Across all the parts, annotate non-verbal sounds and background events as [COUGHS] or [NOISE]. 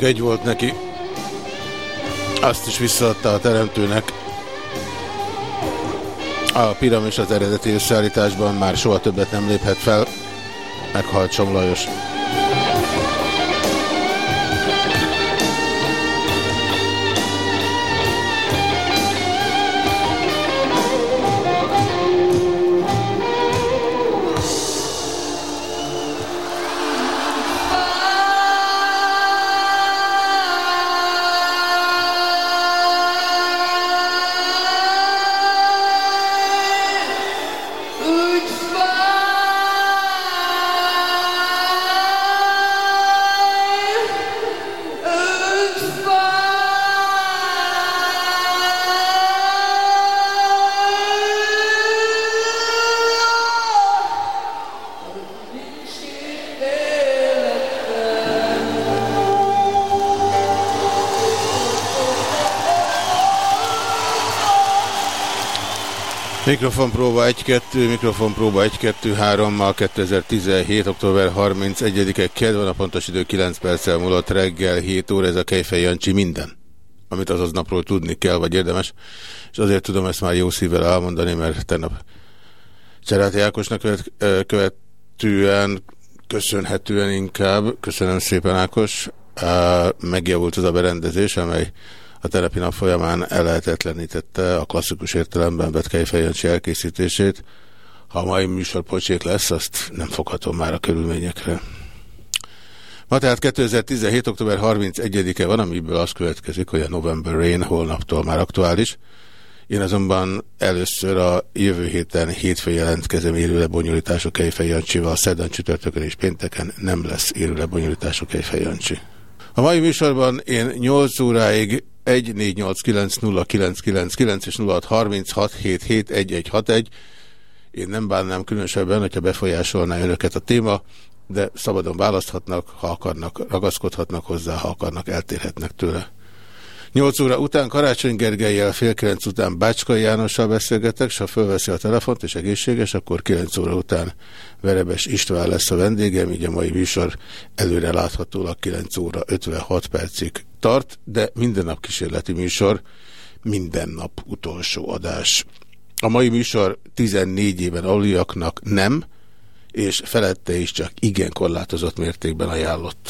Csak egy volt neki. Azt is visszaadta a teremtőnek. A piramis az eredeti összeállításban már soha többet nem léphet fel. Meghalt Somlajos. Úgy Mikrofon próba 1-2, mikrofon próba 1-2-3-mal 2017. október 31-e kedv van a pontos idő 9 perccel múlott reggel 7 óra, ez a Kejfej Jancsi minden, amit azaz napról tudni kell, vagy érdemes, és azért tudom ezt már jó szívvel elmondani, mert tegnap Cseráti Ákosnak követ, követően, köszönhetően inkább, köszönöm szépen Ákos, megjavult az a berendezés, amely a telepi nap folyamán ellehetetlenítette a klasszikus értelemben vett Kejfejancsi elkészítését. Ha a mai műsor pocsék lesz, azt nem foghatom már a körülményekre. Ma tehát 2017. október 31-e van, amiből az következik, hogy a November Rain holnaptól már aktuális. Én azonban először a jövő héten hétfő jelentkezem élő lebonyolítások Kejfej Jancsival, szerdán csütörtökön és pénteken nem lesz élő lebonyolítások Kejfej Jancsi. A mai műsorban én 8 óráig 1-489-0999 és 0636771161. Én nem bánnám különösebben, hogyha befolyásolná önöket a téma, de szabadon választhatnak, ha akarnak, ragaszkodhatnak hozzá, ha akarnak, eltérhetnek tőle. 8 óra után Karácsony Gergelyel, fél 9 után Bácskai Jánossal beszélgetek, és ha fölveszi a telefont és egészséges, akkor 9 óra után Verebes István lesz a vendégem, így a mai műsor előre láthatólag 9 óra 56 percig tart, de minden nap kísérleti műsor, minden nap utolsó adás. A mai műsor 14 éven aluliaknak nem, és felette is csak igen korlátozott mértékben ajánlott.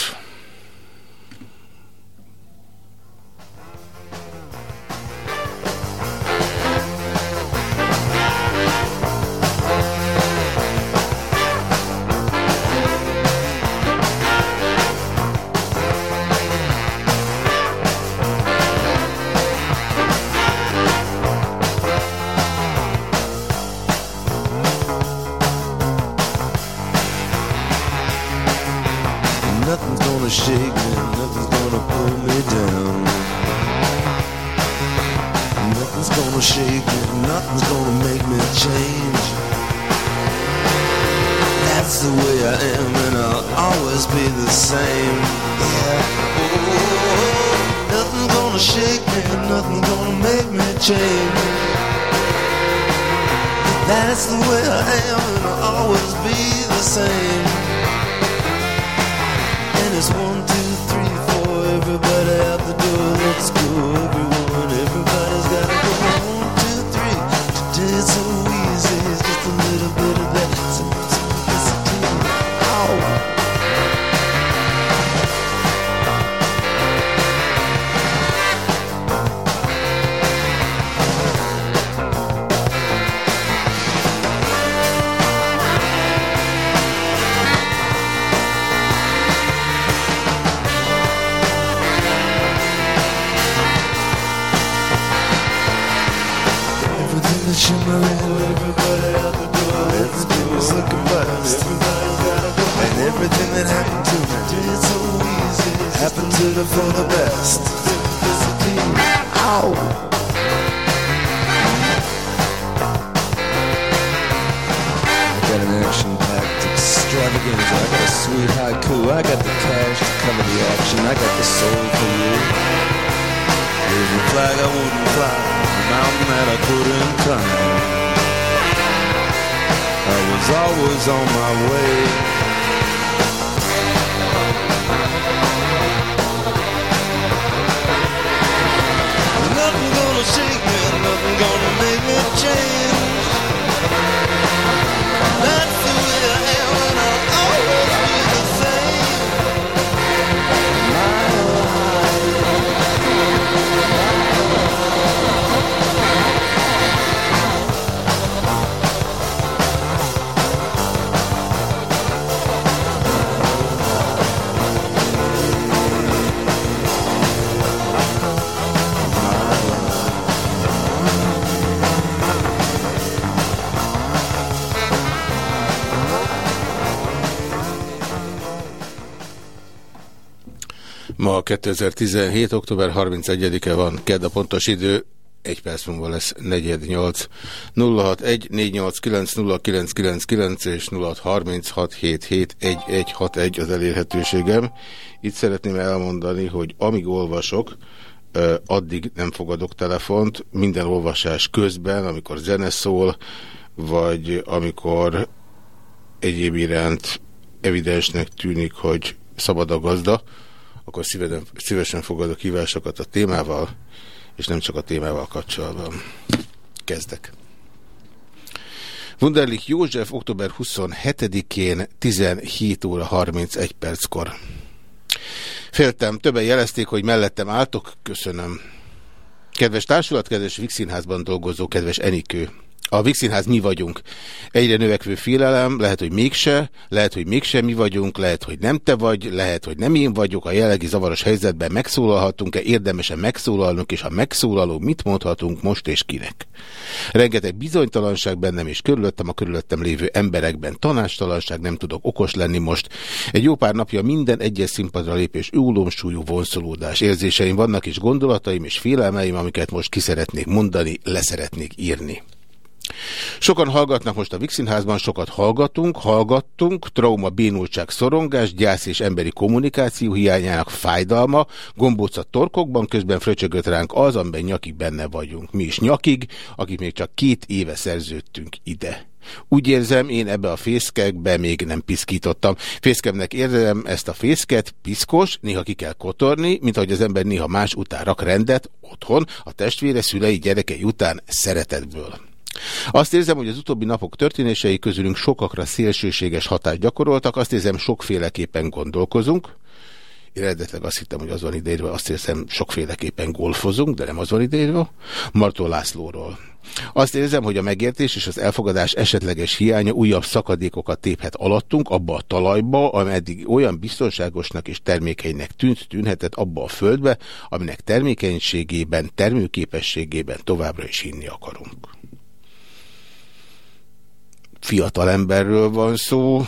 2017. október 31-e van, kedd a pontos idő, egy perc múlva lesz 48. 061 489 és 0636771161 az elérhetőségem. Itt szeretném elmondani, hogy amíg olvasok, addig nem fogadok telefont, minden olvasás közben, amikor zene szól, vagy amikor egyéb iránt evidensnek tűnik, hogy szabad a gazda, akkor szívesen, szívesen fogadok hívásokat a témával, és nem csak a témával kapcsolatban. Kezdek. Wunderlich József október 27-én 17 óra 31 perckor. Féltem, többen jelezték, hogy mellettem álltok, köszönöm. Kedves társulat, kedves Vixinházban dolgozó, kedves Enikő. A Vixinház mi vagyunk. Egyre növekvő félelem, lehet, hogy mégse, lehet, hogy mégse mi vagyunk, lehet, hogy nem te vagy, lehet, hogy nem én vagyok. A jelenlegi zavaros helyzetben megszólalhatunk-e, érdemesen megszólalnunk, és ha megszólaló, mit mondhatunk most és kinek? Rengeteg bizonytalanság bennem és körülöttem, a körülöttem lévő emberekben tanástalanság, nem tudok okos lenni most. Egy jó pár napja minden egyes színpadra lépés úlomsúlyú vonszolódás. Érzéseim vannak és gondolataim és félelmeim, amiket most ki szeretnék mondani, leszeretnék írni. Sokan hallgatnak most a Vixinházban, sokat hallgatunk, hallgattunk, trauma, bénultság, szorongás, gyász és emberi kommunikáció hiányának fájdalma, gombóc torkokban, közben fröcsögött ránk az, amiben nyakig benne vagyunk. Mi is nyakig, akik még csak két éve szerződtünk ide. Úgy érzem, én ebbe a fészkekbe még nem piszkítottam. Fészkemnek érzem ezt a fészket, piszkos, néha ki kell kotorni, mint ahogy az ember néha más után rak rendet, otthon, a testvére, szülei, gyerekei után szeretetből. Azt érzem, hogy az utóbbi napok történései közülünk sokakra szélsőséges hatást gyakoroltak, azt érzem, sokféleképpen gondolkozunk. Én eredetileg azt hittem, hogy az van idejére, azt érzem, sokféleképpen golfozunk, de nem az van idejére. Martó Lászlóról. Azt érzem, hogy a megértés és az elfogadás esetleges hiánya újabb szakadékokat téphet alattunk, abba a talajba, ameddig olyan biztonságosnak és termékeinek tűnt, tűnhetett abba a földbe, aminek termékenységében, termőképességében továbbra is hinni akarunk fiatal emberről van szó.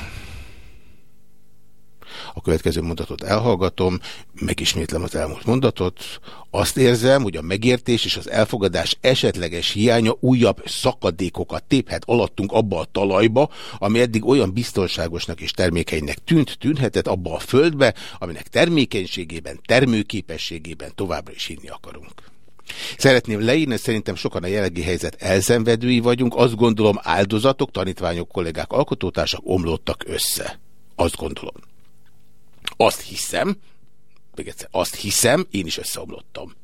A következő mondatot elhallgatom, megismétlem az elmúlt mondatot. Azt érzem, hogy a megértés és az elfogadás esetleges hiánya újabb szakadékokat téphet alattunk abba a talajba, ami eddig olyan biztonságosnak és termékeinek tűnt, tűnhetett abba a földbe, aminek termékenységében, termőképességében továbbra is hinni akarunk. Szeretném leírni, szerintem sokan a jelenlegi helyzet elszenvedői vagyunk, azt gondolom áldozatok, tanítványok, kollégák, alkotótársak omlottak össze. Azt gondolom. Azt hiszem, még egyszer, azt hiszem, én is összeomlottam.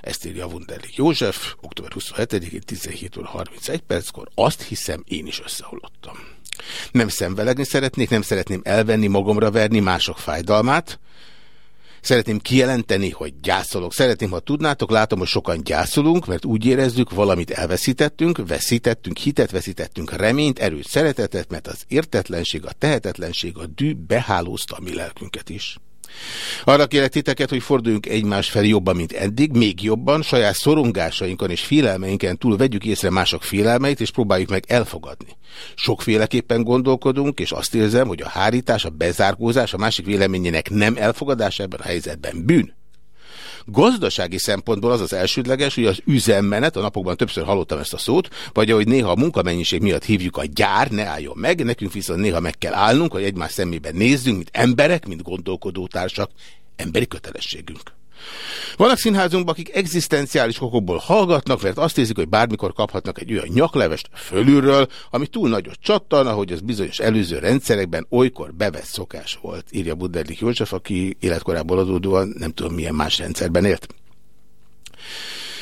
Ezt írja Wunderlich József, október 27-én 17 óra 31 perckor. Azt hiszem, én is összeomlottam. Nem szemvelegni szeretnék, nem szeretném elvenni, magamra verni mások fájdalmát, Szeretném kijelenteni, hogy gyászolok. Szeretném, ha tudnátok, látom, hogy sokan gyászolunk, mert úgy érezzük, valamit elveszítettünk, veszítettünk, hitet veszítettünk, reményt, erőt, szeretetet, mert az értetlenség, a tehetetlenség, a dű behálózta a mi lelkünket is. Arra kérek titeket, hogy forduljunk egymás felé jobban, mint eddig, még jobban, saját szorongásainkon és félelmeinken túl vegyük észre mások félelmeit, és próbáljuk meg elfogadni. Sokféleképpen gondolkodunk, és azt érzem, hogy a hárítás, a bezárkózás, a másik véleményének nem elfogadása ebben a helyzetben bűn. Gazdasági szempontból az az elsődleges, hogy az üzemmenet, a napokban többször hallottam ezt a szót, vagy ahogy néha a munkamennyiség miatt hívjuk a gyár, ne álljon meg, nekünk viszont néha meg kell állnunk, hogy egymás szemébe nézzünk, mint emberek, mint gondolkodótársak, emberi kötelességünk. Vannak színházunkban, akik egzisztenciális okokból hallgatnak, mert azt érzik, hogy bármikor kaphatnak egy olyan nyaklevest fölülről, ami túl nagyot csattan, ahogy az bizonyos előző rendszerekben olykor bevett szokás volt, írja Budderlik József, aki életkorából adódóan nem tudom milyen más rendszerben élt.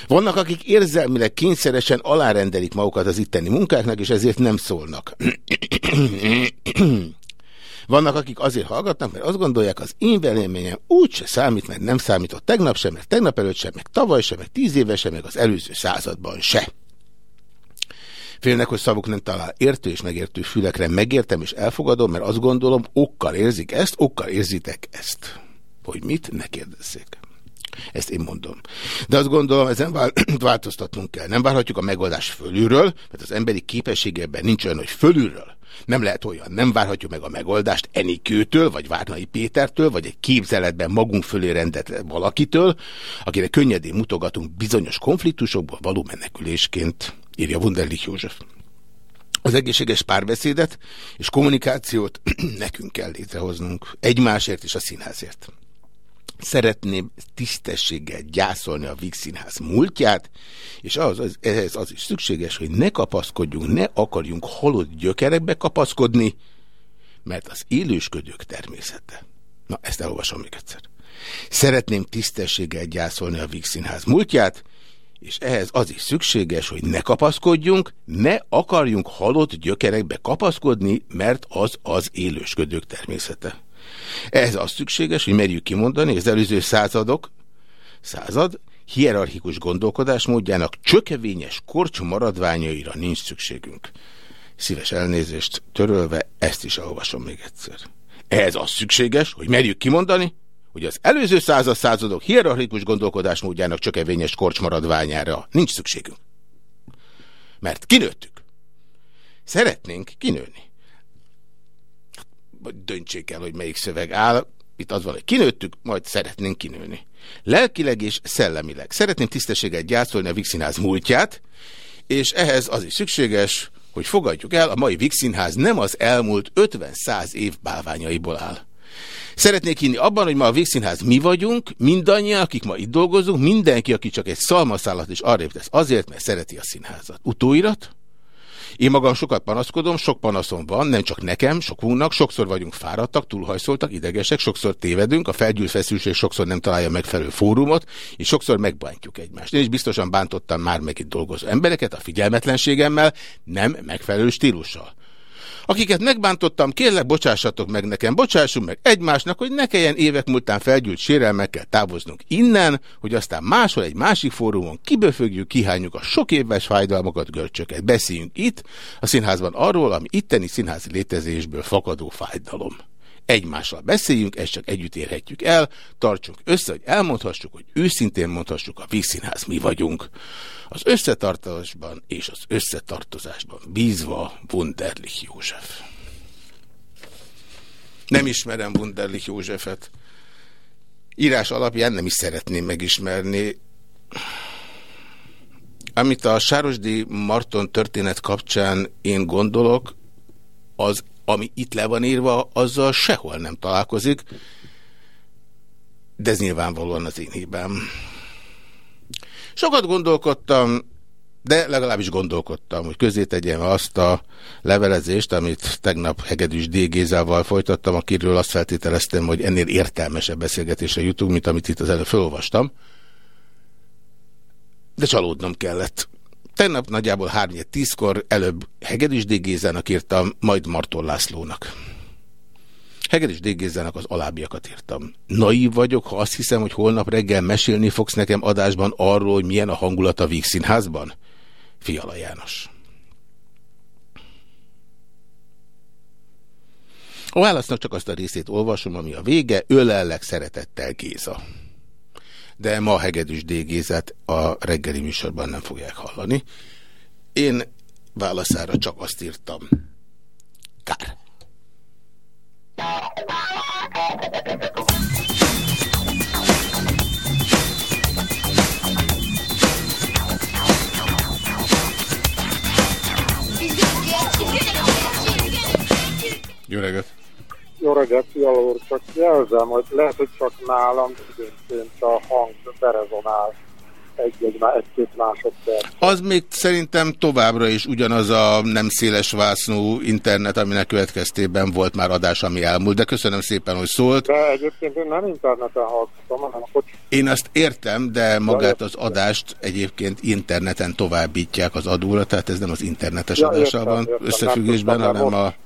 Vannak, akik érzelmileg kényszeresen alárendelik magukat az itteni munkáknak, és ezért nem szólnak. Vannak, akik azért hallgatnak, mert azt gondolják, az én véleményem úgyse számít, mert nem számított tegnap sem, meg tegnap előtt sem, meg tavaly sem, meg tíz éve sem, meg az előző században se. Félnek, hogy szavuk nem talál értő és megértő fülekre. Megértem és elfogadom, mert azt gondolom, okkal érzik ezt, okkal érzitek ezt. Hogy mit? Ne kérdezzék. Ezt én mondom. De azt gondolom, ezen [CLEARS THROAT] változtatnunk kell. Nem várhatjuk a megoldás fölülről, mert az emberi képességében nincs olyan, hogy fölülről Nem lehet olyan, nem várhatjuk meg a megoldást Enikőtől, vagy Várnai Pétertől, vagy egy képzeletben magunk fölé rendet valakitől, akire könnyedén mutogatunk bizonyos konfliktusokból való menekülésként, írja Wunderlich József. Az egészséges párbeszédet és kommunikációt [CLEARS THROAT] nekünk kell létrehoznunk, egymásért és a színházért. Szeretném tisztességgel gyászolni a Víg Színház múltját, és az, az, ehhez az is szükséges, hogy ne kapaszkodjunk, ne akarjunk halott gyökerekbe kapaszkodni, mert az élősködők természete. Na, ezt elolvasom még egyszer. Szeretném tisztességgel gyászolni a Víg Színház múltját, és ehhez az is szükséges, hogy ne kapaszkodjunk, ne akarjunk halott gyökerekbe kapaszkodni, mert az az élősködők természete. Ehhez az szükséges, hogy merjük kimondani, hogy az előző századok, század, hierarchikus gondolkodásmódjának csökevényes korcs maradványaira nincs szükségünk. Szíves elnézést törölve, ezt is elolvasom még egyszer. Ehhez az szükséges, hogy merjük kimondani, hogy az előző század századok hierarchikus gondolkodásmódjának csökevényes korcs maradványára nincs szükségünk. Mert kinőttük. Szeretnénk kinőni döntsék el, hogy melyik szöveg áll. Itt az van, hogy kinőttük, majd szeretnénk kinőni. Lelkileg és szellemileg. Szeretném tisztességet gyászolni a Vixinház múltját, és ehhez az is szükséges, hogy fogadjuk el, a mai Vixinház nem az elmúlt 50-100 év bálványaiból áll. Szeretnék hinni abban, hogy ma a Végszínház mi vagyunk, mindannyian, akik ma itt dolgozunk, mindenki, aki csak egy szalmaszállat is arrébb tesz, azért, mert szereti a színházat. Utóirat? Én magam sokat panaszkodom, sok panaszom van, nem csak nekem, sokunknak, sokszor vagyunk fáradtak, túlhajszoltak, idegesek, sokszor tévedünk, a felgyűlt sokszor nem találja megfelelő fórumot, és sokszor megbántjuk egymást. Én is biztosan bántottam már meg itt dolgozó embereket a figyelmetlenségemmel, nem megfelelő stílussal. Akiket megbántottam, kérlek, bocsássatok meg nekem, bocsássunk meg egymásnak, hogy ne kelljen évek múltán felgyűlt sérelmekkel távoznunk innen, hogy aztán máshol egy másik fórumon kiböfögjük, kihányjuk a sok éves fájdalmakat, görcsöket. Beszéljünk itt, a színházban arról, ami itteni színházi létezésből fakadó fájdalom egymással beszéljünk, ezt csak együtt érhetjük el, tartsunk össze, hogy elmondhassuk, hogy őszintén mondhassuk, a Vígszínház mi vagyunk. Az összetartásban és az összetartozásban bízva Wunderlich József. Nem ismerem Wunderlich Józsefet. Írás alapján nem is szeretném megismerni. Amit a Sárosdi Marton történet kapcsán én gondolok, az ami itt le van írva, azzal sehol nem találkozik, de ez nyilvánvalóan az én hibám. Sokat gondolkodtam, de legalábbis gondolkodtam, hogy közé tegyem azt a levelezést, amit tegnap Hegedűs D. Gézával folytattam, akiről azt feltételeztem, hogy ennél értelmesebb beszélgetésre jutunk, mint amit itt az előbb felolvastam. De csalódnom kellett. Tegnap nagyjából 3-10-kor előbb Hegedűs Dégézának írtam, majd Marton Lászlónak. Hegedűs Dégézának az alábbiakat írtam. Naív vagyok, ha azt hiszem, hogy holnap reggel mesélni fogsz nekem adásban arról, hogy milyen a hangulat a Víg Színházban? Fiala János. A válasznak csak azt a részét olvasom, ami a vége, ölellek szeretettel Géza de ma Hegedűs Dégézet a reggeli műsorban nem fogják hallani. Én válaszára csak azt írtam. Kár. Jó reggelt! Jó reggelt, Fiala úr, csak jelzem, hogy lehet, hogy csak nálam időnként a hang berezonál egy-két egy, másodperc. Az még szerintem továbbra is ugyanaz a nem széles vásznú internet, aminek következtében volt már adás, ami elmúlt, de köszönöm szépen, hogy szólt. De egyébként én nem interneten hallgatom, hanem hogy... Én azt értem, de magát az adást egyébként interneten továbbítják az adóra, tehát ez nem az internetes ja, adással van összefüggésben, hanem a most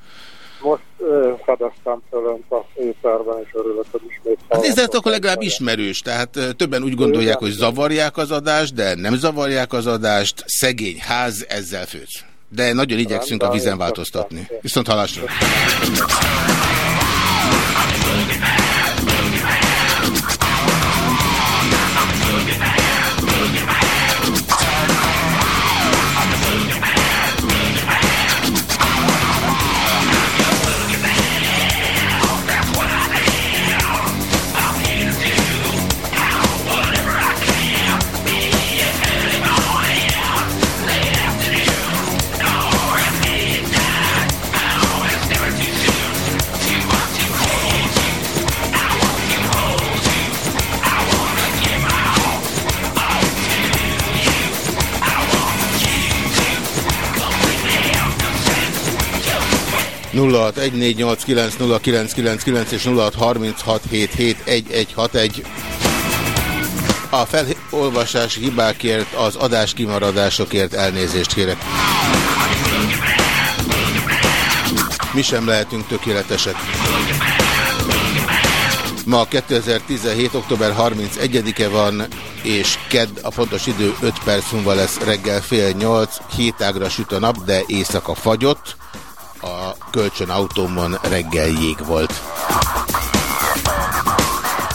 ö, fedeztem önt a éterben, és örülök, hogy ismét Hát nézd, hát akkor legalább ismerős, tehát többen úgy gondolják, hogy zavarják az adást, de nem zavarják az adást, szegény ház, ezzel főz. De nagyon igyekszünk a vizen változtatni. Viszont halásra. 0614890999 és 0636771161. A felolvasási hibákért, az adás kimaradásokért elnézést kérek. Mi sem lehetünk tökéletesek. Ma 2017. október 31-e van, és kedd a pontos idő 5 perc múlva lesz reggel fél 8, hétágra süt a nap, de éjszaka fagyott. A kölcsönautómon reggel jég volt.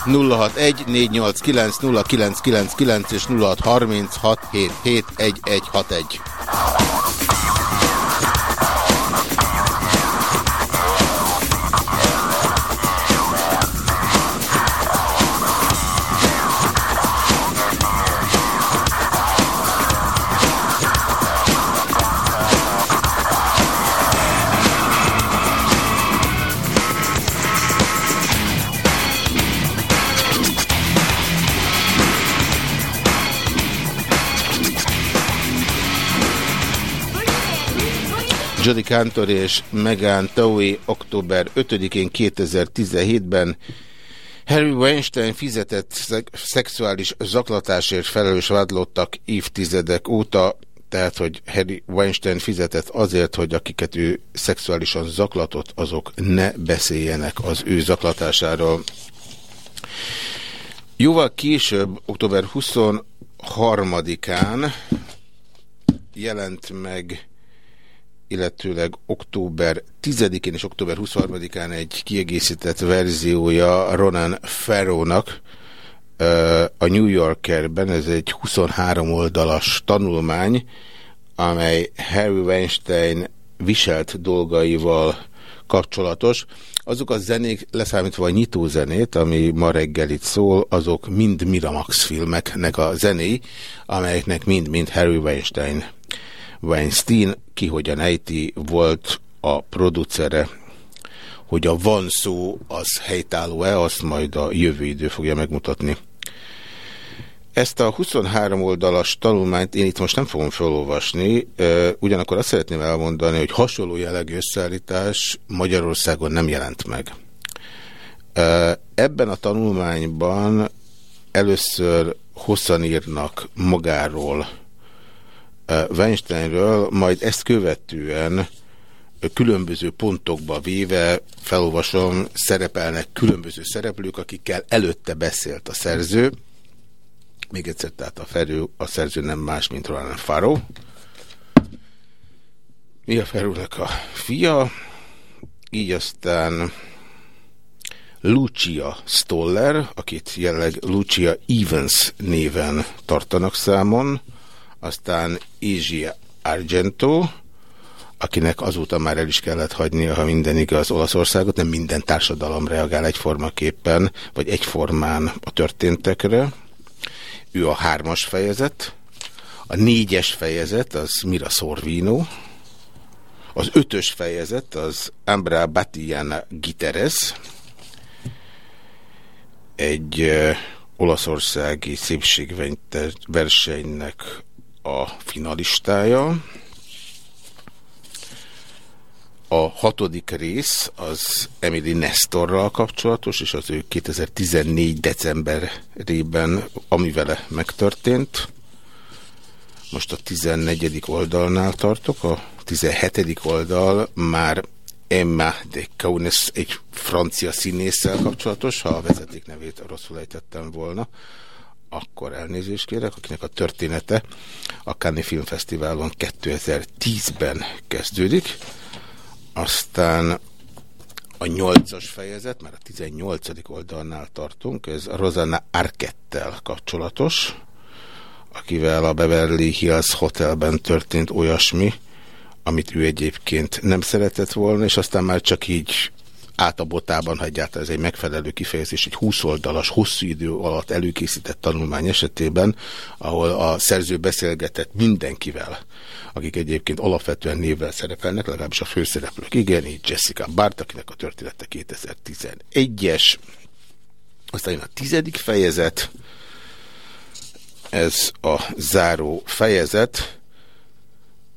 061 489 0999 és 0636771161. Jody Cantor és Megan Towie október 5-én 2017-ben Harry Weinstein fizetett szexuális zaklatásért felelős vádlottak évtizedek óta, tehát, hogy Harry Weinstein fizetett azért, hogy akiket ő szexuálisan zaklatott, azok ne beszéljenek az ő zaklatásáról. Jóval később, október 23-án jelent meg illetőleg október 10-én és október 23-án egy kiegészített verziója Ronan Farrow-nak a New Yorkerben, ez egy 23 oldalas tanulmány, amely Harry Weinstein viselt dolgaival kapcsolatos. Azok a zenék, leszámítva a nyitózenét, ami ma reggel itt szól, azok mind Miramax filmeknek a zenéi, amelyeknek mind-mind Harry Weinstein Weinstein, ki hogyan ejti, volt a producere. Hogy a van szó az helytálló-e, azt majd a jövő idő fogja megmutatni. Ezt a 23 oldalas tanulmányt én itt most nem fogom felolvasni, ugyanakkor azt szeretném elmondani, hogy hasonló jellegű összeállítás Magyarországon nem jelent meg. Ebben a tanulmányban először hosszan írnak magáról, Weinsteinről, majd ezt követően különböző pontokba véve, felolvasom, szerepelnek különböző szereplők, akikkel előtte beszélt a szerző. Még egyszer, tehát a, ferő, a szerző nem más, mint Roland Faro. Mi a Ferőnek a fia? Így aztán Lucia Stoller, akit jelenleg Lucia Evans néven tartanak számon, aztán Izsi Argento, akinek azóta már el is kellett hagynia, ha minden igaz, Olaszországot, nem minden társadalom reagál egyformaképpen, vagy egyformán a történtekre. Ő a hármas fejezet, a négyes fejezet az Mira Sorvino, az ötös fejezet az Ambra Batiana Giteres, egy olaszországi szépségversenynek a finalistája. A hatodik rész az Emily Nestorral kapcsolatos, és az ő 2014 decemberében, ami vele megtörtént. Most a 14. oldalnál tartok, a 17. oldal már Emma de Kaunes, egy francia színésszel kapcsolatos, ha a vezeték nevét rosszul ejtettem volna akkor elnézést kérek, akinek a története a Cannes Filmfesztiválon 2010-ben kezdődik. Aztán a nyolcas fejezet, már a 18. oldalnál tartunk, ez Rosanna Arquettel kapcsolatos, akivel a Beverly Hills Hotelben történt olyasmi, amit ő egyébként nem szeretett volna, és aztán már csak így át a botában, ha egyáltalán ez egy megfelelő kifejezés, egy 20 oldalas, hosszú idő alatt előkészített tanulmány esetében, ahol a szerző beszélgetett mindenkivel, akik egyébként alapvetően névvel szerepelnek, legalábbis a főszereplők. Igen, így Jessica Bart, akinek a története 2011-es. Aztán jön a tizedik fejezet, ez a záró fejezet,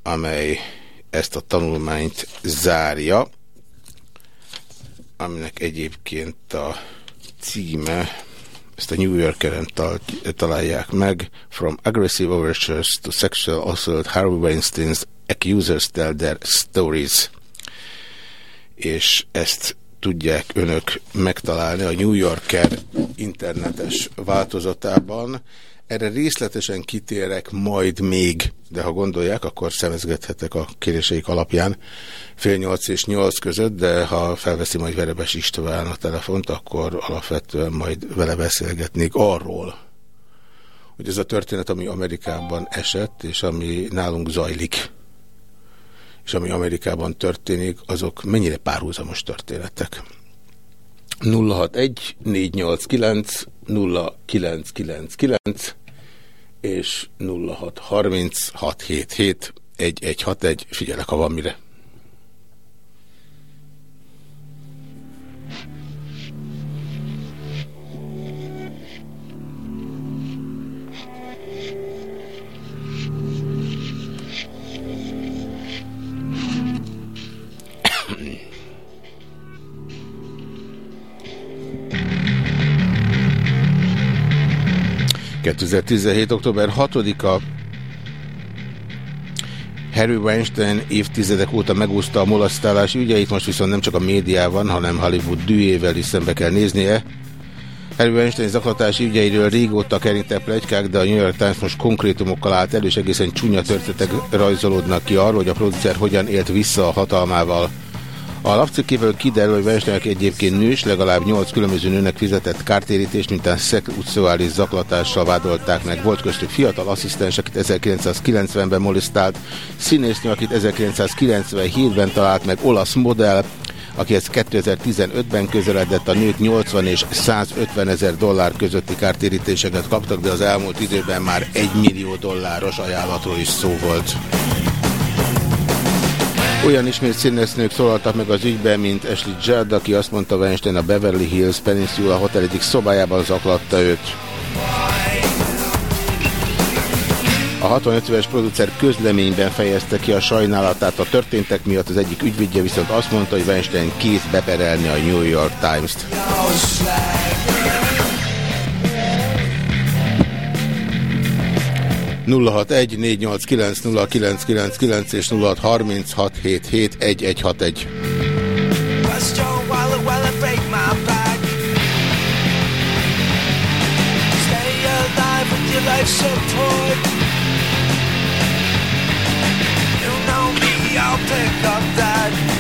amely ezt a tanulmányt zárja aminek egyébként a címe, ezt a New Yorkeren tal találják meg, From Aggressive Overtures to Sexual Assault, Harvey Weinstein's Accusers Tell Their Stories. És ezt tudják önök megtalálni a New Yorker internetes változatában. Erre részletesen kitérek majd még, de ha gondolják, akkor szemezgethetek a kéréseik alapján fél nyolc és nyolc között, de ha felveszi majd Verebes István a telefont, akkor alapvetően majd vele beszélgetnék arról, hogy ez a történet, ami Amerikában esett, és ami nálunk zajlik, és ami Amerikában történik, azok mennyire párhuzamos történetek. 061 489 0999 és 0630 677 1161, figyelek, ha van mire. 2017. október 6-a Harry Weinstein évtizedek óta megúszta a molasztálás ügyeit, most viszont nem csak a médiában, hanem Hollywood dűjével is szembe kell néznie. Harry Weinstein zaklatási ügyeiről régóta kerintek plegykák, de a New York Times most konkrétumokkal állt elő, és egészen csúnya történetek rajzolódnak ki arról, hogy a producer hogyan élt vissza a hatalmával. A lapcikkéből kiderül, hogy Weinsteinek egyébként nős, legalább 8 különböző nőnek fizetett kártérítést, mint a szexuális zaklatással vádolták meg. Volt köztük fiatal asszisztens, akit 1990-ben molesztált, színésznő, akit 1997-ben talált meg, olasz modell, akihez 2015-ben közeledett, a nők 80 és 150 ezer dollár közötti kártérítéseket kaptak, de az elmúlt időben már 1 millió dolláros ajánlatról is szó volt. Olyan ismét színésznők szólaltak meg az ügyben, mint Ashley Judd, aki azt mondta Weinstein a Beverly Hills Peninsula Hotel egyik szobájában zaklatta őt. A 65 éves producer közleményben fejezte ki a sajnálatát a történtek miatt, az egyik ügyvidje viszont azt mondta, hogy Weinstein kész beperelni a New York Times-t. 061 és 0636771161. I'll pick up that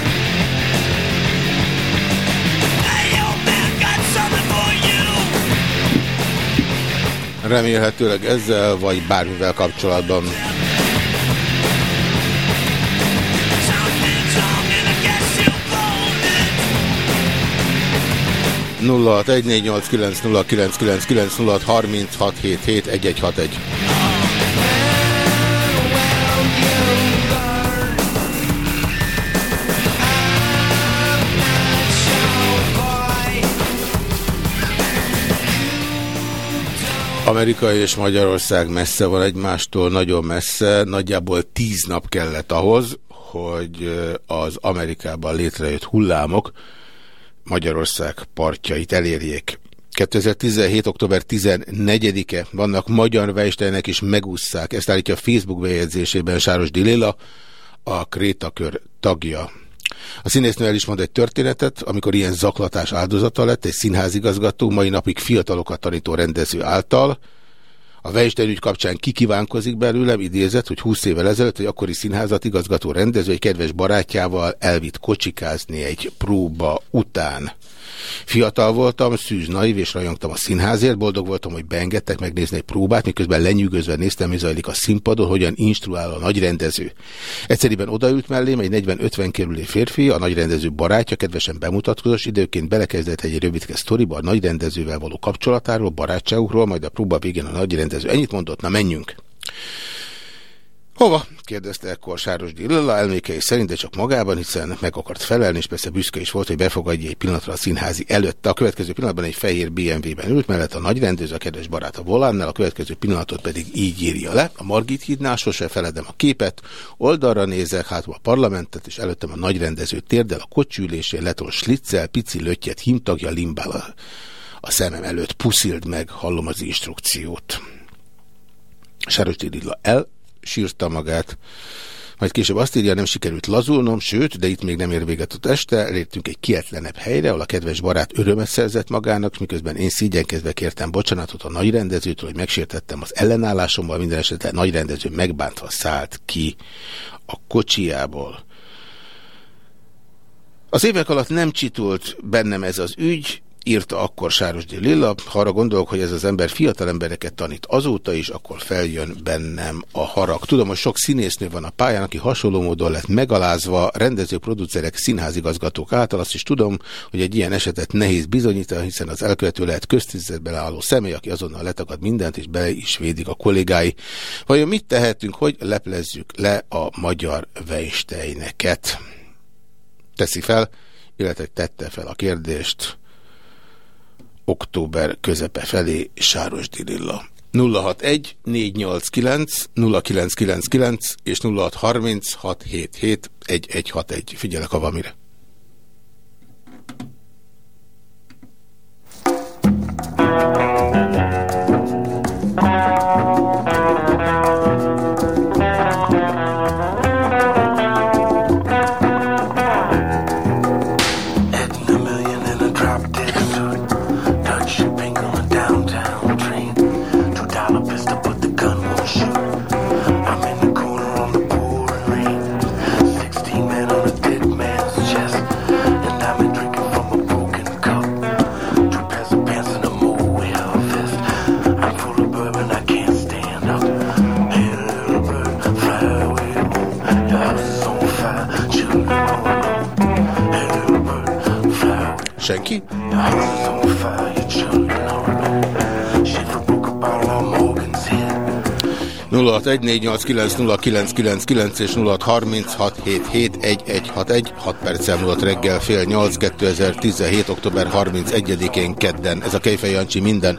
remélhetőleg ezzel vagy bármivel kapcsolatban. nulla egy négy nyolc Amerika és Magyarország messze van egymástól, nagyon messze, nagyjából tíz nap kellett ahhoz, hogy az Amerikában létrejött hullámok Magyarország partjait elérjék. 2017. október 14-e vannak magyar Weisteinek is megúszszák, ezt állítja a Facebook bejegyzésében Sáros Diléla, a Krétakör tagja. A színésznő el is mond egy történetet, amikor ilyen zaklatás áldozata lett, egy színházigazgató, mai napig fiatalokat tanító rendező által. A Weinstein ügy kapcsán kikívánkozik belőlem, idézett, hogy 20 évvel ezelőtt egy akkori színházat igazgató rendező egy kedves barátjával elvitt kocsikázni egy próba után. Fiatal voltam, szűz, naív és rajongtam a színházért, boldog voltam, hogy beengedtek megnézni egy próbát, miközben lenyűgözve néztem, mi zajlik a színpadon, hogyan instruál a nagyrendező. Egyszerűen odaült mellém egy 40-50 kerülő férfi, a nagyrendező barátja, kedvesen bemutatkozós időként belekezdett egy rövidke sztoriba a nagyrendezővel való kapcsolatáról, barátságukról, majd a próba végén a nagyrendező ennyit mondott, na menjünk. Hova? kérdezte ekkor Sáros Dillala, elmékei szerint, de csak magában, hiszen meg akart felelni, és persze büszke is volt, hogy befogadja egy pillanatra a színházi előtt. A következő pillanatban egy fehér BMW-ben ült mellett a nagyrendező, a kedves barát a volánnál, a következő pillanatot pedig így írja le. A Margit hídnál sose feledem a képet, oldalra nézek, hátul a parlamentet, és előttem a nagyrendező térdel, a kocsülésén letol slitzel, pici löttyet, himtagja, limbál a, a szemem előtt, puszild meg, hallom az instrukciót. Sáros Dillala el sírta magát. Majd később azt írja, nem sikerült lazulnom, sőt, de itt még nem ér véget ott este, léptünk egy kietlenebb helyre, ahol a kedves barát örömet szerzett magának, miközben én szígyenkezve kértem bocsánatot a nagyrendezőtől, hogy megsértettem az ellenállásommal, minden esetben nagyrendező megbántva szállt ki a kocsiából. Az évek alatt nem csitult bennem ez az ügy, írta akkor Sárosdi Lilla, ha arra gondolok, hogy ez az ember fiatal embereket tanít azóta is, akkor feljön bennem a harag. Tudom, hogy sok színésznő van a pályán, aki hasonló módon lett megalázva rendező producerek, színházigazgatók által. Azt is tudom, hogy egy ilyen esetet nehéz bizonyítani, hiszen az elkövető lehet köztiszteletben álló személy, aki azonnal letagad mindent, és bele is védik a kollégái. Vajon mit tehetünk, hogy leplezzük le a magyar Weinsteineket? Teszi fel, illetve tette fel a kérdést október közepe felé Sáros Dirilla. 061 489 0999 és 0630 677 1161. Figyelek, ha van mire. Senki? 0614890999 és 0636771161 6 perccel múlott reggel fél 8 2017. október 31-én kedden. Ez a Kejfej Jancsi minden,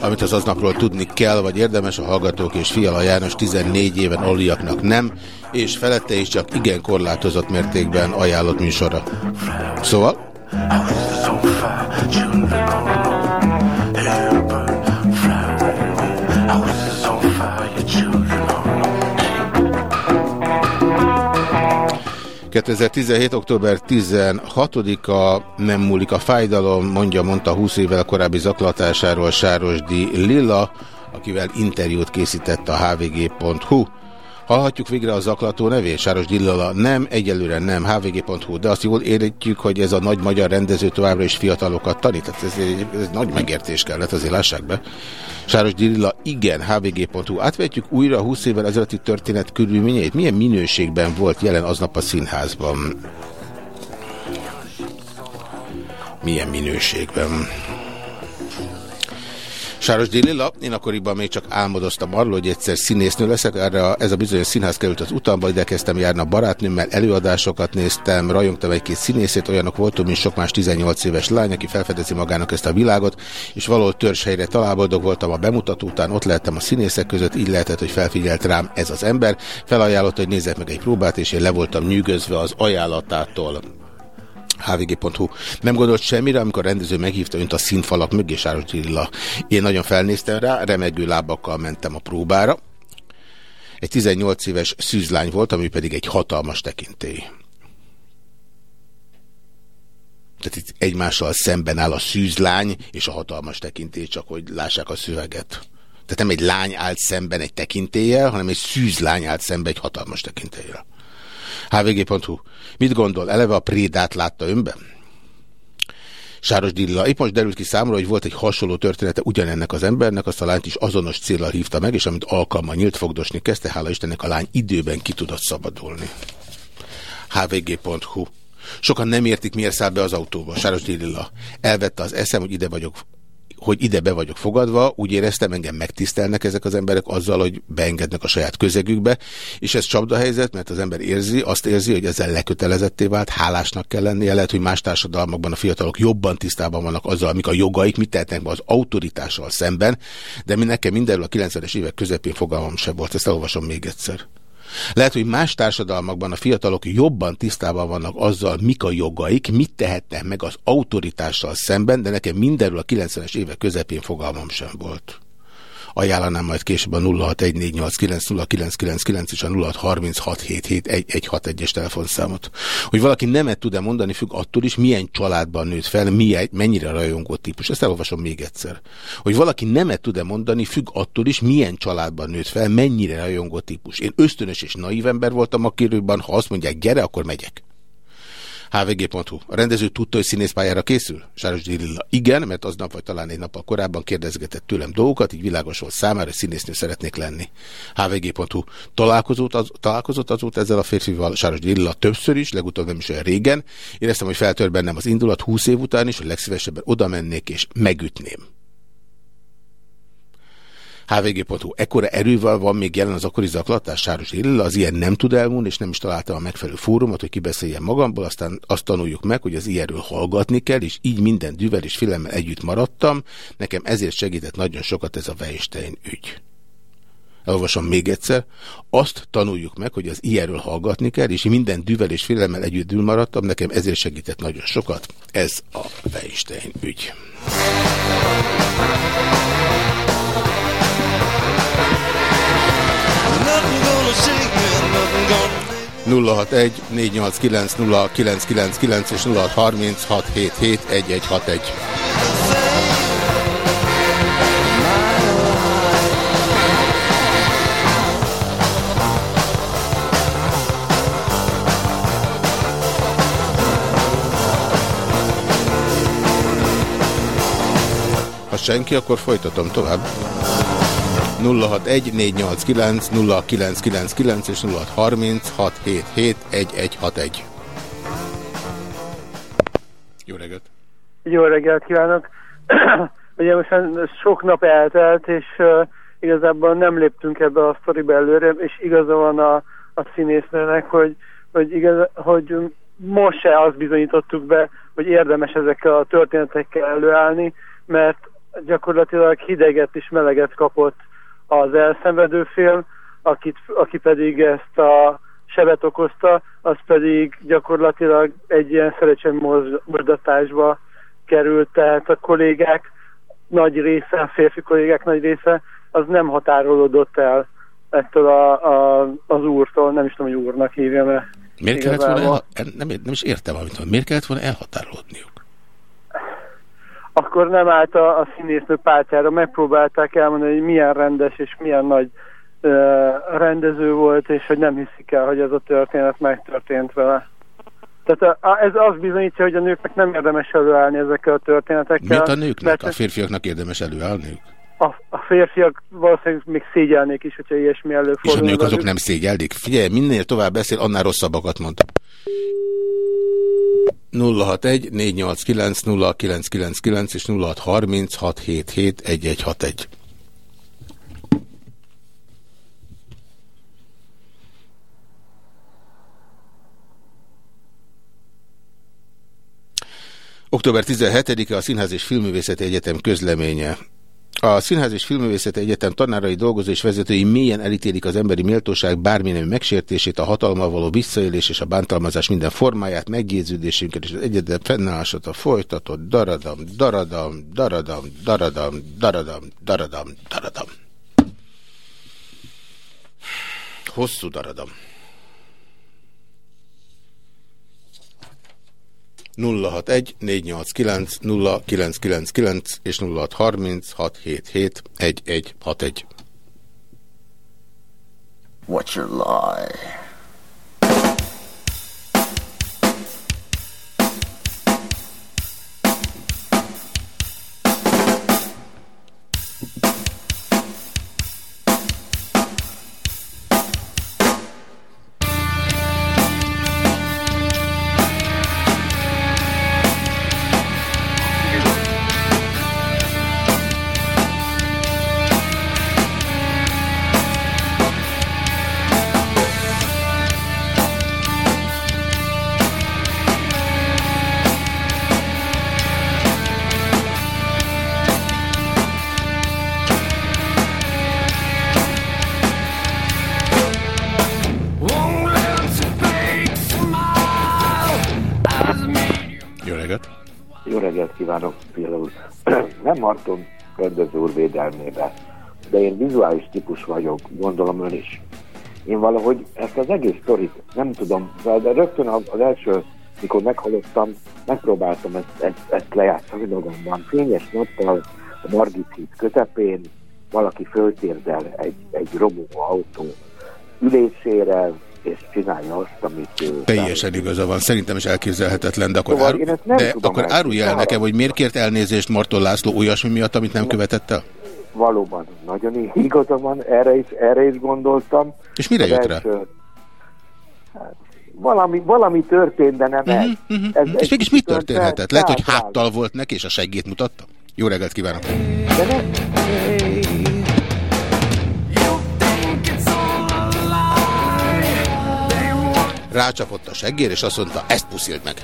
amit az aznapról tudni kell, vagy érdemes a Hallgatók és Fiala János 14 éven aluliaknak nem, és felette is csak igen korlátozott mértékben ajánlott műsora. Szóval... Children all alone, hair burn, flower, houses on fire, children all alone. 2017. október 16-a nem múlik a fájdalom, mondja, mondta 20 évvel korábbi zaklatásáról Sárosdi Lilla, akivel interjút készített a hvg.hu. Hallhatjuk végre a zaklató nevét, Sáros Dillala? Nem, egyelőre nem, hvg.hu, de azt jól értjük, hogy ez a nagy magyar rendező továbbra is fiatalokat tanít. Tehát ez egy, ez nagy megértés kellett, azért lássák be. Sáros Dillala, igen, hvg.hu. Átvetjük újra a 20 évvel ezelőtti történet körülményeit. Milyen minőségben volt jelen aznap a színházban? Milyen minőségben? Sáros Délila, én akkoriban még csak álmodoztam arról, hogy egyszer színésznő leszek, erre ez a bizonyos színház került az utamba, ide kezdtem járni a barátnőmmel, előadásokat néztem, rajongtam egy-két színészét, olyanok voltunk, mint sok más 18 éves lány, aki felfedezi magának ezt a világot, és valahol helyre találboldog voltam a bemutató után, ott lehettem a színészek között, így lehetett, hogy felfigyelt rám ez az ember, felajánlott, hogy nézzek meg egy próbát, és én le voltam nyűgözve az ajánlatától hvg.hu. Nem gondolt semmire, amikor a rendező meghívta önt a színfalak mögé, Sáros Gyilla. Én nagyon felnéztem rá, remegő lábakkal mentem a próbára. Egy 18 éves szűzlány volt, ami pedig egy hatalmas tekintély. Tehát itt egymással szemben áll a szűzlány és a hatalmas tekintély, csak hogy lássák a szöveget. Tehát nem egy lány állt szemben egy tekintéllyel, hanem egy szűzlány állt szemben egy hatalmas tekintélyel hvg.hu. Mit gondol? Eleve a prédát látta önben? Sáros Dilla. Épp most derült ki számomra, hogy volt egy hasonló története ugyanennek az embernek, azt a lányt is azonos célral hívta meg, és amit alkalma nyílt fogdosni kezdte, hála Istennek a lány időben ki tudott szabadulni. hvg.hu Sokan nem értik, miért száll be az autóba. Sáros Dilla. Elvette az eszem, hogy ide vagyok hogy ide be vagyok fogadva, úgy éreztem, engem megtisztelnek ezek az emberek azzal, hogy beengednek a saját közegükbe, és ez csapdahelyzet, mert az ember érzi, azt érzi, hogy ezzel lekötelezetté vált, hálásnak kell lennie, lehet, hogy más társadalmakban a fiatalok jobban tisztában vannak azzal, amik a jogaik, mit tehetnek be az autoritással szemben, de mi nekem mindenről a 90-es évek közepén fogalmam se volt, ezt elolvasom még egyszer. Lehet, hogy más társadalmakban a fiatalok jobban tisztában vannak azzal, mik a jogaik, mit tehetnek meg az autoritással szemben, de nekem mindenről a 90-es évek közepén fogalmam sem volt ajánlanám majd később a 0614890999 és a 0636771161-es telefonszámot. Hogy valaki nemet tud-e mondani, függ attól is, milyen családban nőtt fel, milyen, mennyire rajongó típus. Ezt elolvasom még egyszer. Hogy valaki nemet tud-e mondani, függ attól is, milyen családban nőtt fel, mennyire rajongó típus. Én ösztönös és naív ember voltam a kirőben, ha azt mondják, gyere, akkor megyek. hvg.hu. A rendező tudta, hogy színészpályára készül? Sáros Lilla. Igen, mert aznap vagy talán egy nappal korábban kérdezgetett tőlem dolgokat, így világos volt számára, hogy színésznő szeretnék lenni. hvg.hu. Találkozott, az, találkozott azóta ezzel a férfival Sáros Lilla többször is, legutóbb nem is olyan régen. Éreztem, hogy feltör bennem az indulat 20 év után is, hogy legszívesebben oda mennék és megütném hvg.hu. Ekkora erővel van még jelen az akkori zaklatás, Sáros Illa, az ilyen nem tud elmúlni, és nem is találta a megfelelő fórumot, hogy kibeszéljen magamból, aztán azt tanuljuk meg, hogy az ilyenről hallgatni kell, és így minden düvel és filemmel együtt maradtam. Nekem ezért segített nagyon sokat ez a Weinstein ügy. Elolvasom még egyszer. Azt tanuljuk meg, hogy az ilyenről hallgatni kell, és minden düvel és félemmel együtt maradtam, nekem ezért segített nagyon sokat. Ez a Weinstein ügy. 061 489 0999 és 0636771161. Ha senki, akkor folytatom tovább. 061 489 0999 és 0630 677 Jó reggelt! Jó reggelt kívánok! [CLEARS THROAT] Ugye most sok nap eltelt, és uh, igazából nem léptünk ebbe a sztoribe előre, és igaza van a, a színésznőnek, hogy, hogy, igaz, hogy most se azt bizonyítottuk be, hogy érdemes ezekkel a történetekkel előállni, mert gyakorlatilag hideget és meleget kapott az elszenvedő fél, akit, aki pedig ezt a sebet okozta, az pedig gyakorlatilag egy ilyen szerecsém mozdatásba került, tehát a kollégák nagy része, a férfi kollégák nagy része, az nem határolódott el ettől a, a, az úrtól, nem is tudom, hogy úrnak hívja, mert Miért kellett volna el, nem, nem is értem, amit van. Miért kellett volna elhatárolódniuk? Akkor nem állt a, a színésznő pártjára, megpróbálták elmondani, hogy milyen rendes és milyen nagy uh, rendező volt, és hogy nem hiszik el, hogy ez a történet megtörtént vele. Tehát a, a, ez azt bizonyítja, hogy a nőknek nem érdemes előállni ezekkel a történetekkel. Miért a nőknek? A férfiaknak érdemes előállniuk? A, a férfiak valószínűleg még szégyelnék is, hogyha ilyesmi előfordul. És a nők azok nem szégyeldik? Figyelj, minél tovább beszél, annál rosszabbakat mondtam. 061 489 0999 és 0630 677 1161. Október 17-e a Színház és Filművészeti Egyetem közleménye. A Színház és Filművészeti Egyetem tanárai, dolgozó és vezetői mélyen elítélik az emberi méltóság bármilyen megsértését, a hatalma való visszaélés és a bántalmazás minden formáját, meggyőződésünket és az egyedül fennállását a folytatott daradam, daradam, daradam, daradam, daradam, daradam, daradam. Hosszú daradam. 061 489 0999 és 0630 677 1161. What's your lie? Marton rendező úr védelmébe, de én vizuális típus vagyok, gondolom ön is. Én valahogy ezt az egész sztorit nem tudom, de rögtön az első, mikor meghallottam, megpróbáltam ezt, ezt, ezt lejátszani magamban. Fényes nappal a Margit híd közepén valaki föltérdel egy, egy robogó autó ülésére, és csinálja azt, amit... Teljesen igaza van, szerintem is elképzelhetetlen, de akkor, szóval áru... de akkor árulj el nekem, hogy miért kért elnézést Marton László olyasmi miatt, amit nem követett el? Valóban, nagyon igaza van, erre is, erre is gondoltam. És mire jött rá? Hát, valami, valami történt, de nem uh -huh, ez. Uh -huh. ez. És mégis mi történhetett? Lehet, hogy háttal volt neki, és a seggét mutatta? Jó reggelt kívánok! De nem... Rácsapott a seggér, és azt mondta, ezt puszild meg.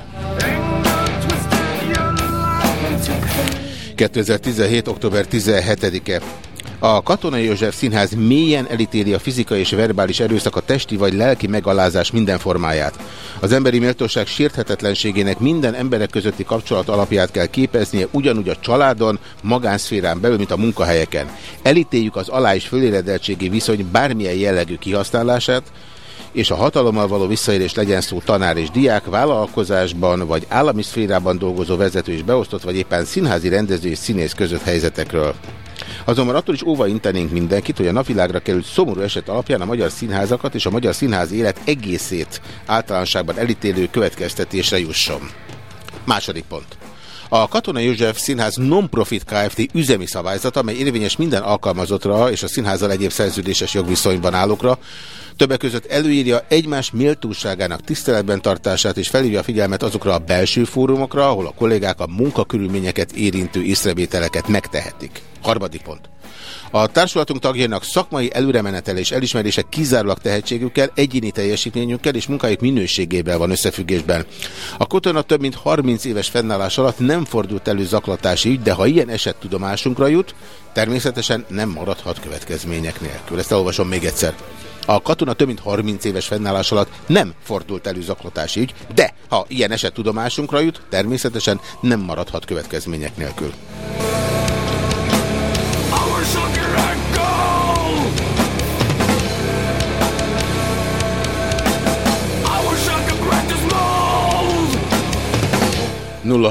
2017. október 17-e. A Katonai József Színház mélyen elítéli a fizikai és verbális erőszak a testi vagy lelki megalázás minden formáját. Az emberi méltóság sérthetetlenségének minden emberek közötti kapcsolat alapját kell képeznie ugyanúgy a családon, magánszférán belül, mint a munkahelyeken. Elítéljük az alá- és föléredeltségi viszony bármilyen jellegű kihasználását, és a hatalommal való visszaérés legyen szó tanár és diák, vállalkozásban vagy állami szférában dolgozó vezető és beosztott, vagy éppen színházi rendező és színész között helyzetekről. Azonban attól is óva intenénk mindenkit, hogy a napvilágra került szomorú eset alapján a magyar színházakat és a magyar színház élet egészét általánosságban elítélő következtetésre jusson. Második pont. A Katona József Színház non-profit Kft. üzemi szabályzata, amely érvényes minden alkalmazottra és a színházzal egyéb szerződéses jogviszonyban állókra, Többek között előírja egymás méltóságának tiszteletben tartását és felhívja a figyelmet azokra a belső fórumokra, ahol a kollégák a munkakörülményeket érintő észrevételeket megtehetik. Harmadik pont. A társulatunk tagjainak szakmai előremenetel és elismerése kizárólag tehetségükkel, egyéni teljesítményükkel és munkájuk minőségével van összefüggésben. A kotona több mint 30 éves fennállás alatt nem fordult elő zaklatási ügy, de ha ilyen eset tudomásunkra jut, természetesen nem maradhat következmények nélkül. Ezt elolvasom még egyszer. A katona több mint 30 éves fennállás alatt nem fordult elő zaklatási ügy, de ha ilyen eset tudomásunkra jut, természetesen nem maradhat következmények nélkül. nulla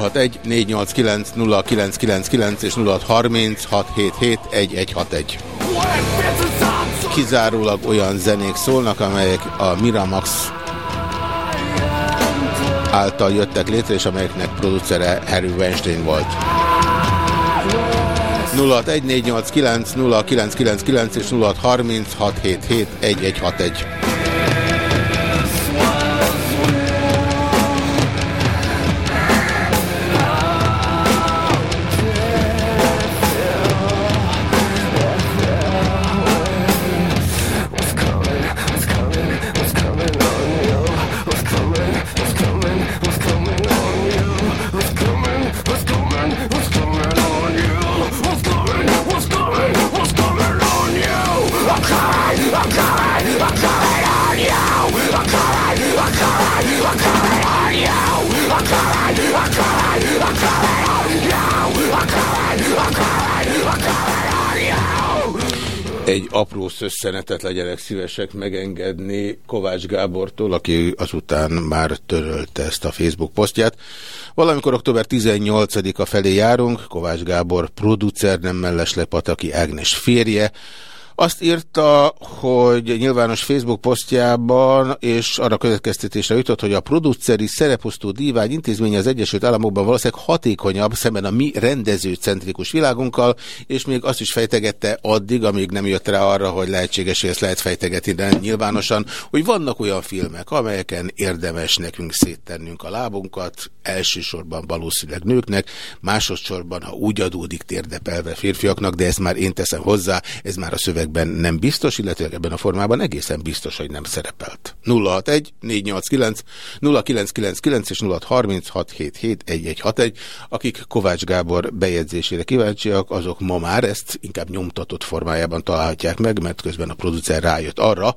és 0636771161. Kizárólag olyan zenék szólnak, amelyek a Miramax által jöttek létre, és amelyeknek producere Harry Weinstein volt. 061489 0999 és 0636771161. apró szösszenetet legyenek szívesek megengedni Kovács Gábortól, aki azután már törölte ezt a Facebook posztját. Valamikor október 18-a felé járunk, Kovács Gábor producer, nem mellesleg Pataki Ágnes férje, azt írta, hogy nyilvános Facebook posztjában, és arra következtetésre jutott, hogy a produceri szereposztó dívány intézménye az Egyesült Államokban valószínűleg hatékonyabb szemben a mi rendezőcentrikus világunkkal, és még azt is fejtegette addig, amíg nem jött rá arra, hogy lehetséges, hogy ezt lehet fejtegetni, de nyilvánosan, hogy vannak olyan filmek, amelyeken érdemes nekünk széttennünk a lábunkat, elsősorban valószínűleg nőknek, másodszorban, ha úgy adódik térdepelve férfiaknak, de ezt már én teszem hozzá, ez már a szöveg szövegben nem biztos, illetve ebben a formában egészen biztos, hogy nem szerepelt. 061 489 0999 és 0636771161, akik Kovács Gábor bejegyzésére kíváncsiak, azok ma már ezt inkább nyomtatott formájában találhatják meg, mert közben a producer rájött arra,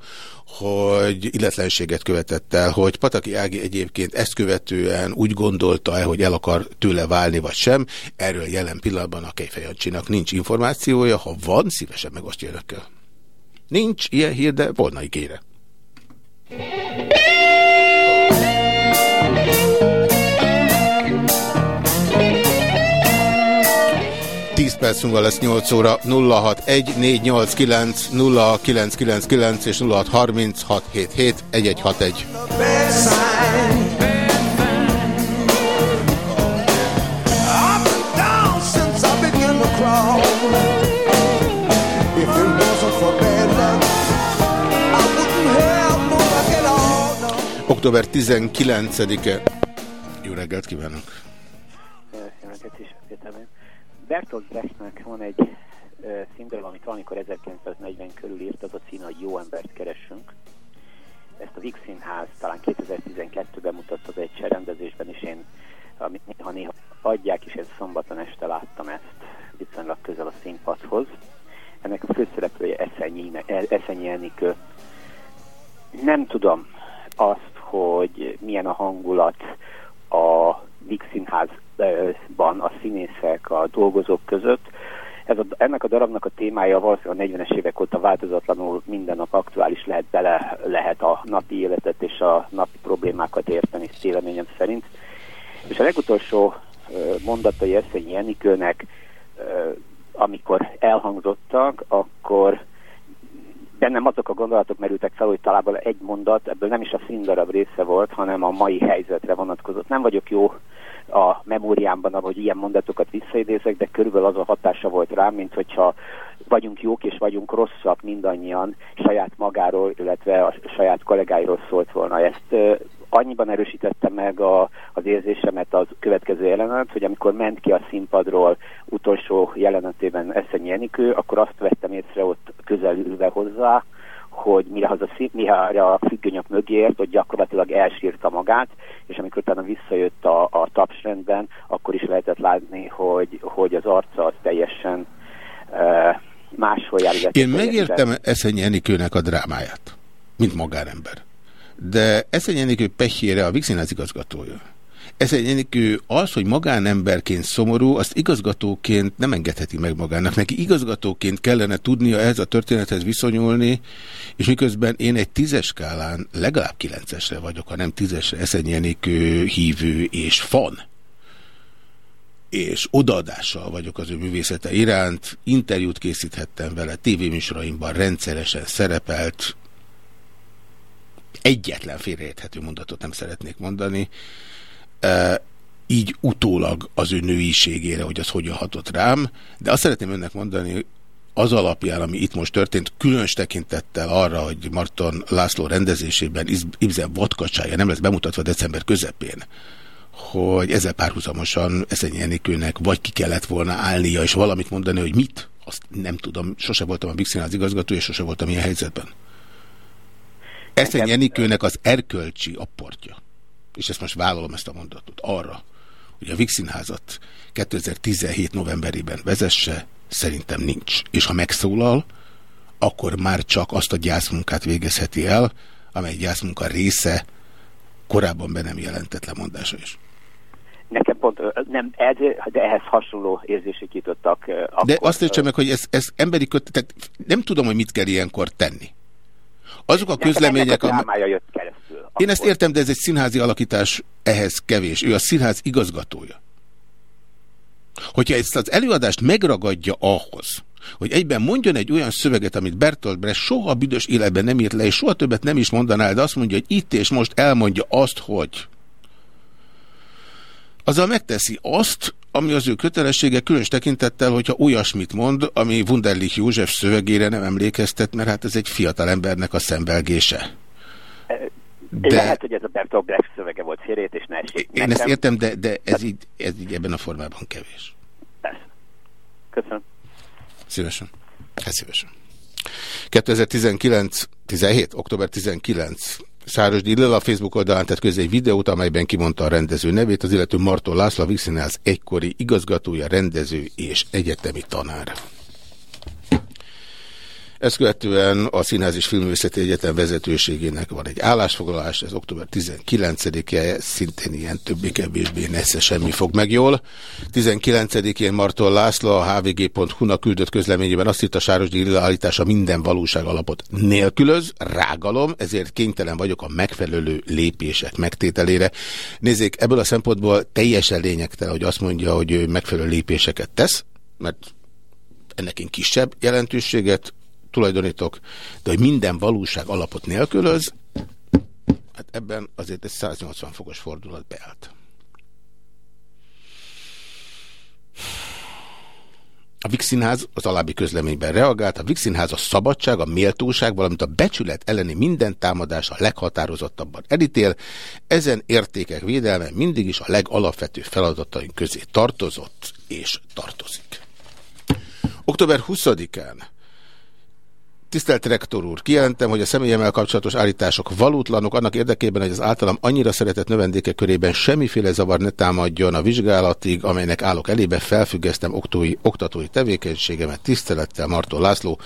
hogy illetlenséget követett el, hogy Pataki Ági egyébként ezt követően úgy gondolta-e, hogy el akar tőle válni, vagy sem. Erről jelen pillanatban a Kejfejancsinak nincs információja, ha van, szívesen megosztja önökkel. Nincs ilyen hír, de volna igényre. 10 perc múlva lesz 8 óra 061 489 0999 és 063677 1161. Október 19-e. Jó reggelt kívánok! Bertolt Brechtnek van egy szindalom, amit valamikor 1940 körül írt, az a cím, hogy Jó embert keresünk. Ezt a Vix Színház talán 2012-ben mutatta egy rendezésben, és én amit néha-néha adják, és ez szombaton este láttam ezt viszonylag közel a színpadhoz. Ennek a főszereplője Eszenyi, Eszenyi Enikő. Nem tudom azt, hogy milyen a hangulat a Vix Színházban a színészek, a dolgozók között. Ez a, ennek a darabnak a témája valószínűleg a 40-es évek óta változatlanul minden nap aktuális lehet, bele lehet a napi életet és a napi problémákat érteni véleményem szerint. És a legutolsó mondatai Eszényi Enikőnek, amikor elhangzottak, akkor bennem azok a gondolatok merültek fel, hogy talán egy mondat, ebből nem is a színdarab része volt, hanem a mai helyzetre vonatkozott. Nem vagyok jó a memóriámban, ahogy ilyen mondatokat visszaidézek, de körülbelül az a hatása volt rám, mint hogyha vagyunk jók és vagyunk rosszak mindannyian saját magáról, illetve a saját kollégáiról szólt volna. Ezt annyiban erősítette meg a, az érzésemet az következő jelenet, hogy amikor ment ki a színpadról utolsó jelenetében Eszenyi Enikő, akkor azt vettem észre ott közelülve hozzá, hogy mire, az a, mire a függönyök mögért, hogy gyakorlatilag elsírta magát, és amikor utána visszajött a, a tapsrendben, akkor is lehetett látni, hogy, hogy az arca az teljesen uh, máshol jár. Én megértem Eszenyi Enikőnek a drámáját, mint magárember. De Eszenyi Enikő pehjére a Vixinház igazgatója Ezenyénikő az, hogy magánemberként szomorú, azt igazgatóként nem engedheti meg magának. Neki igazgatóként kellene tudnia ehhez a történethez viszonyulni, és miközben én egy tízes skálán legalább kilencesre vagyok, ha nem tízesre Ezenyénikő hívő és fan. És odaadással vagyok az ő művészete iránt, interjút készíthettem vele, tévéműsoraimban rendszeresen szerepelt, egyetlen félreérthető mondatot nem szeretnék mondani, így utólag az ő nőiségére, hogy az hogyan hatott rám, de azt szeretném önnek mondani, az alapján, ami itt most történt, különös tekintettel arra, hogy Marton László rendezésében Ibzen vadkacsája nem lesz bemutatva december közepén, hogy ezzel párhuzamosan Eszenyi Enikőnek vagy ki kellett volna állnia, és valamit mondani, hogy mit, azt nem tudom, sose voltam a Bixinház igazgató, és sose voltam ilyen helyzetben. Eszenyi Enikőnek az erkölcsi apportja és ezt most vállalom ezt a mondatot, arra, hogy a Vixinházat 2017 novemberében vezesse, szerintem nincs. És ha megszólal, akkor már csak azt a gyászmunkát végezheti el, amely gyászmunka része korábban be nem jelentett lemondása is. Nekem pont nem ez, de ehhez hasonló érzések jutottak. Akkor, de azt értsem meg, hogy ez, ez emberi köt, tehát nem tudom, hogy mit kell ilyenkor tenni. Azok a közlemények... A jött keresztül. Én ezt értem, de ez egy színházi alakítás ehhez kevés. Ő a színház igazgatója. Hogyha ezt az előadást megragadja ahhoz, hogy egyben mondjon egy olyan szöveget, amit Bertolt Brecht soha büdös életben nem írt le, és soha többet nem is mondaná, de azt mondja, hogy itt és most elmondja azt, hogy azzal megteszi azt, ami az ő kötelessége, különös tekintettel, hogyha olyasmit mond, ami Wunderlich József szövegére nem emlékeztet, mert hát ez egy fiatal embernek a szembelgése. De... Lehet, hogy ez a Bertolt Brecht szövege volt félrét, és ne esik. Én ezt értem, de, de ez, így, ez így ebben a formában kevés. Persze. Köszönöm. Szívesen. Hát szívesen. 2019, 17, október 19 Száros Dillel a Facebook oldalán tett közé egy videót, amelyben kimondta a rendező nevét, az illető Marton László Vixinház egykori igazgatója, rendező és egyetemi tanár. Ezt követően a Színház és Filmőszeti Egyetem vezetőségének van egy állásfoglalás, ez október 19-e, szintén ilyen többé-kevésbé nesze semmi fog meg jól. 19-én Marton László a hvg.hu-nak küldött közleményében azt itt a Sárosdi állítása minden valóság alapot nélkülöz, rágalom, ezért kénytelen vagyok a megfelelő lépések megtételére. Nézzék, ebből a szempontból teljesen lényegtelen, hogy azt mondja, hogy ő megfelelő lépéseket tesz, mert ennek én kisebb jelentőséget tulajdonítok, de hogy minden valóság alapot nélkülöz, hát ebben azért egy 180 fokos fordulat beállt. A Vixinház az alábbi közleményben reagált. A Vixinház a szabadság, a méltóság, valamint a becsület elleni minden támadás a leghatározottabban elítél. Ezen értékek védelme mindig is a legalapvetőbb feladataink közé tartozott és tartozik. Október 20-án Tisztelt rektor úr, kijelentem, hogy a személyemmel kapcsolatos állítások valótlanok annak érdekében, hogy az általam annyira szeretett növendékek körében semmiféle zavar ne támadjon a vizsgálatig, amelynek állok elébe, felfüggesztem októi, oktatói tevékenységemet. Tisztelettel Martó László,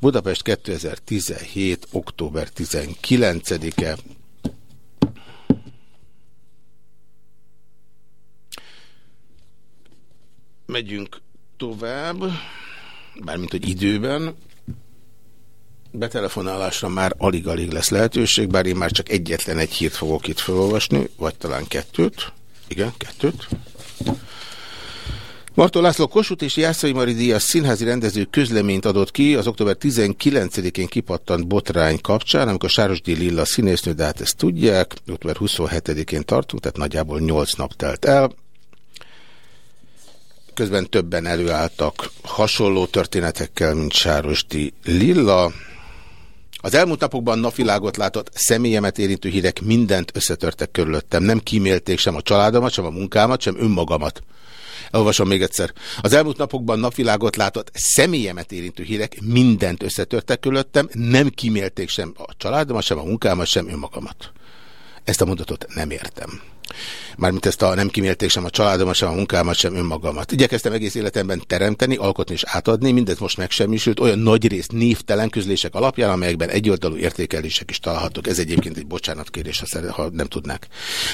Budapest 2017. október 19-e. Megyünk tovább, bármint hogy időben betelefonálásra már alig-alig lesz lehetőség, bár én már csak egyetlen egy hírt fogok itt felolvasni, vagy talán kettőt. Igen, kettőt. Martó László Kossuth és Jászai Mari Díjas színházi rendező közleményt adott ki az október 19-én kipattant botrány kapcsán, amikor Sárosdi Lilla színésznő, de hát ezt tudják, október 27-én tartunk, tehát nagyjából 8 nap telt el. Közben többen előálltak hasonló történetekkel, mint Sárosdi Lilla. Az elmúlt napokban napvilágot látott személyemet érintő hírek mindent összetörtek körülöttem. Nem kímélték sem a családomat, sem a munkámat, sem önmagamat. Elolvasom még egyszer. Az elmúlt napokban napvilágot látott személyemet érintő hírek mindent összetörtek körülöttem, nem kímélték sem a családomat, sem a munkámat, sem önmagamat. Ezt a mondatot nem értem. Mármint ezt a nem kimélték sem a családomat, sem a munkámat, sem önmagamat. Igyekeztem egész életemben teremteni, alkotni és átadni, mindez most megsemmisült, olyan nagy részt névtelen közlések alapján, amelyekben egyoldalú értékelések is találhatók. Ez egyébként egy bocsánatkérés, ha, szeret, ha nem tudnák.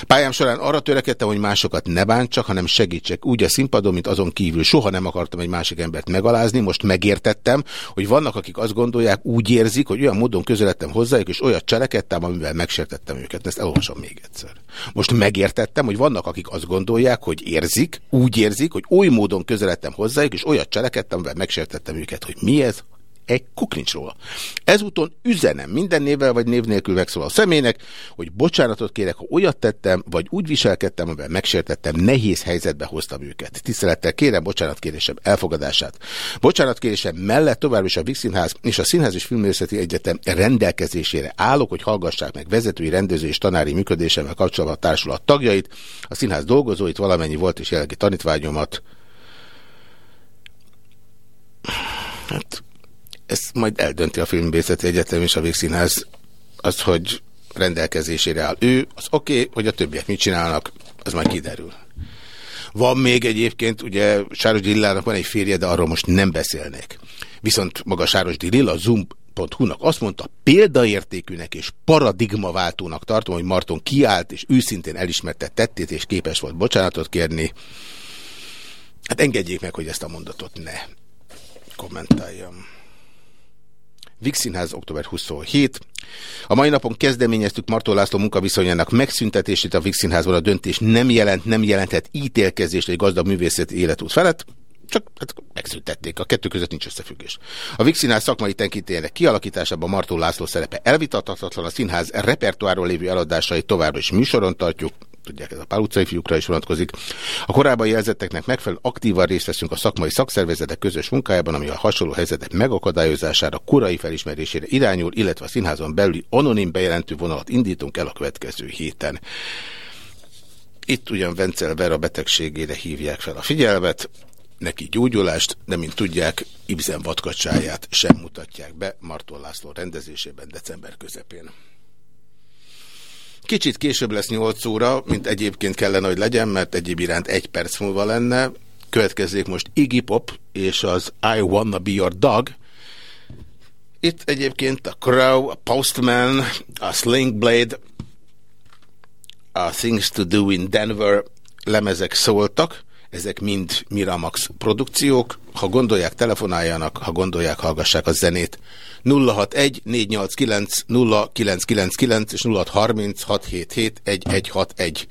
Pályám során arra törekedtem, hogy másokat ne bántsak, hanem segítsek úgy a színpadon, mint azon kívül. Soha nem akartam egy másik embert megalázni, most megértettem, hogy vannak, akik azt gondolják, úgy érzik, hogy olyan módon közeledtem hozzájuk, és olyat cselekedtem, amivel megsértettem őket. Ezt elolvasom még egyszer. Most megértettem, hogy vannak, akik azt gondolják, hogy érzik, úgy érzik, hogy oly módon közeledtem hozzájuk, és olyat cselekedtem, amivel megsértettem őket, hogy mi ez, egy kuk nincs róla. Ezúton üzenem minden névvel vagy név nélkül megszól a személynek, hogy bocsánatot kérek, ha olyat tettem, vagy úgy viselkedtem, amivel megsértettem, nehéz helyzetbe hoztam őket. Tisztelettel kérem bocsánatkérésem elfogadását. Bocsánatkérésem mellett tovább is a Színház és a Színház és Filmőszeti Egyetem rendelkezésére állok, hogy hallgassák meg vezetői, rendező és tanári működésemmel kapcsolatban a társulat tagjait, a színház dolgozóit, valamennyi volt és jelenlegi tanítványomat. Hát ezt majd eldönti a Filmbészeti Egyetem és a Végszínház az, hogy rendelkezésére áll. Ő, az oké, okay, hogy a többiek mit csinálnak, az majd kiderül. Van még egyébként, ugye Sáros Lillának van egy férje, de arról most nem beszélnék. Viszont maga Sáros Lilla, Zoom.hu-nak azt mondta, példaértékűnek és paradigmaváltónak tartom, hogy Marton kiállt és őszintén elismerte tettét és képes volt bocsánatot kérni. Hát engedjék meg, hogy ezt a mondatot ne kommentáljam. Vixinház október 27. A mai napon kezdeményeztük Martó László munkaviszonyának megszüntetését a Vixinházban a döntés nem jelent, nem jelenthet ítélkezést egy gazdag művészeti életút felett. Csak hát megszüntették, a kettő között nincs összefüggés. A Vixinház szakmai tenkítélyének kialakításában Martó László szerepe elvitathatatlan, a színház repertoáról lévő eladásai továbbra is műsoron tartjuk, tudják, ez a pál utcai fiúkra is vonatkozik. A korábban jelzetteknek megfelelően aktívan részt veszünk a szakmai szakszervezetek közös munkájában, ami a hasonló helyzetek megakadályozására, korai felismerésére irányul, illetve a színházon belüli anonim bejelentő vonalat indítunk el a következő héten. Itt ugyan Vencel Vera betegségére hívják fel a figyelmet, neki gyógyulást, de mint tudják, Ibzen vadkacsáját sem mutatják be Marton László rendezésében december közepén. Kicsit később lesz 8 óra, mint egyébként kellene, hogy legyen, mert egyéb iránt egy perc múlva lenne. Következzék most Iggy Pop és az I Wanna Be Your Dog. Itt egyébként a Crow, a Postman, a Sling Blade, a Things to Do in Denver lemezek szóltak, ezek mind Miramax produkciók. Ha gondolják, telefonáljanak, ha gondolják, hallgassák a zenét. 061 489 0999 és 0630 677 1161.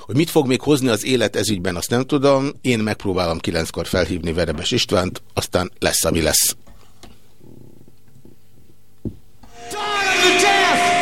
Hogy mit fog még hozni az élet ezügyben, azt nem tudom. Én megpróbálom kilenckor felhívni Verebes Istvánt, aztán lesz, ami lesz. Dawn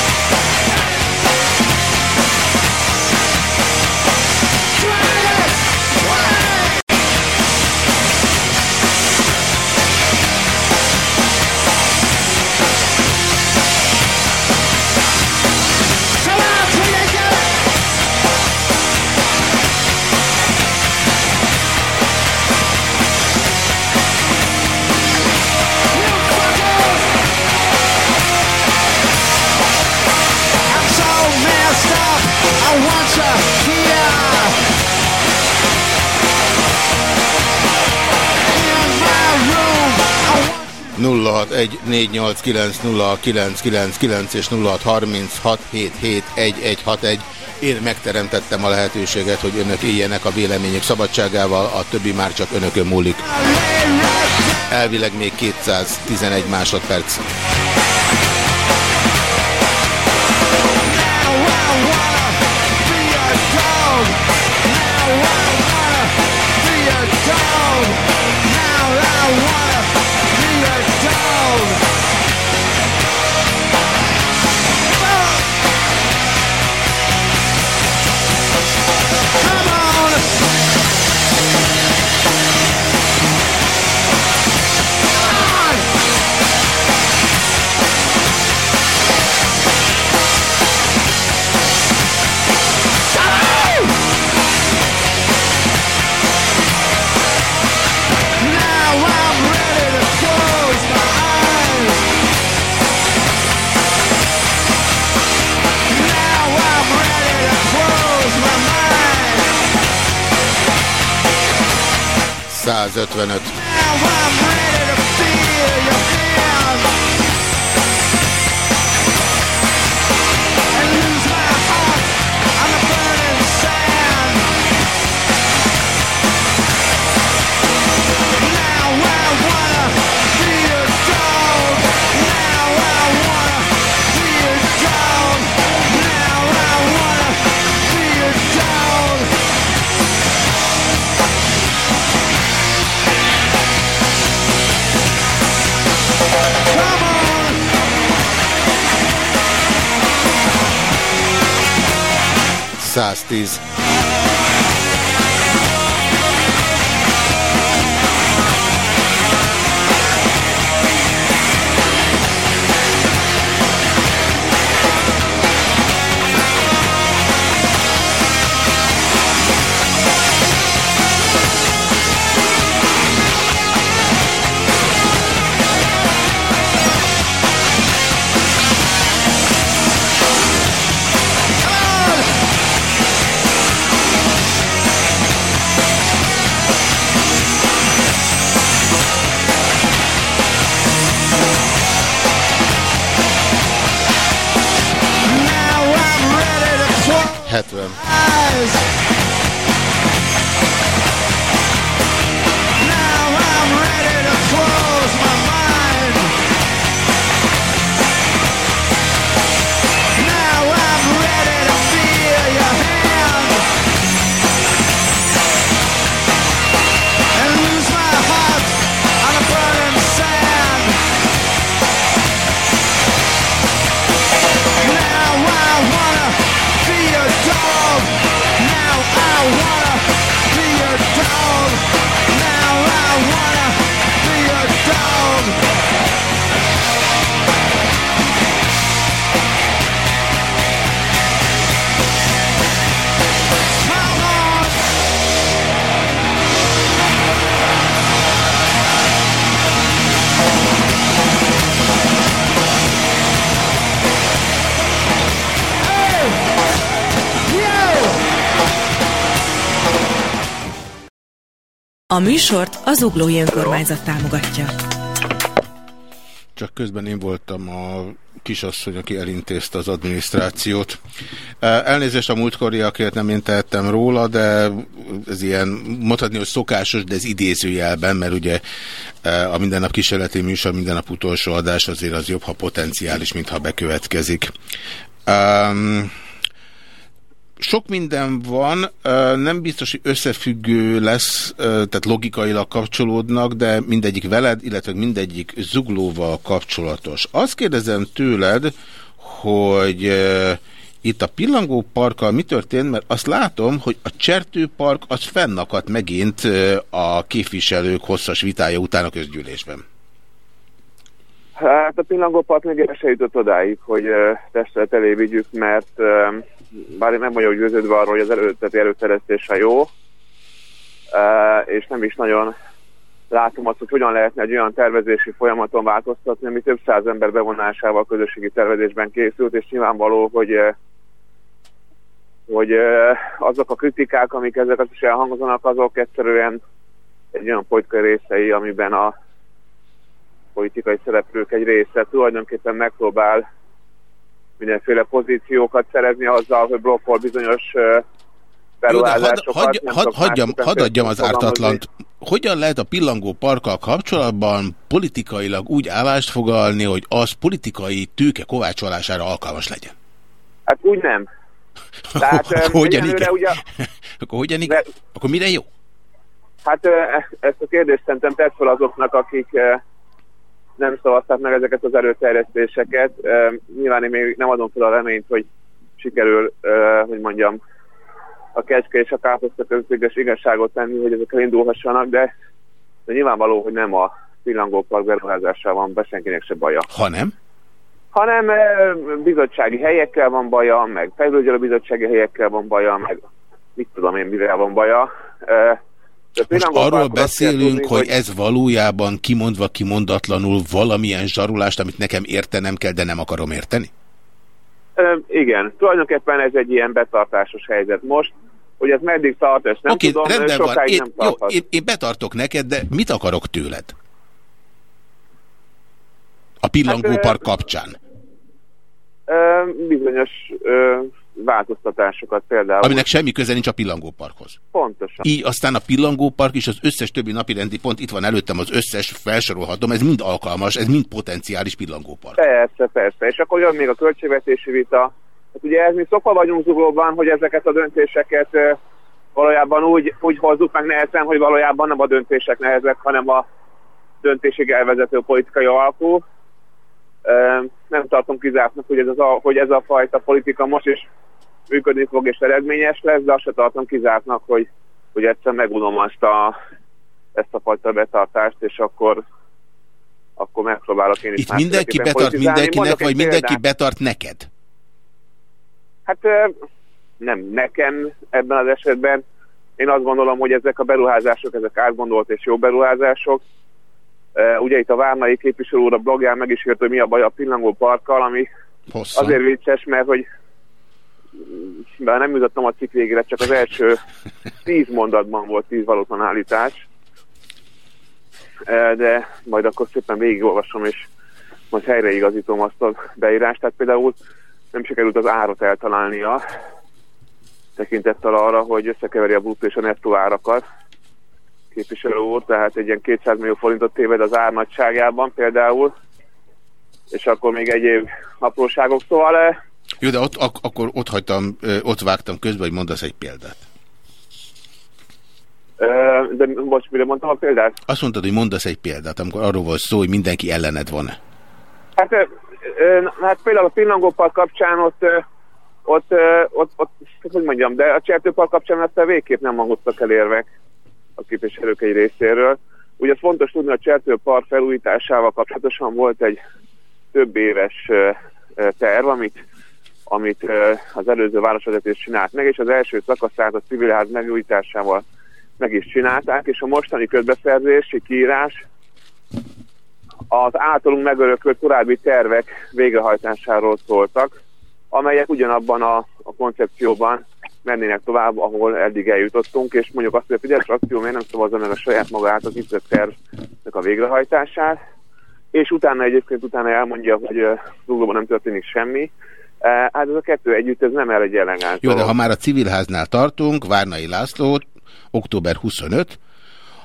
és 0636771161. Én megteremtettem a lehetőséget, hogy önök éljenek a vélemények szabadságával, a többi már csak önökön múlik. Elvileg még 211 másodperc. 155. Sasties. A műsort az Uglói Önkormányzat támogatja. Csak közben én voltam a kisasszony, aki elintézte az adminisztrációt. Elnézést a múltkoriakért nem én tehettem róla, de ez ilyen, mondhatni, hogy szokásos, de ez idézőjelben, mert ugye a mindennap kísérleti műsor, mindennap utolsó adás azért az jobb, ha potenciális, mint ha bekövetkezik. Um, sok minden van, nem biztos, hogy összefüggő lesz, tehát logikailag kapcsolódnak, de mindegyik veled, illetve mindegyik zuglóval kapcsolatos. Azt kérdezem tőled, hogy itt a Pillangó parkkal mi történt, mert azt látom, hogy a Csertőpark az fennakadt megint a képviselők hosszas vitája után a közgyűlésben. Hát a Pillangó park még se jutott odáig, hogy testet elé vigyük, mert bár én nem vagyok győződve arról, hogy az előtteti előteresztése jó, és nem is nagyon látom azt, hogy hogyan lehetne egy olyan tervezési folyamaton változtatni, ami több száz ember bevonásával közösségi tervezésben készült, és nyilvánvaló, hogy hogy azok a kritikák, amik ezek is elhangozanak, azok egyszerűen egy olyan politikai részei, amiben a politikai szereplők egy része tulajdonképpen megpróbál mindenféle pozíciókat szerezni azzal, hogy blokkol bizonyos beruházásokat. Hadd had, hadd, had adjam az ártatlant. Hogyan lehet a pillangó parkkal kapcsolatban politikailag úgy állást fogalni, hogy az politikai tőke kovácsolására alkalmas legyen? Hát úgy nem. Tehát, [LAUGHS] [LAUGHS] Akkor hogyan igen? Ugye, Akkor hogyan igen? Akkor mire jó? Hát ezt a kérdést szerintem tett fel azoknak, akik nem szavazták meg ezeket az erőterjesztéseket. Nyilván én még nem adom fel a reményt, hogy sikerül, hogy mondjam, a kecske és a káposzta közösséges igazságot tenni, hogy ezek indulhassanak, de, de nyilvánvaló, hogy nem a pillangópark beruházásával van be senkinek se baja. Ha nem? Hanem bizottsági helyekkel van baja, meg fejlődjel a bizottsági helyekkel van baja, meg mit tudom én, mivel van baja. Most arról beszélünk, tudni, hogy, hogy ez valójában kimondva kimondatlanul valamilyen zsarulást, amit nekem értenem kell, de nem akarom érteni? Ö, igen, tulajdonképpen ez egy ilyen betartásos helyzet most. Hogy ez meddig tart, ezt nem okay, tudom, rendben van. Én, nem jó, én, én betartok neked, de mit akarok tőled? A pillangópark hát, kapcsán. Ö, bizonyos ö, változtatásokat például. Aminek semmi köze nincs a pillangóparkhoz. Pontosan. Így aztán a pillangópark és az összes többi napirendi pont, itt van előttem az összes felsorolhatom, ez mind alkalmas, ez mind potenciális pillangópark. Persze, persze. És akkor jön még a költségvetési vita. Hát ugye ez mi szokva vagyunk zuglóban, hogy ezeket a döntéseket valójában úgy, úgy hozzuk meg nehezen, hogy valójában nem a döntések nehezek, hanem a döntésig elvezető politikai alkú. Nem tartom kizártnak, hogy ez, az a, hogy ez a fajta politika most is működni fog és eredményes lesz, de azt se tartom kizártnak, hogy, hogy egyszer megunom azt a, ezt a fajta betartást, és akkor akkor megpróbálok én is Itt mindenki betart mindenkinek, vagy mindenki betart neked? Hát nem nekem ebben az esetben. Én azt gondolom, hogy ezek a beruházások, ezek átgondolt és jó beruházások. Ugye itt a Várnai képviselő úr a blogján meg is írt, hogy mi a baj a pillangó parkkal, ami Hosszan. azért vicces, mert hogy bár nem jutottam a cikk végére, csak az első tíz mondatban volt tíz valótlan állítás, e, de majd akkor szépen végigolvasom, és majd helyreigazítom azt a beírást. Tehát például nem sikerült az árat eltalálnia, tekintettel arra, hogy összekeveri a bruttó és a nettó árakat képviselő úr, tehát egy ilyen 200 millió forintot téved az ár nagyságában például, és akkor még egyéb apróságok. Szóval e, jó, de ott, ak akkor ott hagytam, ott vágtam közben, hogy mondasz egy példát. De most mire mondtam a példát? Azt mondtad, hogy mondasz egy példát, amikor arról volt szó, hogy mindenki ellened van. Hát, hát például a pillangópark kapcsán ott, ott, ott, ott, hogy mondjam, de a csertőpark kapcsán ezt a végképp nem hangoztak el érvek a képviselők egy részéről. Ugye fontos tudni, a csertőpark felújításával kapcsolatosan volt egy több éves terv, amit amit az előző városvezetés csinált meg, és az első szakaszát a civilház megújításával meg is csinálták, és a mostani közbeszerzési kiírás az általunk megörökölt korábbi tervek végrehajtásáról szóltak, amelyek ugyanabban a, a koncepcióban mennének tovább, ahol eddig eljutottunk, és mondjuk azt, hogy a Fidesz frakció miért nem szavazza meg a saját magát az itt tervnek a végrehajtását, és utána egyébként utána elmondja, hogy Zuglóban nem történik semmi, Hát ez a kettő együtt, ez nem el egy elegáns. Jó, de ha már a civilháznál tartunk, Várnai László, október 25,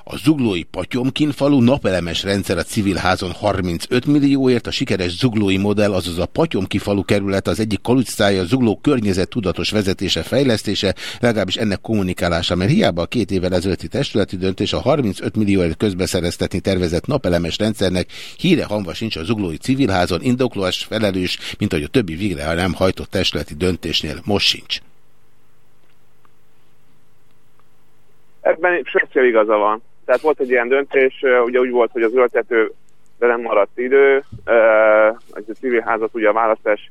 a zuglói Patyomkin falu napelemes rendszer a civil házon 35 millióért, a sikeres zuglói modell, azaz a Patyomki falu kerület az egyik kalucszája, a zugló környezet tudatos vezetése, fejlesztése, legalábbis ennek kommunikálása, mert hiába a két évvel ezelőtti testületi döntés a 35 millióért közbeszereztetni tervezett napelemes rendszernek híre hanva sincs a zuglói civilházon, indoklós felelős, mint hogy a többi végre nem hajtott testületi döntésnél most sincs. Ebben speciál igaza van. Tehát volt egy ilyen döntés, ugye úgy volt, hogy az öltető de nem maradt idő, a civil házat ugye a választás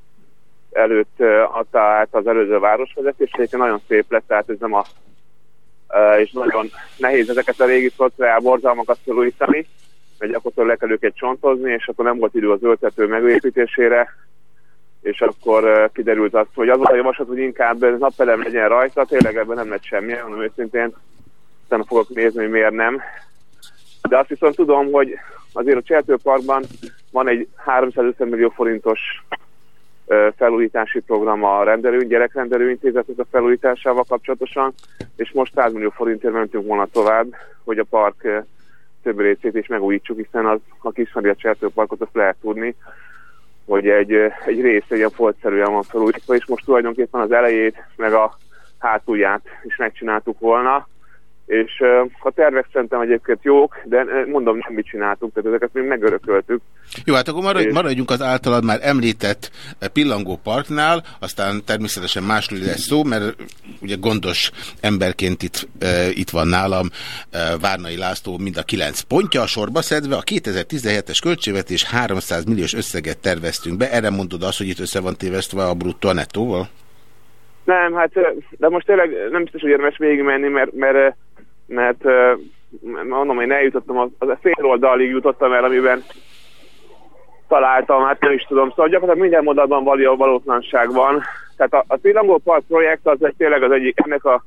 előtt adta át az előző városvezetés, és nagyon szép lett, tehát ez nem a és nagyon nehéz ezeket a régi szociál borzalmakat felújítani, mert gyakorlatilag le kell őket csontozni, és akkor nem volt idő az öltető megépítésére, és akkor kiderült azt, hogy az a javaslat, hogy inkább napelem legyen rajta, tényleg ebben nem lett semmi, hanem őszintén utána fogok nézni, hogy miért nem. De azt viszont tudom, hogy azért a Cseltőparkban van egy 350 millió forintos felújítási program a rendelő, gyerekrendelőintézetnek a felújításával kapcsolatosan, és most 100 millió forintért mentünk volna tovább, hogy a park több részét is megújítsuk, hiszen az, aki ismeri a Cseltőparkot, azt lehet tudni, hogy egy, egy rész egy ilyen foltszerűen van felújítva, és most tulajdonképpen az elejét, meg a hátulját is megcsináltuk volna, és a tervek szerintem egyébként jók, de mondom, nem mit csináltuk, tehát ezeket még megörököltük. Jó, hát akkor maradj, maradjunk az általad már említett Pillangó Parknál, aztán természetesen másról lesz szó, mert ugye gondos emberként itt, e, itt van nálam e, Várnai László mind a kilenc pontja a sorba szedve. A 2017-es költségvetés 300 milliós összeget terveztünk be. Erre mondod azt, hogy itt össze van tévesztve a bruttó a nettóval? Nem, hát de most tényleg nem biztos, hogy érdemes végigmenni, mert, mert mert mondom, én eljutottam, az, az a fél oldalig jutottam el, amiben találtam, hát nem is tudom, szóval gyakorlatilag minden modellban való valótlanság van. Tehát a, a Pillangó Park projekt az egy, tényleg az egyik, ennek a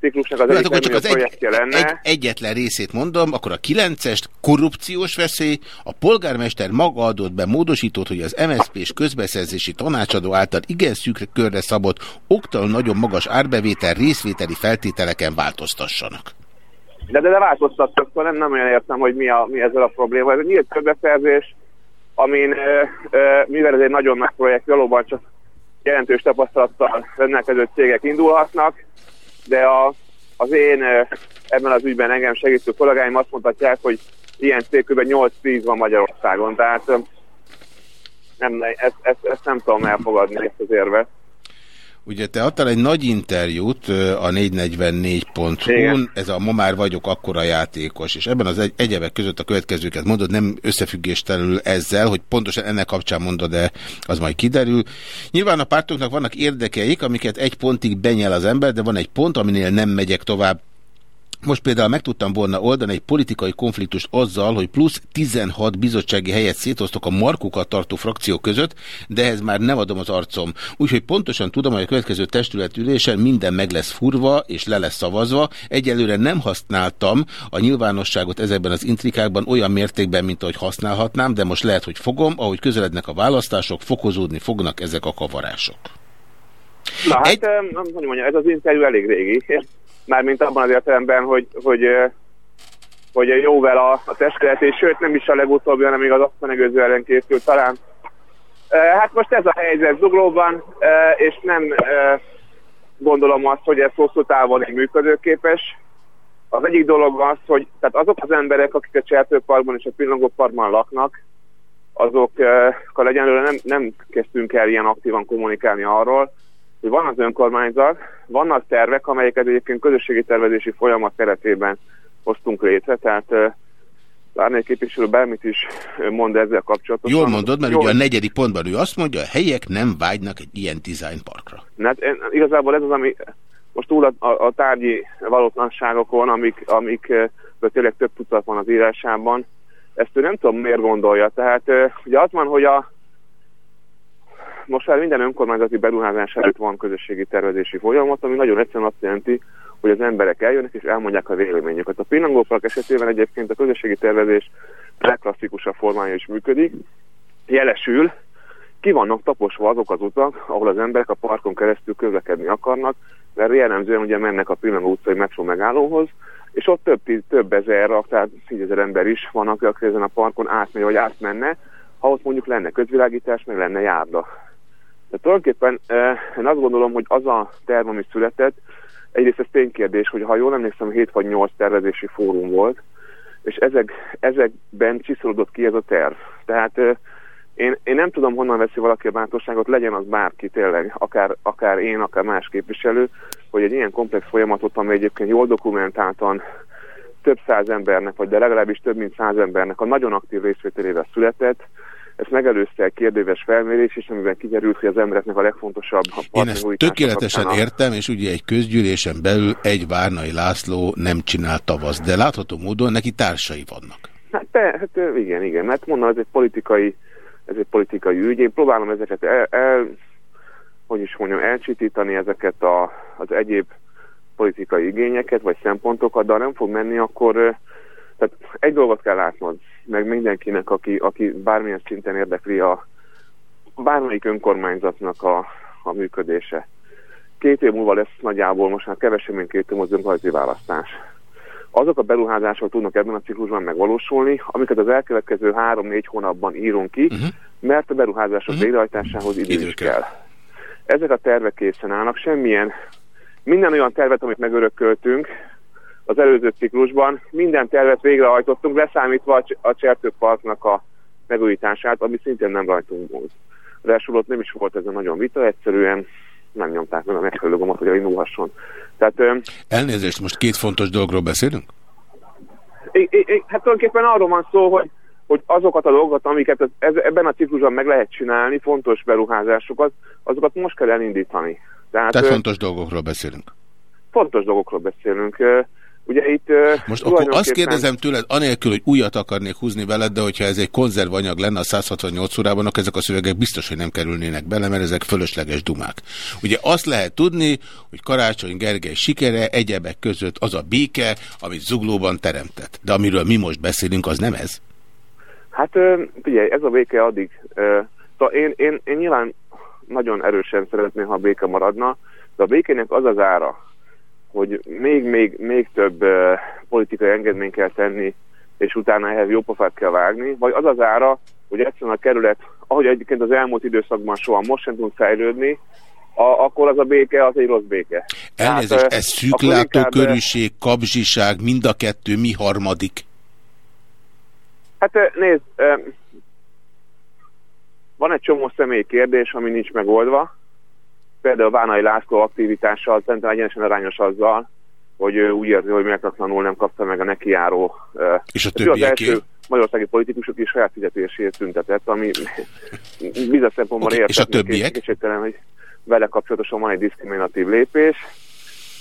ciklusnak az egyik csak az projektje egy, lenne. Egy, egyetlen részét mondom, akkor a 9-est korrupciós veszély, a polgármester maga adott be módosítót, hogy az MSZP és közbeszerzési tanácsadó által igen szűkre körre szabott, oktal nagyon magas árbevétel részvételi feltételeken változtassanak. De, de, de változtattak, nem, nem olyan értem, hogy mi, a, mi ezzel a probléma. Ez egy nyílt közbeszerzés, amin, ö, ö, mivel ez egy nagyon nagy projekt, valóban csak jelentős tapasztalattal rendelkező cégek indulhatnak, de a, az én ö, ebben az ügyben engem segítő kollégáim azt mondhatják, hogy ilyen cég kb. 8-10 van Magyarországon, tehát nem, ezt, ezt, ezt nem tudom elfogadni, ezt az érvet. Ugye te adtál egy nagy interjút a 444.hu-n, ez a ma már vagyok akkora játékos, és ebben az egy, egyebek között a következőket mondod, nem összefüggéstelenül ezzel, hogy pontosan ennek kapcsán mondod, de az majd kiderül. Nyilván a pártoknak vannak érdekeik, amiket egy pontig benyel az ember, de van egy pont, aminél nem megyek tovább, most például meg tudtam volna oldani egy politikai konfliktust azzal, hogy plusz 16 bizottsági helyet szétoztok a markukat tartó frakció között, de ehhez már nem adom az arcom. Úgyhogy pontosan tudom, hogy a következő testületülésen minden meg lesz furva és le lesz szavazva. Egyelőre nem használtam a nyilvánosságot ezekben az intrikákban olyan mértékben, mint ahogy használhatnám, de most lehet, hogy fogom, ahogy közelednek a választások, fokozódni fognak ezek a kavarások. Na hát, Egy... nem mondjam, ez az interjú elég régi mármint abban az értelemben, hogy, hogy, hogy jóvel a, a testület, és sőt nem is a legutóbbi, hanem még az azt menegőző ellen készült talán. Hát most ez a helyzet zuglóban, és nem gondolom azt, hogy ez hosszú távon egy működőképes. Az egyik dolog az, hogy tehát azok az emberek, akik a Csertőparkban és a Pillangóparkban laknak, azokkal egyenlőre nem, nem kezdtünk el ilyen aktívan kommunikálni arról, hogy van az önkormányzat, vannak tervek, amelyeket egyébként közösségi tervezési folyamat keretében hoztunk létre, tehát Várnél képviselő bármit is mond ezzel kapcsolatosan. Jól mondod, mert Jól. ugye a negyedik pontban ő azt mondja, a helyek nem vágynak egy ilyen design parkra. Hát igazából ez az, ami most túl a, a, a tárgyi valótlanságokon, amik, amik tényleg több tucat van az írásában, ezt ő nem tudom miért gondolja. Tehát ugye az van, hogy a most már minden önkormányzati beruházás előtt van közösségi tervezési folyamat, ami nagyon egyszerűen azt jelenti, hogy az emberek eljönnek és elmondják a véleményüket. A Pillangópark esetében egyébként a közösségi tervezés legklasszikusabb formája is működik. Jelesül, ki vannak taposva azok az utak, ahol az emberek a parkon keresztül közlekedni akarnak, mert jellemzően ugye mennek a Pillangó utcai metró megállóhoz, és ott több, több ezer, tehát tízezer ember is van, aki ezen a parkon átmegy, vagy átmenne, ha ott mondjuk lenne közvilágítás, meg lenne járda. Tehát tulajdonképpen én azt gondolom, hogy az a terv, ami született, egyrészt ez ténykérdés, hogy ha jól emlékszem, 7 vagy 8 tervezési fórum volt, és ezek, ezekben csiszolódott ki ez a terv. Tehát eh, én, én nem tudom, honnan veszi valaki a bátorságot, legyen az bárki tényleg, akár, akár én, akár más képviselő, hogy egy ilyen komplex folyamatot, ami egyébként jól dokumentáltan több száz embernek, vagy de legalábbis több mint száz embernek a nagyon aktív részvételével született, ezt megelőzte egy kérdéves felmérés, és amiben kiderült, hogy az embereknek a legfontosabb a Én ezt tökéletesen a... értem, és ugye egy közgyűlésen belül egy Várnai László nem csinál tavasz, de látható módon neki társai vannak. Hát, de, hát igen, igen, mert mondom, ez egy politikai, ez egy politikai ügy. Én próbálom ezeket el, el hogy is mondjam, elcsitítani ezeket a, az egyéb politikai igényeket, vagy szempontokat, de ha nem fog menni, akkor tehát egy dolgot kell látnod, meg mindenkinek, aki, aki bármilyen szinten érdekli a bármelyik önkormányzatnak a, a működése. Két év múlva lesz nagyjából, most már kevesebb, mint két év az önkormányzati választás. Azok a beruházások tudnak ebben a ciklusban megvalósulni, amiket az elkövetkező három-négy hónapban írunk ki, uh mhm. -huh. mert a beruházások uh mhm. -huh. végrehajtásához idő is kell. kell. Ezek a tervek készen állnak, semmilyen, minden olyan tervet, amit megörököltünk, az előző ciklusban. Minden tervet végrehajtottunk, leszámítva a Csertőparknak a megújítását, ami szintén nem rajtunk volt. Ráadásul ott nem is volt ez a nagyon vita, egyszerűen nem nyomták meg a megfelelő gomot, hogy indulhasson. Tehát, Elnézést, most két fontos dologról beszélünk? É, é, é, hát tulajdonképpen arról van szó, hogy, hogy azokat a dolgokat, amiket ez, ebben a ciklusban meg lehet csinálni, fontos beruházásokat, azokat most kell elindítani. Tehát, Tehát fontos dolgokról beszélünk. Fontos dolgokról beszélünk. Ugye itt, Most akkor azt kérdezem tőled, anélkül, hogy újat akarnék húzni veled, de hogyha ez egy konzervanyag lenne a 168 órában, akkor ezek a szövegek biztos, hogy nem kerülnének bele, mert ezek fölösleges dumák. Ugye azt lehet tudni, hogy Karácsony Gergely sikere egyebek között az a béke, amit zuglóban teremtett. De amiről mi most beszélünk, az nem ez? Hát figyelj, ez a béke addig. Szóval én, én, én nyilván nagyon erősen szeretném, ha a béke maradna, de a békének az az ára, hogy még, még, még több uh, politikai engedményt kell tenni, és utána ehhez jó pofát kell vágni, vagy az az ára, hogy egyszerűen a kerület, ahogy egyébként az elmúlt időszakban soha most sem tud fejlődni, a, akkor az a béke, az egy rossz béke. Elnézést, Tehát, ez szűklátókörűség, kabzsiság, mind a kettő, mi harmadik? Hát nézd, van egy csomó személyi kérdés, ami nincs megoldva, például Vánai László aktivitással szerintem egyenesen arányos azzal, hogy ő úgy érzi, hogy méltatlanul nem kapta meg a nekiáró. És a többieké? magyarországi politikusok is saját fizetését tüntetett, ami [LAUGHS] bizonyos szempontból okay, És a többiek? Kétségtelen, hogy vele kapcsolatosan van egy diszkriminatív lépés,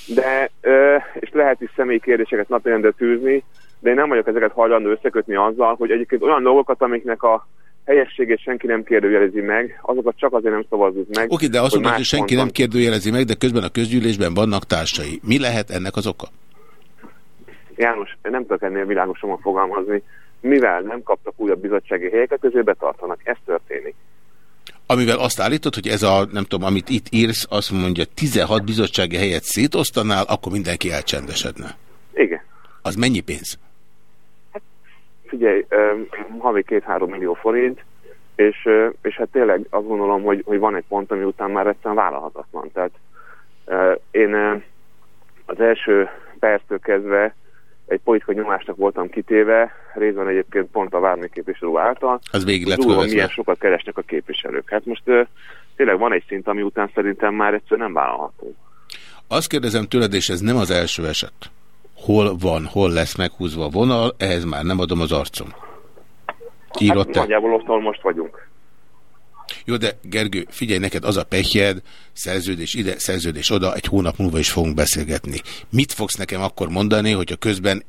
de, és lehet is személyi kérdéseket napirendre tűzni, de én nem vagyok ezeket hajlandó összekötni azzal, hogy egyébként olyan dolgokat, amiknek a helyességét senki nem kérdőjelezi meg, azokat csak azért nem szavazzuk meg. Oké, de azt mondod, hogy senki nem kérdőjelezi meg, de közben a közgyűlésben vannak társai. Mi lehet ennek az oka? János, nem tudok ennél világosan fogalmazni. Mivel nem kaptak újabb bizottsági helyeket, közébe tartanak. Ez történik. Amivel azt állítod, hogy ez a, nem tudom, amit itt írsz, azt mondja, 16 bizottsági helyet szétosztanál, akkor mindenki elcsendesedne. Igen. Az mennyi pénz? Figyelj, havi két-három millió forint, és, és hát tényleg azt gondolom, hogy, hogy van egy pont, ami után már egyszerűen vállalhatatlan. Tehát én az első perctől kezdve egy politikai nyomásnak voltam kitéve, részben egyébként pont a várni képviselő által. Az végig lett Tudom, milyen sokat keresnek a képviselők. Hát most tényleg van egy szint, ami után szerintem már egyszerűen nem vállalható. Azt kérdezem tőled, és ez nem az első eset hol van, hol lesz meghúzva a vonal, ehhez már nem adom az arcom. Írott hát, nagyjából ott, most vagyunk. Jó, de Gergő, figyelj neked, az a pehjed, szerződés ide, szerződés oda, egy hónap múlva is fogunk beszélgetni. Mit fogsz nekem akkor mondani, hogyha közben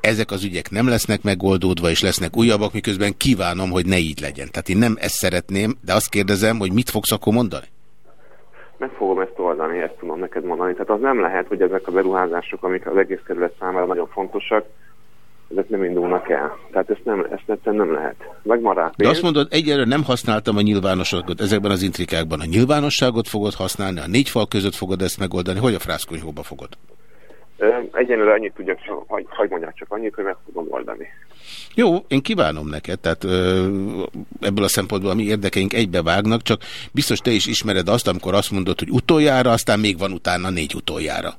ezek az ügyek nem lesznek megoldódva, és lesznek újabbak, miközben kívánom, hogy ne így legyen. Tehát én nem ezt szeretném, de azt kérdezem, hogy mit fogsz akkor mondani? Meg fogom ezt oldani, ezt tudom neked mondani. Tehát az nem lehet, hogy ezek a beruházások, amik az egész kerület számára nagyon fontosak, ezek nem indulnak el. Tehát ezt, nem, ezt egyszerűen nem lehet. Megmarad De azt mondod, egyelőre nem használtam a nyilvánosságot ezekben az intrikákban. A nyilvánosságot fogod használni, a négy fal között fogod ezt megoldani, hogy a frászkonyhóba fogod? Egyenlőre annyit tudjak, hogy, hogy mondjak csak annyit, hogy meg tudom oldani. Jó, én kívánom neked, tehát ö, ebből a szempontból a mi érdekeink egybevágnak, csak biztos te is ismered azt, amikor azt mondod, hogy utoljára, aztán még van utána négy utoljára.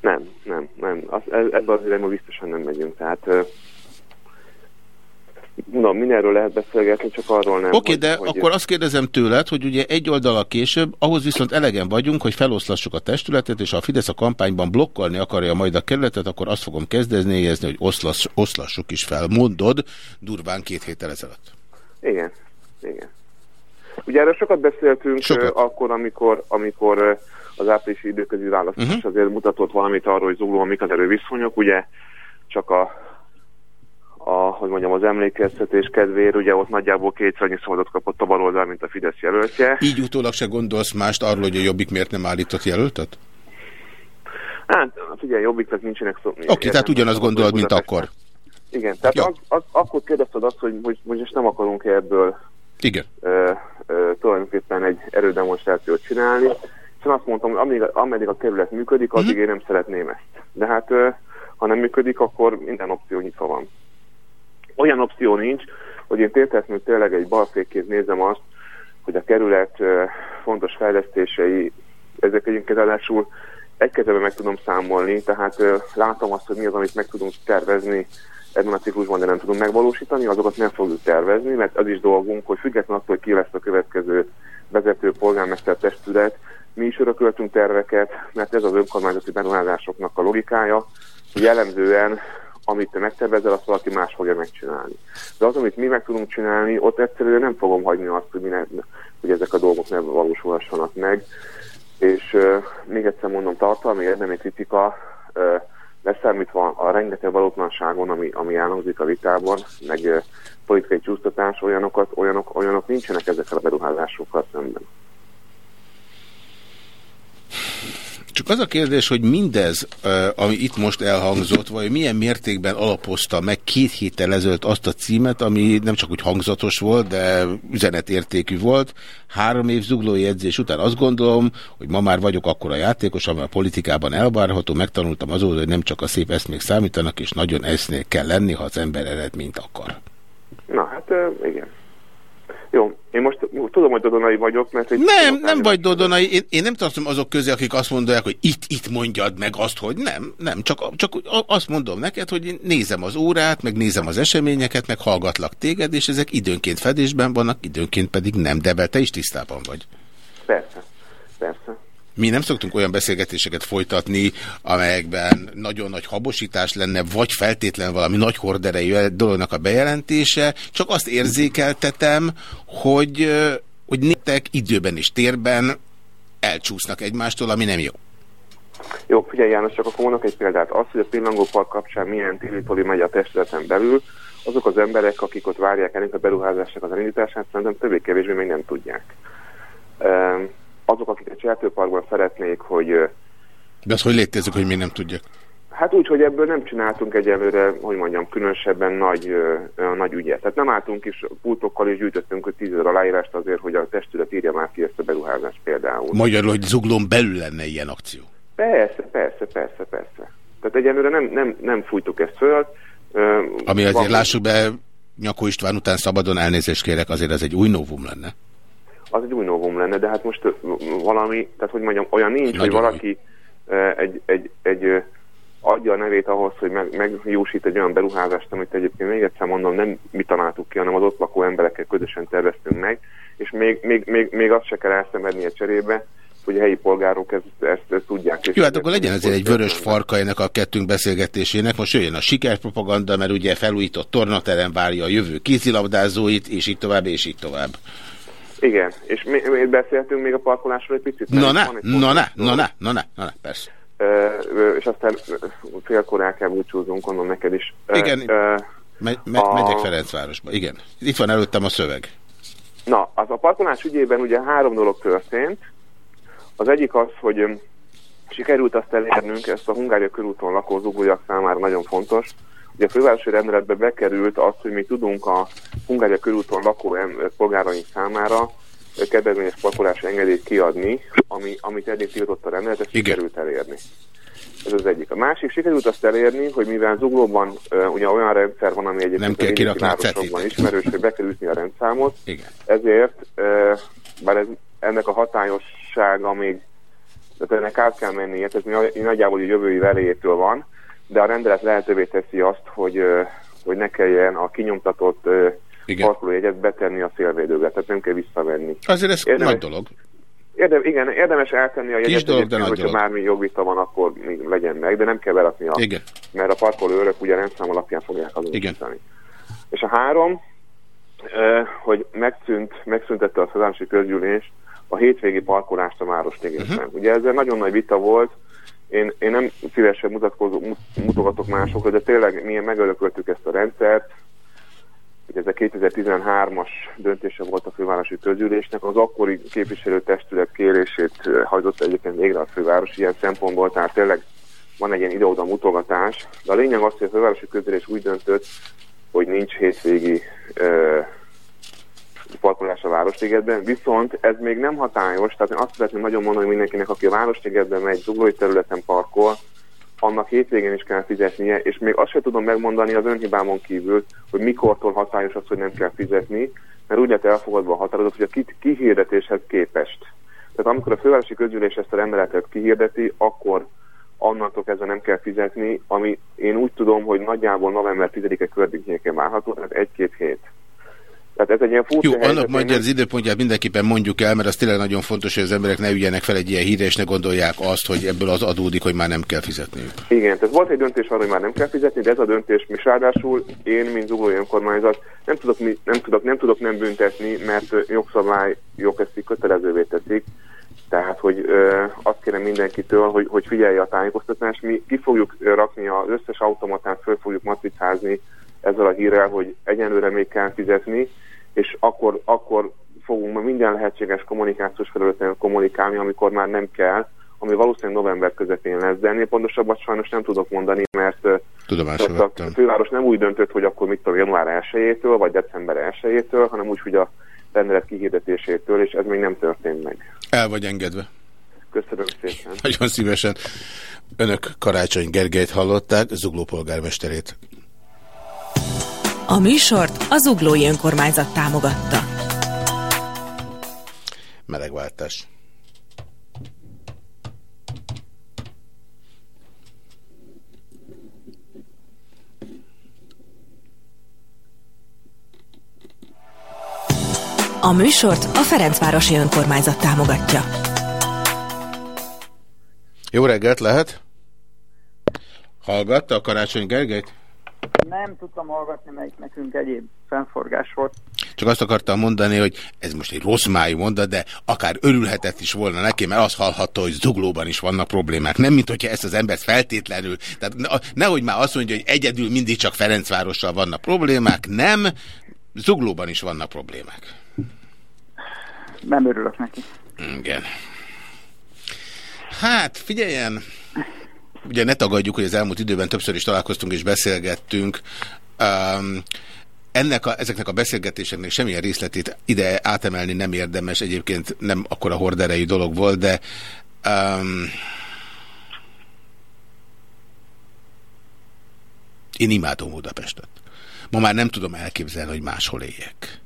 Nem, nem, nem. Az, ebben az irányban biztosan nem megyünk. Tehát Na, mindenről lehet beszélgetni, csak arról nem. Oké, okay, de hogy... akkor azt kérdezem tőled, hogy ugye egy oldalak később, ahhoz viszont elegen vagyunk, hogy feloszlassuk a testületet, és ha a Fidesz a kampányban blokkolni akarja majd a kerületet, akkor azt fogom kezdeni, hogy oszlass, oszlassuk is fel. Mondod, durván két héttel ezelőtt. Igen, igen. Ugye erről sokat beszéltünk sokat. akkor, amikor, amikor az áprilisi időközi választás uh mhm. -huh. azért mutatott valamit arról, hogy zúlóan mik az erőviszonyok, ugye csak a a, hogy mondjam, az emlékeztetés kedvéért, ugye ott nagyjából kétszer annyi szavazatot kapott a baloldal, mint a Fidesz jelöltje. Így utólag se gondolsz mást arról, hogy a Jobbik miért nem állított jelöltet? Hát, figyelj, Jobbiknak nincsenek szó. Oké, okay, tehát ugyanazt gondolod, mint akkor. Igen, tehát az, az, akkor kérdezted azt, hogy most, most nem akarunk -e ebből Igen. Ö, ö, tulajdonképpen egy erődemonstrációt csinálni, és azt mondtam, hogy amíg, ameddig a kerület működik, addig mm. én nem szeretném ezt. De hát, ö, ha nem működik, akkor minden opció nyitva van olyan opció nincs, hogy én tétetlenül tényleg egy balfékként nézem azt, hogy a kerület fontos fejlesztései, ezek egyébként ráadásul egy kezeben meg tudom számolni, tehát látom azt, hogy mi az, amit meg tudunk tervezni ebben a ciklusban, de nem tudunk megvalósítani, azokat nem fogjuk tervezni, mert az is dolgunk, hogy függetlenül attól, hogy ki lesz a következő vezető polgármester testület, mi is örököltünk terveket, mert ez az önkormányzati beruházásoknak a logikája, jellemzően amit te megtervezel, azt valaki más fogja megcsinálni. De az, amit mi meg tudunk csinálni, ott egyszerűen nem fogom hagyni azt, hogy, ne, hogy ezek a dolgok ne valósulhassanak meg. És uh, még egyszer mondom, tartalmi érdemi kritika, uh, leszámítva a rengeteg valótlanságon, ami, ami elhangzik a vitában, meg uh, politikai csúsztatás, olyanokat, olyanok, olyanok nincsenek ezekkel a beruházásokkal szemben. Csak az a kérdés, hogy mindez, ami itt most elhangzott, vagy milyen mértékben alapozta meg két héttel ezelőtt azt a címet, ami nem csak úgy hangzatos volt, de üzenetértékű volt. Három év zuglói edzés után azt gondolom, hogy ma már vagyok akkor a játékos, ami a politikában elvárható, megtanultam azóta, hogy nem csak a szép eszmék számítanak, és nagyon esznél kell lenni, ha az ember eredményt akar. Na hát igen. Jó, én most tudom, hogy dodonai vagyok, mert... Egy nem, nem vagy dodonai. Én, én nem tartom azok közé, akik azt mondják, hogy itt, itt mondjad meg azt, hogy nem, nem, csak, csak azt mondom neked, hogy én nézem az órát, meg nézem az eseményeket, meg hallgatlak téged, és ezek időnként fedésben vannak, időnként pedig nem, de te is tisztában vagy. Persze, persze. Mi nem szoktunk olyan beszélgetéseket folytatni, amelyekben nagyon nagy habosítás lenne, vagy feltétlen valami nagy horderejű dolognak a bejelentése, csak azt érzékeltetem, hogy, hogy nétek időben és térben elcsúsznak egymástól, ami nem jó. Jó, figyelj János, csak akkor mondok egy példát. Az, hogy a pillangópark kapcsán milyen tilitoli megy a testületen belül, azok az emberek, akik ott várják ennek a beruházásnak az elindítását, szerintem többé-kevésbé még nem tudják azok, akik a Csertőparkban szeretnék, hogy... De azt hogy létezik, hogy mi nem tudják? Hát úgy, hogy ebből nem csináltunk egyelőre, hogy mondjam, különösebben nagy, ö, nagy ügyet. Tehát nem álltunk is pultokkal és gyűjtöttünk hogy tízezer aláírást azért, hogy a testület írja már ki ezt a beruházást például. Magyarul, hogy zuglón belül lenne ilyen akció? Persze, persze, persze, persze. Tehát egyelőre nem, nem, nem fújtuk ezt föl. Ö, Ami azért van, lássuk be, Nyakó István után szabadon elnézést kérek, azért ez egy új novum lenne az egy új novum lenne, de hát most valami, tehát hogy mondjam, olyan nincs, Nagyon hogy valaki egy, egy, egy adja a nevét ahhoz, hogy meg, megjósít egy olyan beruházást, amit egyébként még egyszer mondom, nem mi találtuk ki, hanem az ott lakó emberekkel közösen terveztünk meg, és még, még, még, még azt se kell elszenvedni a cserébe, hogy a helyi polgárok ezt, ezt, ezt tudják. Jó, hát akkor legyen ezért egy vörös farka ennek a kettőnk beszélgetésének. Most jöjjön a sikerpropaganda, mert ugye felújított tornaterem várja a jövő kézilabdázóit, és így tovább, és így tovább. Igen, és mi, mi beszéltünk még a parkolásról egy picit? Na ne, na ne, na ne, na ne, na ne, persze. Ö, és aztán félkor el kell búcsúzunk, gondolom neked is. Igen, Ö, Me me a- megyek Ferencvárosba. Igen. Itt van előttem a szöveg. Na, az a parkolás ügyében ugye három dolog történt. Az egyik az, hogy sikerült azt elérnünk, ezt a Hungária körúton lakó zugolyak számára nagyon fontos. Ugye a fővárosi rendeletbe bekerült az, hogy mi tudunk a Hungária körúton lakó polgáraink számára kedvezményes parkolási engedélyt kiadni, ami, amit eddig tiltott a rendelet, ezt sikerült elérni. Ez az egyik. A másik, sikerült azt elérni, hogy mivel Zuglóban uh, ugye olyan rendszer van, ami egyébként Nem kell kirakni a városokban ismerős, hogy be kell ütni a rendszámot, Igen. ezért, uh, bár ez, ennek a hatályossága még, tehát ennek át kell mennie, ez mi- nagyjából a jövő év elejétől van, de a rendelet lehetővé teszi azt, hogy, uh, hogy ne kelljen a kinyomtatott uh, parkolójegyet betenni a szélvédőbe, tehát nem kell visszavenni. Azért ez Érdemes- nagy dolog. Érdem, igen, érdemes eltenni a Kis jegyet, dolog, de nagy hogyha dolog. bármi jogvita van, akkor még legyen meg, de nem kell berakni a... Igen. Mert a parkoló őrök ugye rendszám alapján fogják azonosítani. És a három, hogy megszűnt, megszüntette a fővárosi közgyűlés a hétvégi parkolást a Városligésben. Mhm. Uh-huh. Ugye ezzel nagyon nagy vita volt, én, én nem szívesen mutogatok másokra, de tényleg milyen megörököltük ezt a rendszert, hogy ez a 2013-as döntése volt a fővárosi közgyűlésnek, az akkori képviselőtestület kérését eh, hajtott egyébként végre a főváros ilyen szempontból, tehát tényleg van egy ilyen ide-oda mutogatás, de a lényeg az, hogy a fővárosi közgyűlés úgy döntött, hogy nincs hétvégi ö, parkolás a Városligetben, viszont ez még nem hatályos, tehát én azt szeretném nagyon mondani mindenkinek, aki a Városligetben megy, zuglói területen parkol, annak hétvégén is kell fizetnie, és még azt sem tudom megmondani az önhibámon kívül, hogy mikortól hatályos az, hogy nem kell fizetni, mert úgy lett elfogadva a határozat, hogy a ki- kihirdetéshez képest. Tehát amikor a fővárosi közgyűlés ezt a rendeletet kihirdeti, akkor annantól kezdve nem kell fizetni, ami én úgy tudom, hogy nagyjából november 10-e környékén várható, tehát egy-két hét. Tehát ez egy ilyen furcsa Jó, helyzet, annak majd az időpontját mindenképpen mondjuk el, mert az tényleg nagyon fontos, hogy az emberek ne ügyenek fel egy ilyen híre, és ne gondolják azt, hogy ebből az adódik, hogy már nem kell fizetniük. Igen, tehát volt egy döntés arra, hogy már nem kell fizetni, de ez a döntés, és ráadásul én, mint zuglói önkormányzat nem tudok, mi- nem tudok, nem tudok nem büntetni, mert jogszabályok ezt kötelezővé teszik. Tehát, hogy ö, azt kérem mindenkitől, hogy, hogy figyelje a tájékoztatást. Mi ki fogjuk rakni az összes automatán, föl fogjuk matricázni ezzel a hírrel, hogy egyenlőre még kell fizetni, és akkor, akkor fogunk minden lehetséges kommunikációs felületen kommunikálni, amikor már nem kell, ami valószínűleg november közepén lesz, de ennél pontosabbat sajnos nem tudok mondani, mert a főváros nem úgy döntött, hogy akkor mit tudom, január 1-től, vagy december 1-től, hanem úgy, hogy a rendelet kihirdetésétől, és ez még nem történt meg. El vagy engedve. Köszönöm szépen. Nagyon szívesen. Önök Karácsony Gergelyt hallották, Zugló polgármesterét. A műsort az Uglói Önkormányzat támogatta. Melegváltás. A műsort a Ferencvárosi Önkormányzat támogatja. Jó reggelt lehet? Hallgatta a Karácsony Gergelyt? Nem tudtam hallgatni, melyik nekünk egyéb fennforgás volt. Csak azt akartam mondani, hogy ez most egy rossz májú mondat, de akár örülhetett is volna neki, mert azt hallhatta, hogy zuglóban is vannak problémák. Nem, mint hogyha ezt az embert feltétlenül, tehát ne- nehogy már azt mondja, hogy egyedül mindig csak Ferencvárossal vannak problémák, nem, zuglóban is vannak problémák. Nem örülök neki. Igen. Hát, figyeljen, ugye ne tagadjuk, hogy az elmúlt időben többször is találkoztunk és beszélgettünk. Um, ennek a, ezeknek a beszélgetéseknek semmilyen részletét ide átemelni nem érdemes, egyébként nem akkora horderejű dolog volt, de um, én imádom Budapestet. Ma már nem tudom elképzelni, hogy máshol éljek.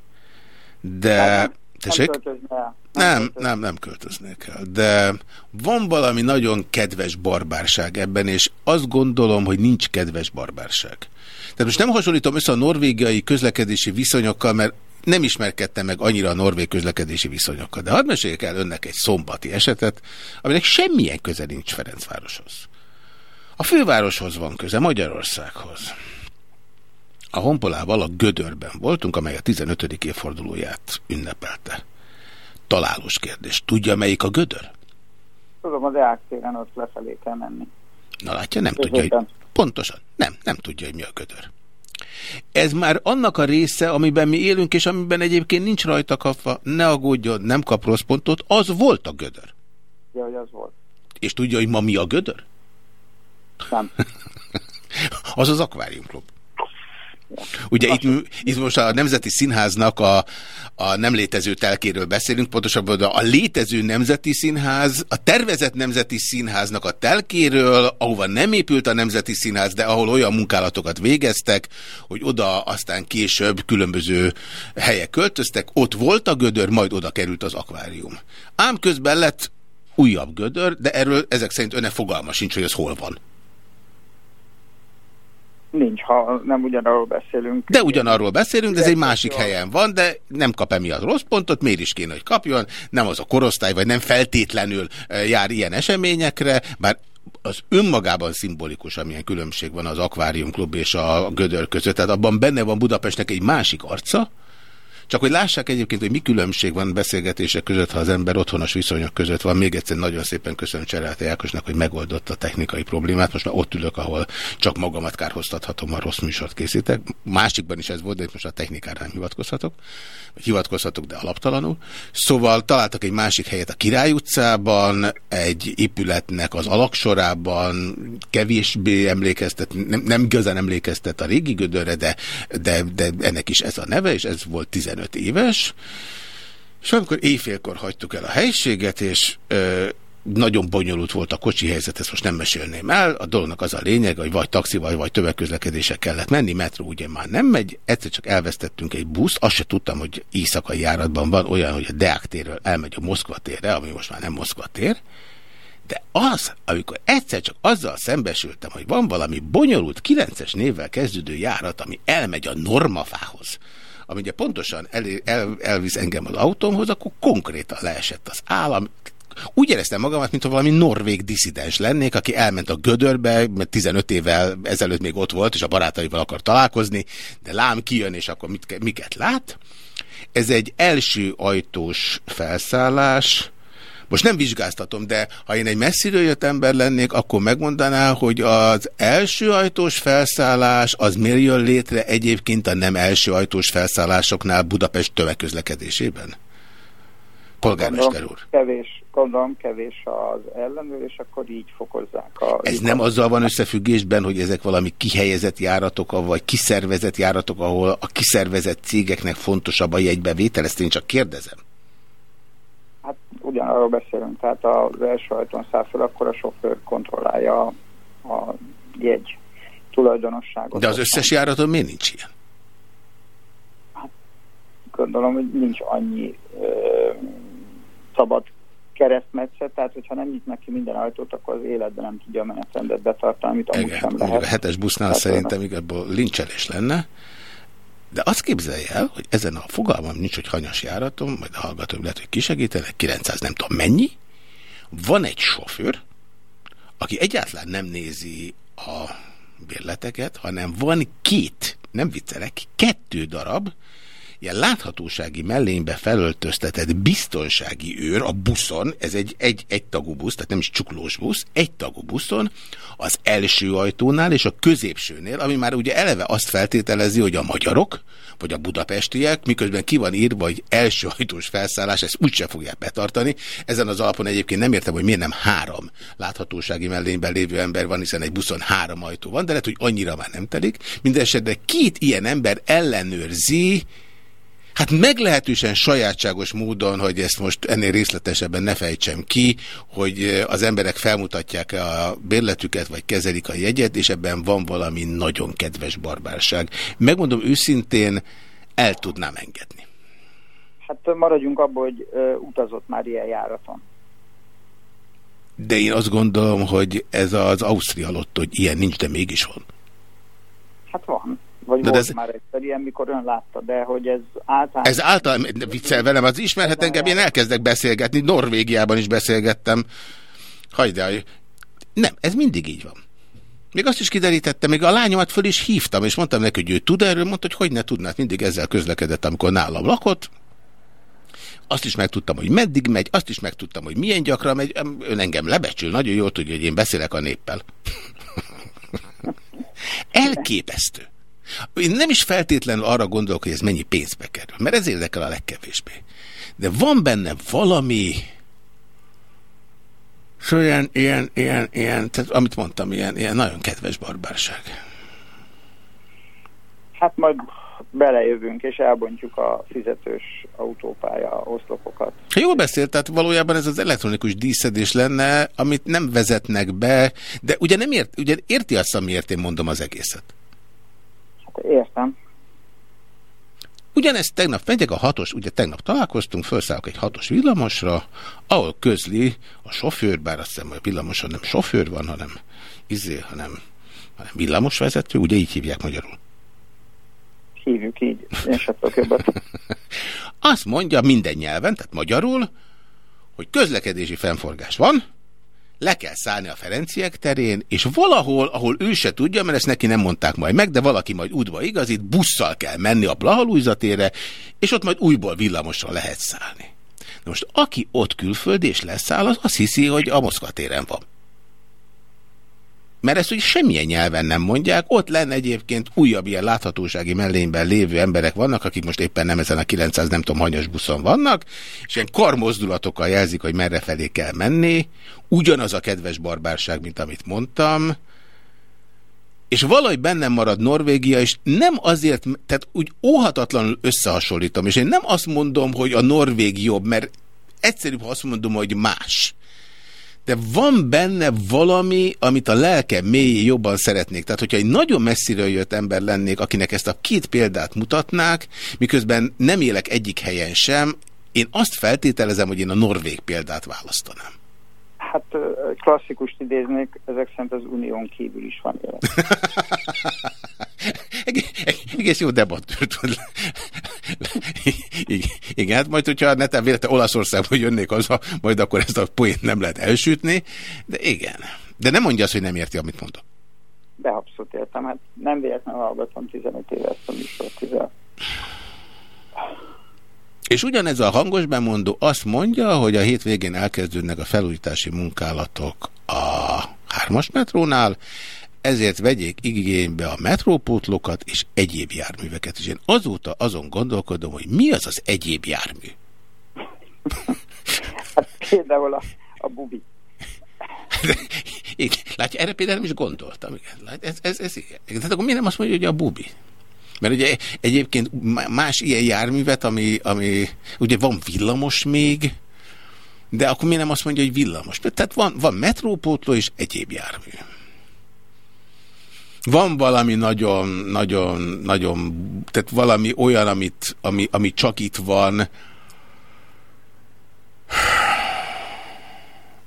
De... Tessék? Nem el. Nem, nem, nem költöznék el. De van valami nagyon kedves barbárság ebben, és azt gondolom, hogy nincs kedves barbárság. Tehát most nem hasonlítom össze a norvégiai közlekedési viszonyokkal, mert nem ismerkedtem meg annyira a norvég közlekedési viszonyokkal. De hadd meséljek el önnek egy szombati esetet, aminek semmilyen köze nincs Ferencvároshoz. A fővároshoz van köze, Magyarországhoz. A Honpolával a Gödörben voltunk, amely a 15. évfordulóját ünnepelte. Találós kérdés. Tudja, melyik a Gödör? tudom, a Deák téren ott lefelé kell menni. Na látja, nem tudja, hogy... Pontosan. Nem, nem tudja, hogy mi a gödör. Ez már annak a része, amiben mi élünk, és amiben egyébként nincs rajta kapva, ne aggódjon, nem kap rossz pontot, az volt a gödör. Ja, hogy az volt. És tudja, hogy ma mi a gödör? Nem. [LAUGHS] az az akváriumklub. Ugye itt, itt most a Nemzeti Színháznak a, a nem létező telkéről beszélünk, pontosabban a létező Nemzeti Színház, a tervezett Nemzeti Színháznak a telkéről, ahova nem épült a Nemzeti Színház, de ahol olyan munkálatokat végeztek, hogy oda aztán később különböző helyek költöztek, ott volt a gödör, majd oda került az akvárium. Ám közben lett újabb gödör, de erről ezek szerint öne fogalma sincs, hogy az hol van. Nincs, ha nem ugyanarról beszélünk. De ugyanarról beszélünk, de ez egy másik helyen van, de nem kap emiatt rossz pontot, miért is kéne, hogy kapjon, nem az a korosztály, vagy nem feltétlenül jár ilyen eseményekre, bár az önmagában szimbolikus, amilyen különbség van az akváriumklub és a gödör között. Tehát abban benne van Budapestnek egy másik arca, csak hogy lássák egyébként, hogy mi különbség van beszélgetések között, ha az ember otthonos viszonyok között van. Még egyszer nagyon szépen köszönöm Cserelte Jákosnak, hogy megoldotta a technikai problémát. Most már ott ülök, ahol csak magamat kárhoztathatom, ha rossz műsort készítek. Másikban is ez volt, de itt most a technikára nem hivatkozhatok. Hivatkozhatok, de alaptalanul. Szóval találtak egy másik helyet a Király utcában, egy épületnek az alaksorában, kevésbé emlékeztet, nem, nem igazán emlékeztet a régi gödörre, de, de, de ennek is ez a neve, és ez volt 15 éves, és amikor éjfélkor hagytuk el a helységet, és ö, nagyon bonyolult volt a kocsi helyzet, ezt most nem mesélném el. A dolognak az a lényeg, hogy vagy taxival, vagy tömegközlekedések kellett menni, metró ugye már nem megy, egyszer csak elvesztettünk egy buszt, azt se tudtam, hogy éjszakai járatban van olyan, hogy a Deák térről elmegy a Moszkva térre, ami most már nem Moszkva tér, de az, amikor egyszer csak azzal szembesültem, hogy van valami bonyolult 9-es névvel kezdődő járat, ami elmegy a normafához, ami ugye pontosan el, el, elvisz engem az autómhoz, akkor konkrétan leesett az állam. Úgy éreztem magamat, mintha valami norvég diszidens lennék, aki elment a gödörbe, mert 15 évvel ezelőtt még ott volt, és a barátaival akar találkozni, de lám kijön, és akkor mit, miket lát. Ez egy első ajtós felszállás, most nem vizsgáztatom, de ha én egy messziről jött ember lennék, akkor megmondaná, hogy az első ajtós felszállás az miért jön létre egyébként a nem első ajtós felszállásoknál Budapest tömegközlekedésében? Polgármester úr. Kevés, gondolom, kevés az ellenőr, és akkor így fokozzák. A Ez nem azzal van összefüggésben, hogy ezek valami kihelyezett járatok, vagy kiszervezett járatok, ahol a kiszervezett cégeknek fontosabb a jegybevétel, ezt én csak kérdezem. Ugyanarról beszélünk, tehát az első ajtón száll fel, akkor a sofőr kontrollálja a, a jegy tulajdonosságot. De az összes járaton miért nincs ilyen? Hát, gondolom, hogy nincs annyi ö, szabad keresztmetszet, tehát hogyha nem nyitnak ki minden ajtót, akkor az életben nem tudja a menetrendet betartani, amit amúgy sem lehet. A hetes busznál hát, szerintem igazából lincselés lenne, de azt képzelje el, hogy ezen a fogalmam nincs, hogy hanyas járatom, majd a hallgatók lehet, hogy kisegítenek, 900 nem tudom mennyi. Van egy sofőr, aki egyáltalán nem nézi a bérleteket, hanem van két, nem viccelek, kettő darab, ilyen láthatósági mellénybe felöltöztetett biztonsági őr a buszon, ez egy, egy, egy tagú busz, tehát nem is csuklós busz, egy tagú buszon, az első ajtónál és a középsőnél, ami már ugye eleve azt feltételezi, hogy a magyarok, vagy a budapestiek, miközben ki van írva, hogy első ajtós felszállás, ezt úgyse fogják betartani. Ezen az alapon egyébként nem értem, hogy miért nem három láthatósági mellényben lévő ember van, hiszen egy buszon három ajtó van, de lehet, hogy annyira már nem telik. Mindenesetre két ilyen ember ellenőrzi, Hát meglehetősen sajátságos módon, hogy ezt most ennél részletesebben ne fejtsem ki, hogy az emberek felmutatják a bérletüket, vagy kezelik a jegyet, és ebben van valami nagyon kedves barbárság. Megmondom őszintén, el tudnám engedni. Hát maradjunk abból, hogy utazott már ilyen járaton. De én azt gondolom, hogy ez az Ausztria lott, hogy ilyen nincs, de mégis van. Hát van. Vagy de volt ez... már egyszer ilyen, mikor ön látta, de hogy ez általán... Ez általán, viccel velem, az ismerhet engem, én elkezdek beszélgetni, Norvégiában is beszélgettem. Hagyjál, nem, ez mindig így van. Még azt is kiderítettem, még a lányomat föl is hívtam, és mondtam neki, hogy ő tud erről, mondta, hogy hogy ne tudná, mindig ezzel közlekedett, amikor nálam lakott. azt is megtudtam, hogy meddig megy, azt is megtudtam, hogy milyen gyakran megy. Ön engem lebecsül, nagyon jól tudja, hogy én beszélek a néppel. [LAUGHS] Elképesztő. Én nem is feltétlenül arra gondolok, hogy ez mennyi pénzbe kerül, mert ez érdekel a legkevésbé. De van benne valami, Szóval ilyen, ilyen, ilyen, ilyen tehát amit mondtam, ilyen, ilyen nagyon kedves barbárság. Hát majd belejövünk és elbontjuk a fizetős autópálya oszlopokat. Ha jól beszélt, tehát valójában ez az elektronikus díszedés lenne, amit nem vezetnek be, de ugye nem ért, ugye érti azt, amiért én mondom az egészet? Hát értem. Ugyanezt tegnap megyek a hatos, ugye tegnap találkoztunk, felszállok egy hatos villamosra, ahol közli a sofőr, bár azt hiszem, hogy a villamoson nem sofőr van, hanem izé, hanem, hanem villamosvezető, ugye így hívják magyarul. Hívjuk így, én sem jobbat. [LAUGHS] Azt mondja minden nyelven, tehát magyarul, hogy közlekedési fennforgás van, le kell szállni a Ferenciek terén, és valahol, ahol ő se tudja, mert ezt neki nem mondták majd meg, de valaki majd útba igazít, busszal kell menni a Blahalújzatére, és ott majd újból villamosra lehet szállni. Na most aki ott külföldi és leszáll, az azt hiszi, hogy a Moszkva téren van. Mert ezt ugye semmilyen nyelven nem mondják, ott lenne egyébként újabb ilyen láthatósági mellényben lévő emberek vannak, akik most éppen nem ezen a 900 nem tudom hanyas buszon vannak, és ilyen karmozdulatokkal jelzik, hogy merre felé kell menni, ugyanaz a kedves barbárság, mint amit mondtam, és valahogy bennem marad Norvégia, és nem azért, tehát úgy óhatatlanul összehasonlítom, és én nem azt mondom, hogy a Norvég jobb, mert egyszerűbb, ha azt mondom, hogy más de van benne valami, amit a lelke mély jobban szeretnék. Tehát, hogyha egy nagyon messziről jött ember lennék, akinek ezt a két példát mutatnák, miközben nem élek egyik helyen sem, én azt feltételezem, hogy én a norvég példát választanám. Hát klasszikust idéznék, ezek szerint az unión kívül is van élet. [LAUGHS] Egész jó debattőrt. Igen, hát majd, hogyha neten véletlen Olaszországból jönnék az, majd akkor ezt a poént nem lehet elsütni, de igen. De nem mondja azt, hogy nem érti, amit mondok. De abszolút értem, hát nem véletlenül hallgatom 15 éve ezt a műsort, és ugyanez a hangos bemondó azt mondja, hogy a hétvégén elkezdődnek a felújítási munkálatok a hármas metrónál, ezért vegyék igénybe a metrópótlókat és egyéb járműveket. És én azóta azon gondolkodom, hogy mi az az egyéb jármű? Hát például a, a bubi. [LAUGHS] Igen, látja, erre például nem is gondoltam. Igen. Ez, ez, ez, igen. Tehát akkor miért nem azt mondja, hogy a bubi? Mert ugye egyébként más ilyen járművet, ami, ami ugye van villamos még, de akkor miért nem azt mondja, hogy villamos? Tehát van, van metrópótló és egyéb jármű. Van valami nagyon, nagyon, nagyon, tehát valami olyan, amit, ami, ami csak itt van.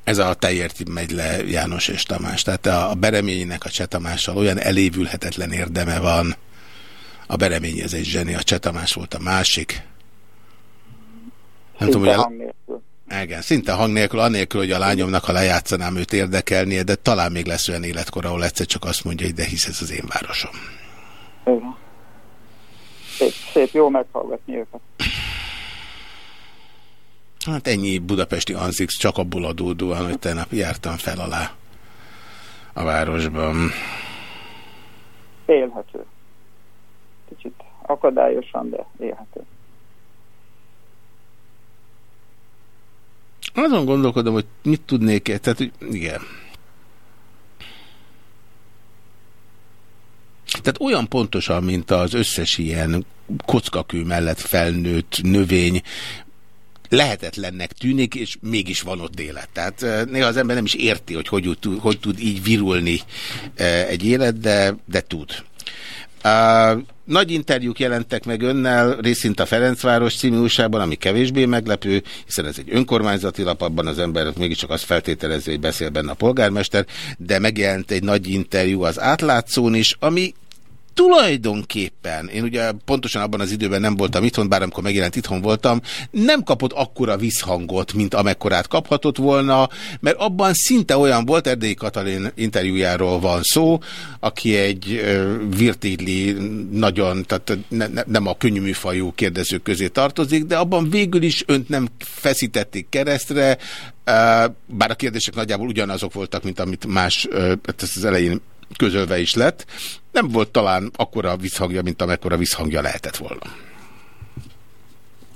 Ez a teért megy le János és Tamás. Tehát a, a Bereménynek a Csetamással olyan elévülhetetlen érdeme van, a Beremény ez egy zseni, a Csetamás volt a másik. Nem tudom, hogy el... Igen, szinte hang nélkül, anélkül, hogy a lányomnak, ha lejátszanám őt érdekelnie, de talán még lesz olyan életkor, ahol egyszer csak azt mondja, hogy de hisz ez az én városom. Igen. Szép, szép, jó meghallgatni őket. Hát ennyi budapesti anzix csak abból adódóan, hogy tegnap jártam fel alá a városban. Élhető akadályosan, de élhető. Azon gondolkodom, hogy mit tudnék -e, tehát hogy igen. Tehát olyan pontosan, mint az összes ilyen kockakő mellett felnőtt növény, lehetetlennek tűnik, és mégis van ott élet. Tehát eh, néha az ember nem is érti, hogy hogy, hogy tud így virulni eh, egy élet, de, de tud. Nagy interjúk jelentek meg önnel, részint a Ferencváros című újságban, ami kevésbé meglepő, hiszen ez egy önkormányzati lap, abban az ember mégiscsak azt feltételező, hogy beszél benne a polgármester, de megjelent egy nagy interjú az átlátszón is, ami tulajdonképpen, én ugye pontosan abban az időben nem voltam itthon, bár amikor megjelent itthon voltam, nem kapott akkora visszhangot, mint amekkorát kaphatott volna, mert abban szinte olyan volt, Erdélyi Katalin interjújáról van szó, aki egy virtétli, nagyon, tehát ne, ne, nem a könnyűműfajú kérdezők közé tartozik, de abban végül is önt nem feszítették keresztre, bár a kérdések nagyjából ugyanazok voltak, mint amit más, hát ez az elején közölve is lett. Nem volt talán akkora visszhangja, mint amekkora visszhangja lehetett volna.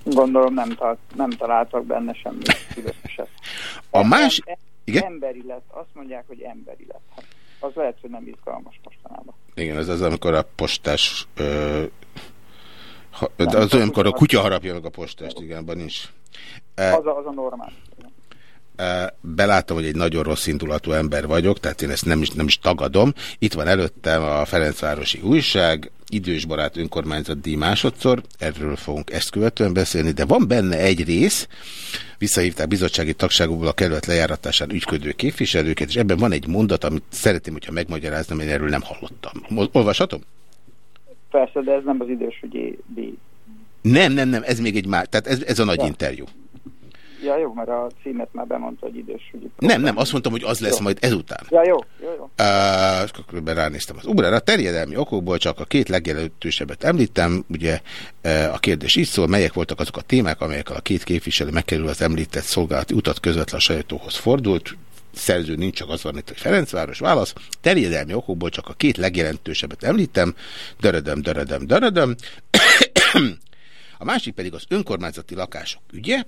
Gondolom nem, talált, nem találtak benne semmi különöset. A más... Igen? Emberi lett. Azt mondják, hogy emberi lett. Hát, az lehet, hogy nem izgalmas mostanában. Igen, ez az, amikor a postás... Ö, ha, nem, az olyan, amikor a kutya harapja meg a postást, igen, abban nincs. Az a, az a normál belátom, hogy egy nagyon rossz indulatú ember vagyok, tehát én ezt nem is, nem is tagadom. Itt van előttem a Ferencvárosi Újság, idős barát önkormányzat díj másodszor, erről fogunk ezt követően beszélni, de van benne egy rész, visszahívták bizottsági tagságokból a kerület lejáratásán ügyködő képviselőket, és ebben van egy mondat, amit szeretném, hogyha megmagyaráznom, én erről nem hallottam. Olvashatom? Persze, de ez nem az idősügyi díj. Nem, nem, nem, ez még egy már, tehát ez, ez a nagy ja. interjú. Ja, jó, mert a címet már bemondta, hogy idősügyi. Nem, nem, azt mondtam, hogy az lesz jó. majd ezután. Ja, jó, jó, jó. Uh, akkor ránéztem az Ubrára. Terjedelmi okokból csak a két legjelentősebbet említem. Ugye uh, a kérdés így szól, melyek voltak azok a témák, amelyekkel a két képviselő megkerül az említett szolgálati utat közvetlen a sajtóhoz fordult szerző nincs, csak az van itt, hogy Ferencváros válasz. Terjedelmi okokból csak a két legjelentősebbet említem. Dörödöm, dörödöm, dörödöm. [COUGHS] a másik pedig az önkormányzati lakások ügye,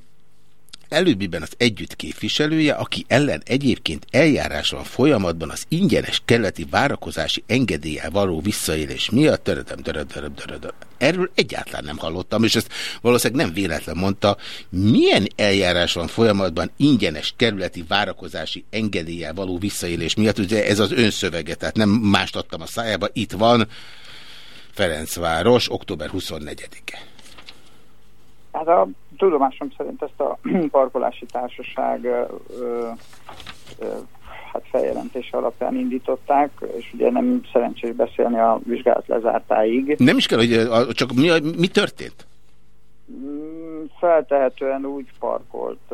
előbbiben az együtt képviselője, aki ellen egyébként eljárás van folyamatban az ingyenes keleti várakozási engedéllyel való visszaélés miatt, törödöm, törödöm, törödöm. Erről egyáltalán nem hallottam, és ezt valószínűleg nem véletlen mondta. Milyen eljárás van folyamatban ingyenes kerületi várakozási engedéllyel való visszaélés miatt? Ugye ez az önszövege, tehát nem mást adtam a szájába. Itt van Ferencváros, október 24-e. Hát a tudomásom szerint ezt a [CLEARS THROAT] parkolási társaság ö, ö, hát feljelentése alapján indították, és ugye nem szerencsés beszélni a vizsgálat lezártáig. Nem is kell, hogy csak mi, mi történt? Mm, feltehetően úgy parkolt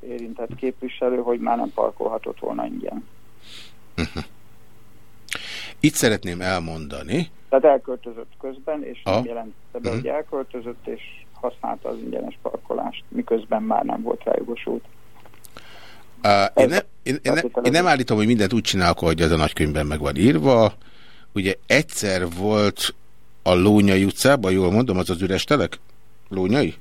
érintett képviselő, hogy már nem parkolhatott volna ingyen. Uh-huh. Itt szeretném elmondani. Tehát elköltözött közben, és nem jelentette be, uh -huh. hogy elköltözött, és használta az ingyenes parkolást, miközben már nem volt rá jogosult. Uh, én, ne, én, én, én nem állítom, hogy mindent úgy csinálok, hogy ez a nagykönyvben meg van írva. Ugye egyszer volt a Lónyai utcában, jól mondom, az az üres telek? Lónyai?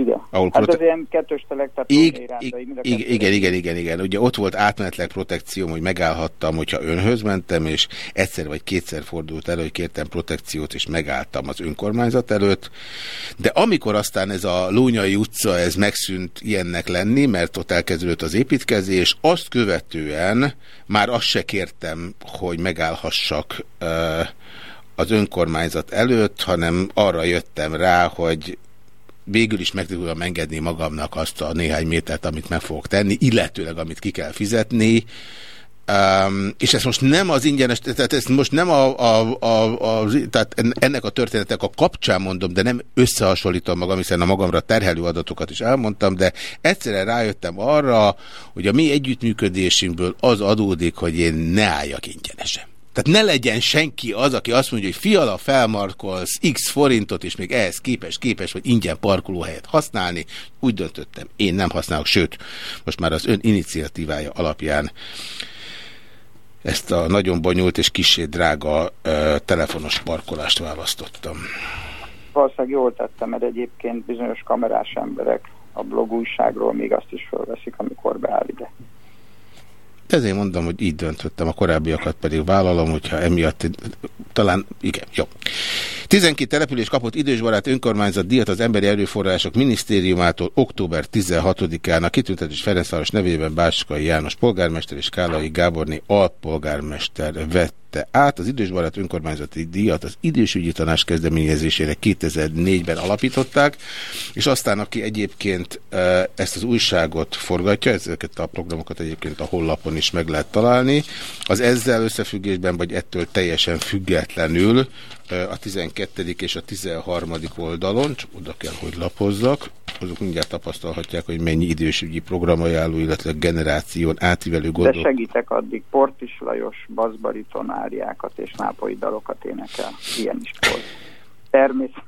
Igen. Ahol hát ez ilyen kettős telek, tehát ig, ig, ig, igen, igen, igen, igen. Ugye ott volt átmenetleg protekcióm, hogy megállhattam, hogyha önhöz mentem, és egyszer vagy kétszer fordult elő, hogy kértem protekciót, és megálltam az önkormányzat előtt. De amikor aztán ez a Lónyai utca, ez megszűnt ilyennek lenni, mert ott elkezdődött az építkezés, azt követően már azt se kértem, hogy megállhassak uh, az önkormányzat előtt, hanem arra jöttem rá, hogy végül is meg tudom engedni magamnak azt a néhány métert, amit meg fogok tenni, illetőleg amit ki kell fizetni, Um, és ez most nem az ingyenes, tehát ezt most nem a, a, a, a, tehát ennek a történetek a kapcsán mondom, de nem összehasonlítom magam, hiszen a magamra terhelő adatokat is elmondtam, de egyszerre rájöttem arra, hogy a mi együttműködésünkből az adódik, hogy én ne álljak ingyenesen. Tehát ne legyen senki az, aki azt mondja, hogy fiala felmarkolsz x forintot, és még ehhez képes, képes, vagy ingyen parkolóhelyet használni. Úgy döntöttem, én nem használok, sőt, most már az ön iniciatívája alapján ezt a nagyon bonyolult és kisé drága uh, telefonos parkolást választottam. Valószínűleg jól tettem, mert egyébként bizonyos kamerás emberek a blog újságról még azt is felveszik, amikor beáll ide. Ezért mondom, hogy így döntöttem, a korábbiakat pedig vállalom, hogyha emiatt talán, igen, jó. 12 település kapott idősbarát önkormányzat díjat az Emberi Erőforrások Minisztériumától október 16-án a kitüntetés Ferencváros nevében Báskai János polgármester és Kálai Gáborné alpolgármester vette át. Az idősbarát önkormányzati díjat az idősügyi tanács kezdeményezésére 2004-ben alapították, és aztán aki egyébként ezt az újságot forgatja, ezeket a programokat egyébként a hollapon is meg lehet találni, az ezzel összefüggésben, vagy ettől teljesen függetlenül a 12. és a 13. oldalon, csak oda kell, hogy lapozzak, azok mindjárt tapasztalhatják, hogy mennyi idősügyi programajánló, illetve generáción átívelő gondol. De segítek addig, Portis Lajos, Bazbariton áriákat és nápolyi dalokat énekel. Ilyen is volt. Természet,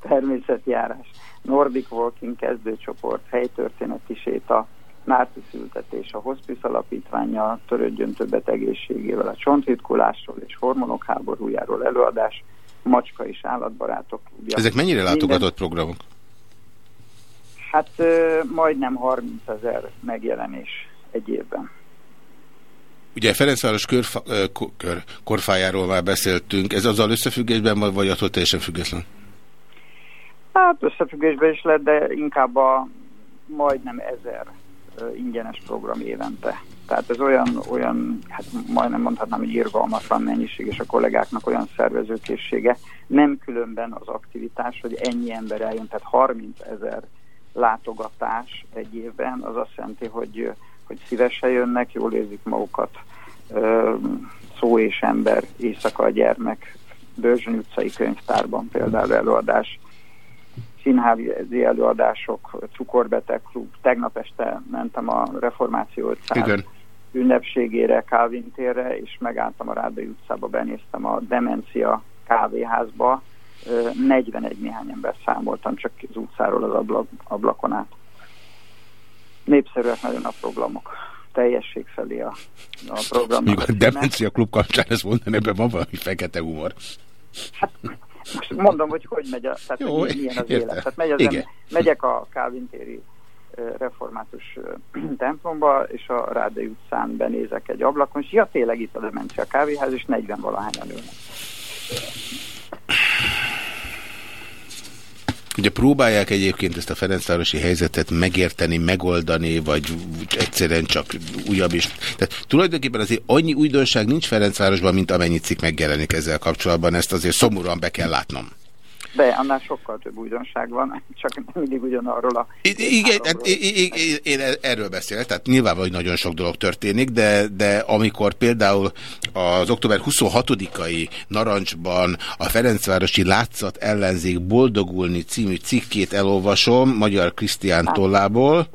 természetjárás, Nordic Walking kezdőcsoport, helytörténeti séta, Nárci szültetés, a Hospice alapítványa törődjön többet egészségével, a csontritkulásról és hormonok háborújáról előadás, macska és állatbarátok. Ugye Ezek mennyire látogatott minden... programok? Hát majdnem 30 ezer megjelenés egy évben. Ugye Ferencváros körfa, kör, korfájáról már beszéltünk, ez azzal összefüggésben van, vagy attól teljesen független? Hát összefüggésben is lett, de inkább a majdnem ezer ingyenes program évente. Tehát ez olyan, olyan hát majdnem mondhatnám, hogy irgalmatlan mennyiség, és a kollégáknak olyan szervezőkészsége. Nem különben az aktivitás, hogy ennyi ember eljön, tehát 30 ezer látogatás egy évben, az azt jelenti, hogy, hogy szívesen jönnek, jól érzik magukat, szó és ember, éjszaka a gyermek, Börzsöny utcai könyvtárban például előadás, színházi előadások, cukorbeteg klub. Tegnap este mentem a Reformáció 500 ünnepségére, Calvin térre, és megálltam a Rádai utcába, benéztem a Demencia kávéházba, 41 néhány ember számoltam csak az utcáról az ablak, ablakon át. Népszerűek nagyon a programok. Teljesség felé a, a program. Míg a Demencia klub kapcsán ezt mondani, ebben van valami fekete humor. Hát most mondom, hogy hogy megy a, tehát Jó, milyen az érte. élet. Tehát megy az ember, megyek a Kálvintéri református [CLEARS THROAT] templomba, és a Rádai utcán benézek egy ablakon, és ja, tényleg itt a Demencia kávéház, és 40 valahányan ülnek. Ugye próbálják egyébként ezt a Ferencvárosi helyzetet megérteni, megoldani, vagy egyszerűen csak újabb is. Tehát tulajdonképpen azért annyi újdonság nincs Ferencvárosban, mint amennyi cikk megjelenik ezzel kapcsolatban, ezt azért szomorúan be kell látnom. De annál sokkal több újdonság van, [LAUGHS] csak mindig ugyanarról a... Igen, hát, én erről beszélek, tehát nyilvánvalóan, hogy nagyon sok dolog történik, de, de amikor például az október 26-ai narancsban a Ferencvárosi Látszat ellenzék boldogulni című cikkét elolvasom, Magyar Krisztián hát, tollából,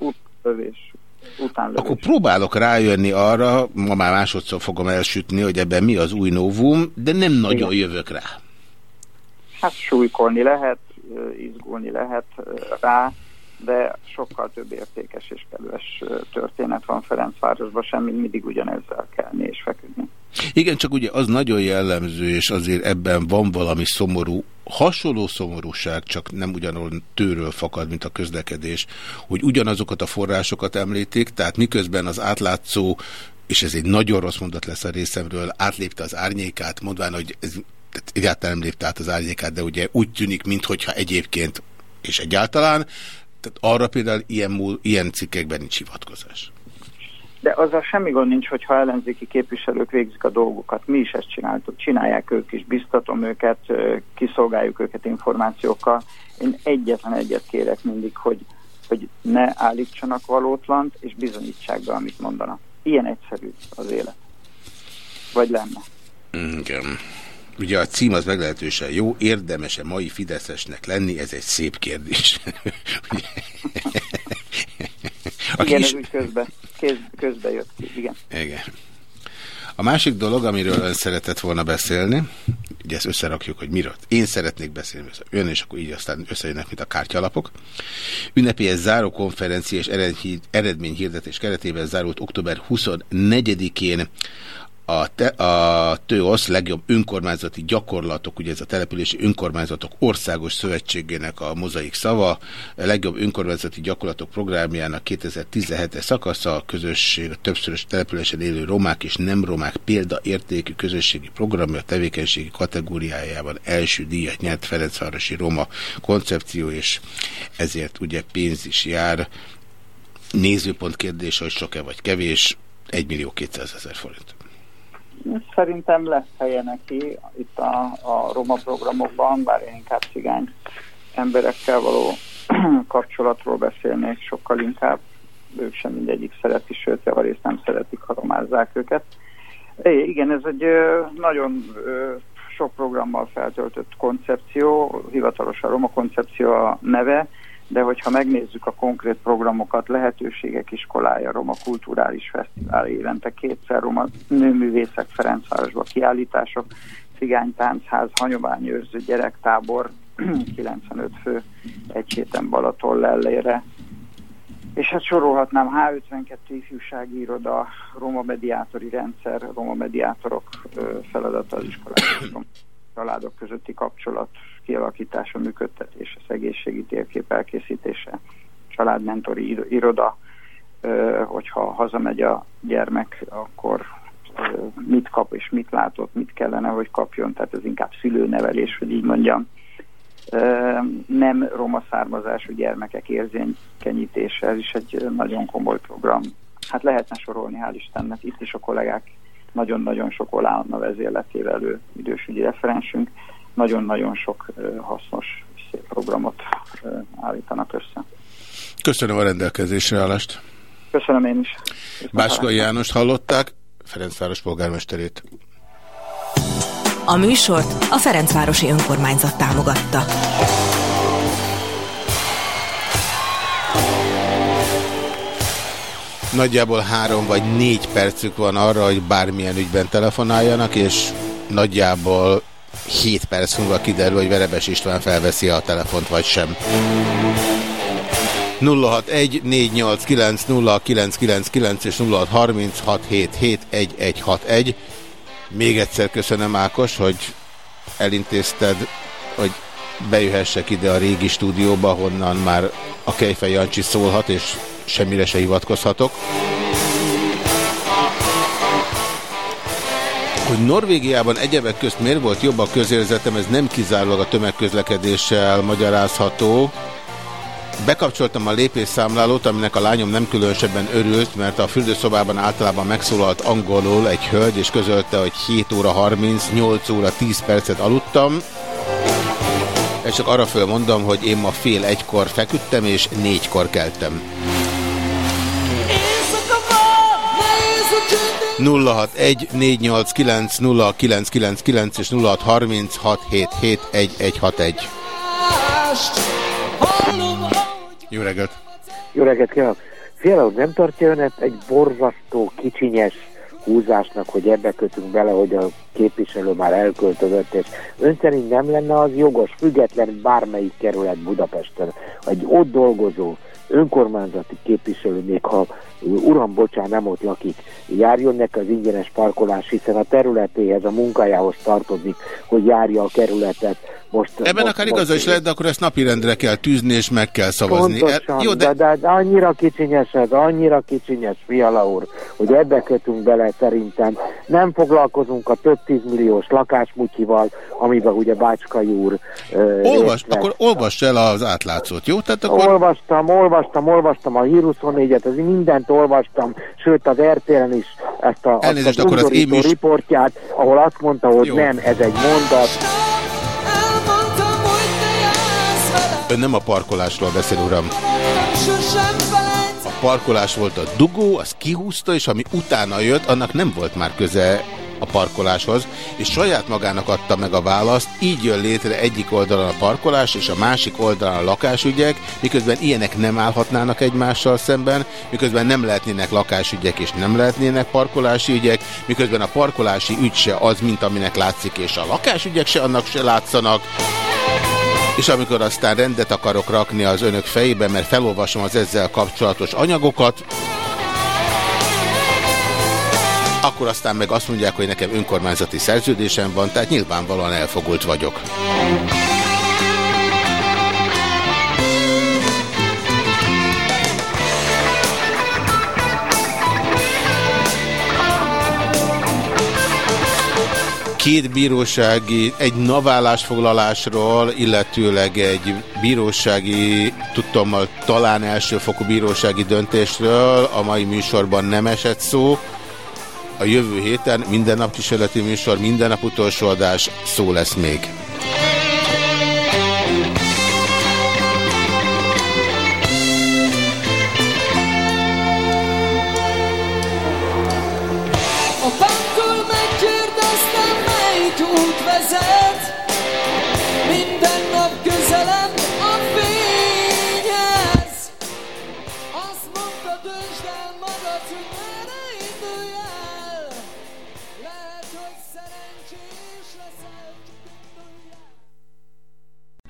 Utánlövés. Akkor próbálok rájönni arra, ma már másodszor fogom elsütni, hogy ebben mi az új novum, de nem nagyon Igen. jövök rá. Hát súlykolni lehet, izgulni lehet rá, de sokkal több értékes és kedves történet van Ferencvárosban, semmi mindig ugyanezzel kelni és feküdni. Igen, csak ugye az nagyon jellemző, és azért ebben van valami szomorú, hasonló szomorúság, csak nem ugyanolyan tőről fakad, mint a közlekedés, hogy ugyanazokat a forrásokat említik, tehát miközben az átlátszó és ez egy nagyon rossz mondat lesz a részemről, átlépte az árnyékát, mondván, hogy ez tehát egyáltalán nem lépte át az árnyékát, de ugye úgy tűnik, mintha egyébként, és egyáltalán, tehát arra például ilyen, múl, ilyen cikkekben nincs hivatkozás. De azzal semmi gond nincs, hogyha ellenzéki képviselők végzik a dolgokat. Mi is ezt csináltuk. Csinálják ők is, biztatom őket, kiszolgáljuk őket információkkal. Én egyetlen egyet kérek mindig, hogy, hogy ne állítsanak valótlant, és bizonyítsák be, amit mondanak. Ilyen egyszerű az élet. Vagy lenne. Igen. Ugye a cím az meglehetősen jó, érdemese mai Fideszesnek lenni, ez egy szép kérdés. [LAUGHS] igen, is... ez úgy közbe, közbe jött ki, igen. Igen. A másik dolog, amiről ön szeretett volna beszélni, ugye ezt összerakjuk, hogy miről. Én szeretnék beszélni, ön és akkor így aztán összejönnek, mint a kártyalapok. Ünnepélyes záró konferencia és eredményhirdetés keretében zárult október 24-én a, te, a TÖOSZ legjobb önkormányzati gyakorlatok, ugye ez a települési önkormányzatok országos szövetségének a mozaik szava, a legjobb önkormányzati gyakorlatok programjának 2017-es szakasza, a közösség, a többszörös településen élő romák és nem romák példaértékű közösségi programja, tevékenységi kategóriájában első díjat nyert Ferencvárosi Roma koncepció, és ezért ugye pénz is jár. Nézőpont kérdés, hogy sok-e vagy kevés, 1 millió 200 ezer forint. Szerintem lesz helye neki itt a, a roma programokban, bár én inkább cigány emberekkel való [CLEARS THROAT] kapcsolatról beszélnék sokkal inkább. Ők sem mindegyik szereti, sőt, javarészt nem szeretik, ha romázzák őket. É, igen, ez egy nagyon sok programmal feltöltött koncepció, hivatalosan Roma koncepció a neve, de hogyha megnézzük a konkrét programokat, lehetőségek iskolája, Roma Kulturális Fesztivál évente kétszer, Roma Nőművészek Ferencvárosba kiállítások, Cigánytáncház, Hagyományőrző Gyerektábor, [CLEARS THROAT] 95 fő egy héten Balaton lellére, és hát sorolhatnám H52 ifjúsági iroda, Roma mediátori rendszer, Roma mediátorok feladata az iskolák, családok közötti kapcsolat kialakítása, működtetése, szegészségi térkép elkészítése, családmentori iroda, hogyha hazamegy a gyermek, akkor mit kap és mit látott, mit kellene, hogy kapjon, tehát ez inkább szülőnevelés, hogy így mondjam nem roma származású gyermekek érzékenyítése, ez is egy nagyon komoly program. Hát lehetne sorolni, hál' Istennek, itt is a kollégák nagyon-nagyon sok Olána vezérletével ő idősügyi referensünk, nagyon-nagyon sok hasznos szép programot állítanak össze. Köszönöm a rendelkezésre állást. Köszönöm én is. Báskai Jánost hallották, Ferencváros polgármesterét. A műsort a Ferencvárosi Önkormányzat támogatta. Nagyjából három vagy négy percük van arra, hogy bármilyen ügyben telefonáljanak, és nagyjából 7 perc múlva kiderül, hogy Verebes István felveszi a telefont, vagy sem. 061 489 0999 és 0636771161. Még egyszer köszönöm Ákos, hogy elintézted, hogy bejöhessek ide a régi stúdióba, honnan már a Kejfej Jancsi szólhat, és semmire se hivatkozhatok. Hogy Norvégiában egyebek közt miért volt jobb a közérzetem, ez nem kizárólag a tömegközlekedéssel magyarázható, Bekapcsoltam a lépésszámlálót, aminek a lányom nem különösebben örült, mert a fürdőszobában általában megszólalt angolul egy hölgy, és közölte, hogy 7 óra 30, 8 óra 10 percet aludtam. És csak arra fölmondom, hogy én ma fél egykor feküdtem, és négykor keltem. 061 489 0999 és 0636771161. Jó reggelt! Jó reggelt kívánok! Fiala nem tartja önet egy borzasztó, kicsinyes húzásnak, hogy ebbe kötünk bele, hogy a képviselő már elköltözött, és ön szerint nem lenne az jogos, független bármelyik kerület Budapesten, egy ott dolgozó önkormányzati képviselő, még ha uram, bocsán, nem ott lakik, járjon neki az ingyenes parkolás, hiszen a területéhez, a munkájához tartozik, hogy járja a kerületet. Most, Ebben most, akár igaza is lehet, de akkor ezt napirendre kell tűzni, és meg kell szavazni. Pontosan, Jó, de... De, de, annyira kicsinyes ez, annyira kicsinyes, Fiala úr, hogy ebbe kötünk bele szerintem. Nem foglalkozunk a több tízmilliós lakásmutyival, amiben ugye Bácskai úr... Olvas, akkor olvass el az átlátszót, jó? Tehát akkor... Olvastam, olvastam, olvastam a Hír 24-et, ez mindent olvastam, sőt az RTL-en is ezt a, Elnézést, azt akkor az én is... riportját, ahol azt mondta, hogy Jó. nem, ez egy mondat. Ön nem a parkolásról beszél, uram. A parkolás volt a dugó, az kihúzta, és ami utána jött, annak nem volt már köze a parkoláshoz, és saját magának adta meg a választ, így jön létre egyik oldalon a parkolás, és a másik oldalon a lakásügyek, miközben ilyenek nem állhatnának egymással szemben, miközben nem lehetnének lakásügyek, és nem lehetnének parkolási ügyek, miközben a parkolási ügy se az, mint aminek látszik, és a lakásügyek se annak se látszanak. És amikor aztán rendet akarok rakni az önök fejébe, mert felolvasom az ezzel kapcsolatos anyagokat, akkor aztán meg azt mondják, hogy nekem önkormányzati szerződésem van, tehát nyilvánvalóan elfogult vagyok. Két bírósági, egy navállásfoglalásról, illetőleg egy bírósági, tudtommal talán elsőfokú bírósági döntésről a mai műsorban nem esett szó. A jövő héten minden nap kísérleti műsor, minden nap utolsó adás, szó lesz még.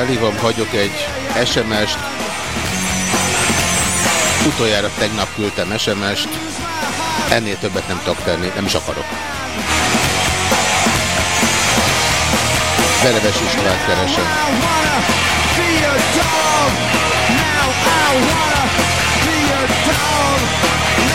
Felhívom, hagyok egy SMS-t. Utoljára tegnap küldtem SMS-t. Ennél többet nem tudok tenni, nem is akarok. Vereves István keresem. Now I wanna be a dog.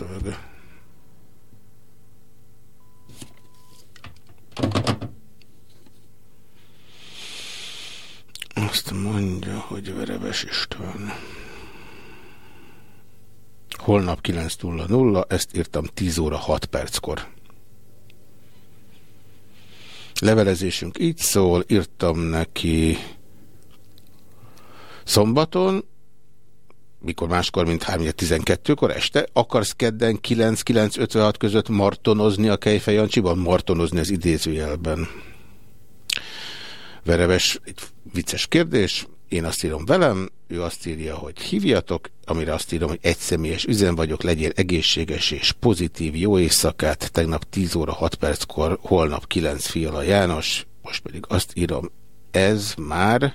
Szövege. Azt mondja, hogy Vereves István. Holnap 9.00, ezt írtam 10 óra 6 perckor. Levelezésünk így szól, írtam neki szombaton, mikor máskor, mint 3.12-kor este, akarsz kedden 9-9.56 között martonozni a Kejfej Jancsiban? Martonozni az idézőjelben. Vereves, egy vicces kérdés, én azt írom velem, ő azt írja, hogy hívjatok, amire azt írom, hogy egyszemélyes üzen vagyok, legyél egészséges és pozitív, jó éjszakát, tegnap 10 óra 6 perckor, holnap 9 Fiala János, most pedig azt írom, ez már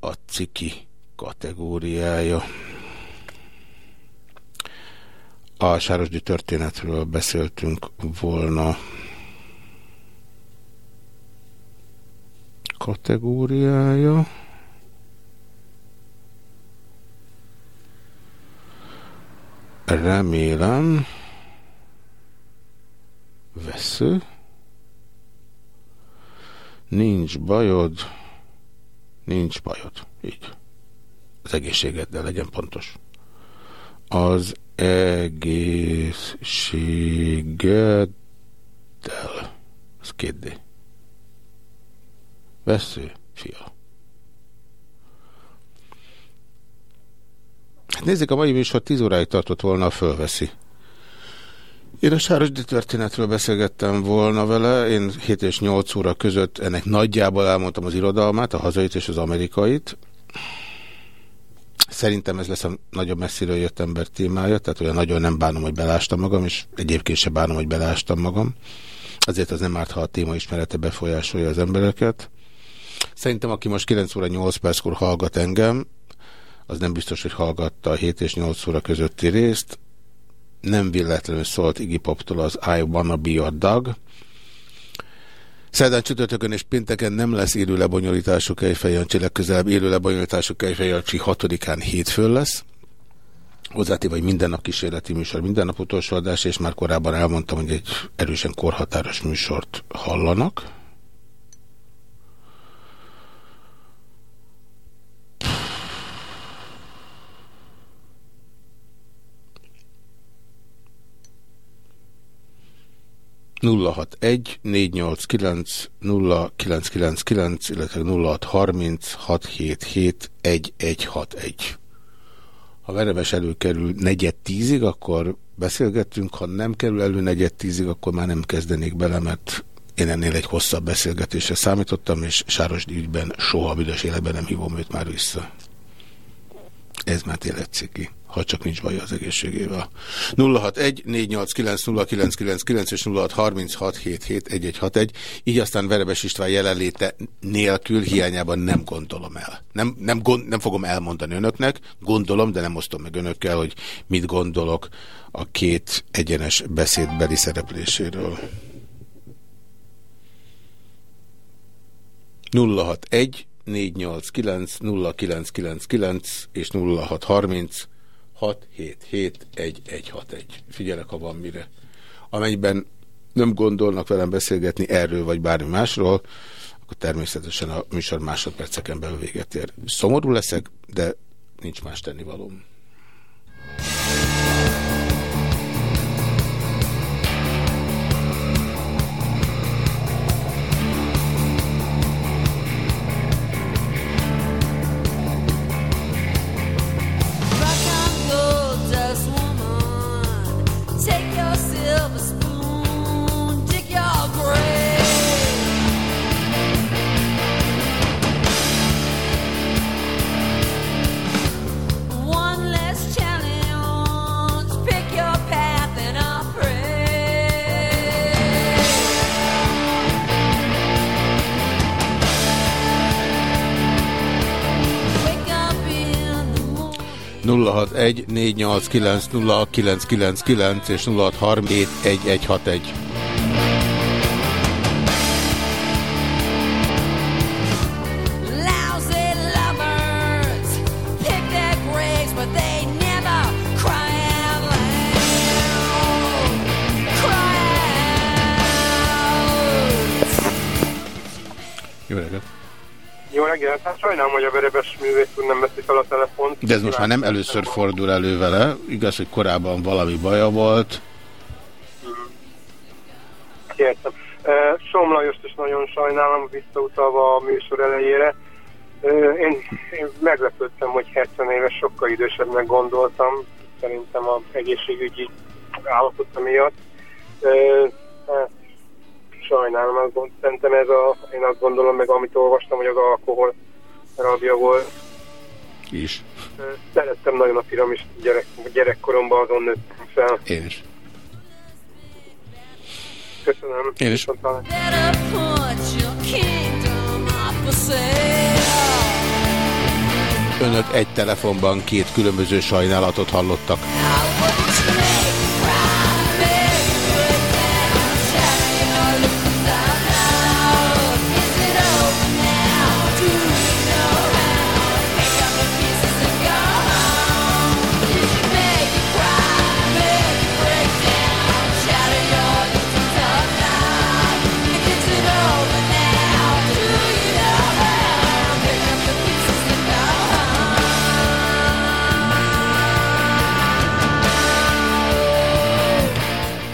a ciki kategóriája. A Sárosdi történetről beszéltünk volna. Kategóriája. Remélem. Vesző. Nincs bajod. Nincs bajod. Így az egészségeddel legyen pontos. Az egészségeddel. Ez két D. Vesző, fia. Hát nézzük, a mai műsor 10 óráig tartott volna, fölveszi. Én a Sárosdi történetről beszélgettem volna vele, én 7 és 8 óra között ennek nagyjából elmondtam az irodalmát, a hazait és az amerikait. Szerintem ez lesz a nagyobb messziről jött ember témája, tehát olyan nagyon nem bánom, hogy belástam magam, és egyébként sem bánom, hogy belástam magam. Azért az nem árt, ha a téma ismerete befolyásolja az embereket. Szerintem, aki most 9 óra 8 perckor hallgat engem, az nem biztos, hogy hallgatta a 7 és 8 óra közötti részt. Nem véletlenül szólt Iggy Poptól az I Wanna Be Your Dog, Szerdán csütörtökön és pénteken nem lesz élő lebonyolítású Kejfejancsi, legközelebb élő lebonyolítású Kejfejancsi 6-án hétfőn lesz. Hozzátéve, hogy minden nap kísérleti műsor, minden nap utolsó adás, és már korábban elmondtam, hogy egy erősen korhatáros műsort hallanak. 061 489 0999, illetve 0630 677 1161. Ha Veremes előkerül negyed tízig, akkor beszélgetünk, ha nem kerül elő negyed tízig, akkor már nem kezdenék bele, mert én ennél egy hosszabb beszélgetésre számítottam, és Sárosdi ügyben soha büdös életben nem hívom őt már vissza. Ez már tényleg ciki ha csak nincs baj az egészségével. 061 489 és 0636771161, így aztán Verebes István jelenléte nélkül hiányában nem gondolom el. Nem, nem, gond, nem fogom elmondani önöknek, gondolom, de nem osztom meg önökkel, hogy mit gondolok a két egyenes beszédbeli szerepléséről. 061 489 0999 és 0630 677 Figyelek, ha van mire. Amennyiben nem gondolnak velem beszélgetni erről vagy bármi másról, akkor természetesen a műsor másodperceken belül véget ér. Szomorú leszek, de nincs más tennivalóm. És 0636771161. sajnálom, hogy a verebes művész úr nem veszi fel a telefont. De ez most már nem először fordul elő vele. Igaz, hogy korábban valami baja volt. Értem. Uh, Som Lajost is nagyon sajnálom, visszautalva a műsor elejére. Én, én meglepődtem, hogy 70 éves sokkal idősebbnek gondoltam, szerintem az egészségügyi állapota miatt. Hát, sajnálom, azt gond, szerintem ez a, én azt gondolom meg, amit olvastam, hogy az alkohol rabja volt. Uh, Szerettem nagyon a piramis gyerek, gyerekkoromban, azon nőttem fel. Én is. Köszönöm. Én is. Önök egy telefonban két különböző sajnálatot hallottak.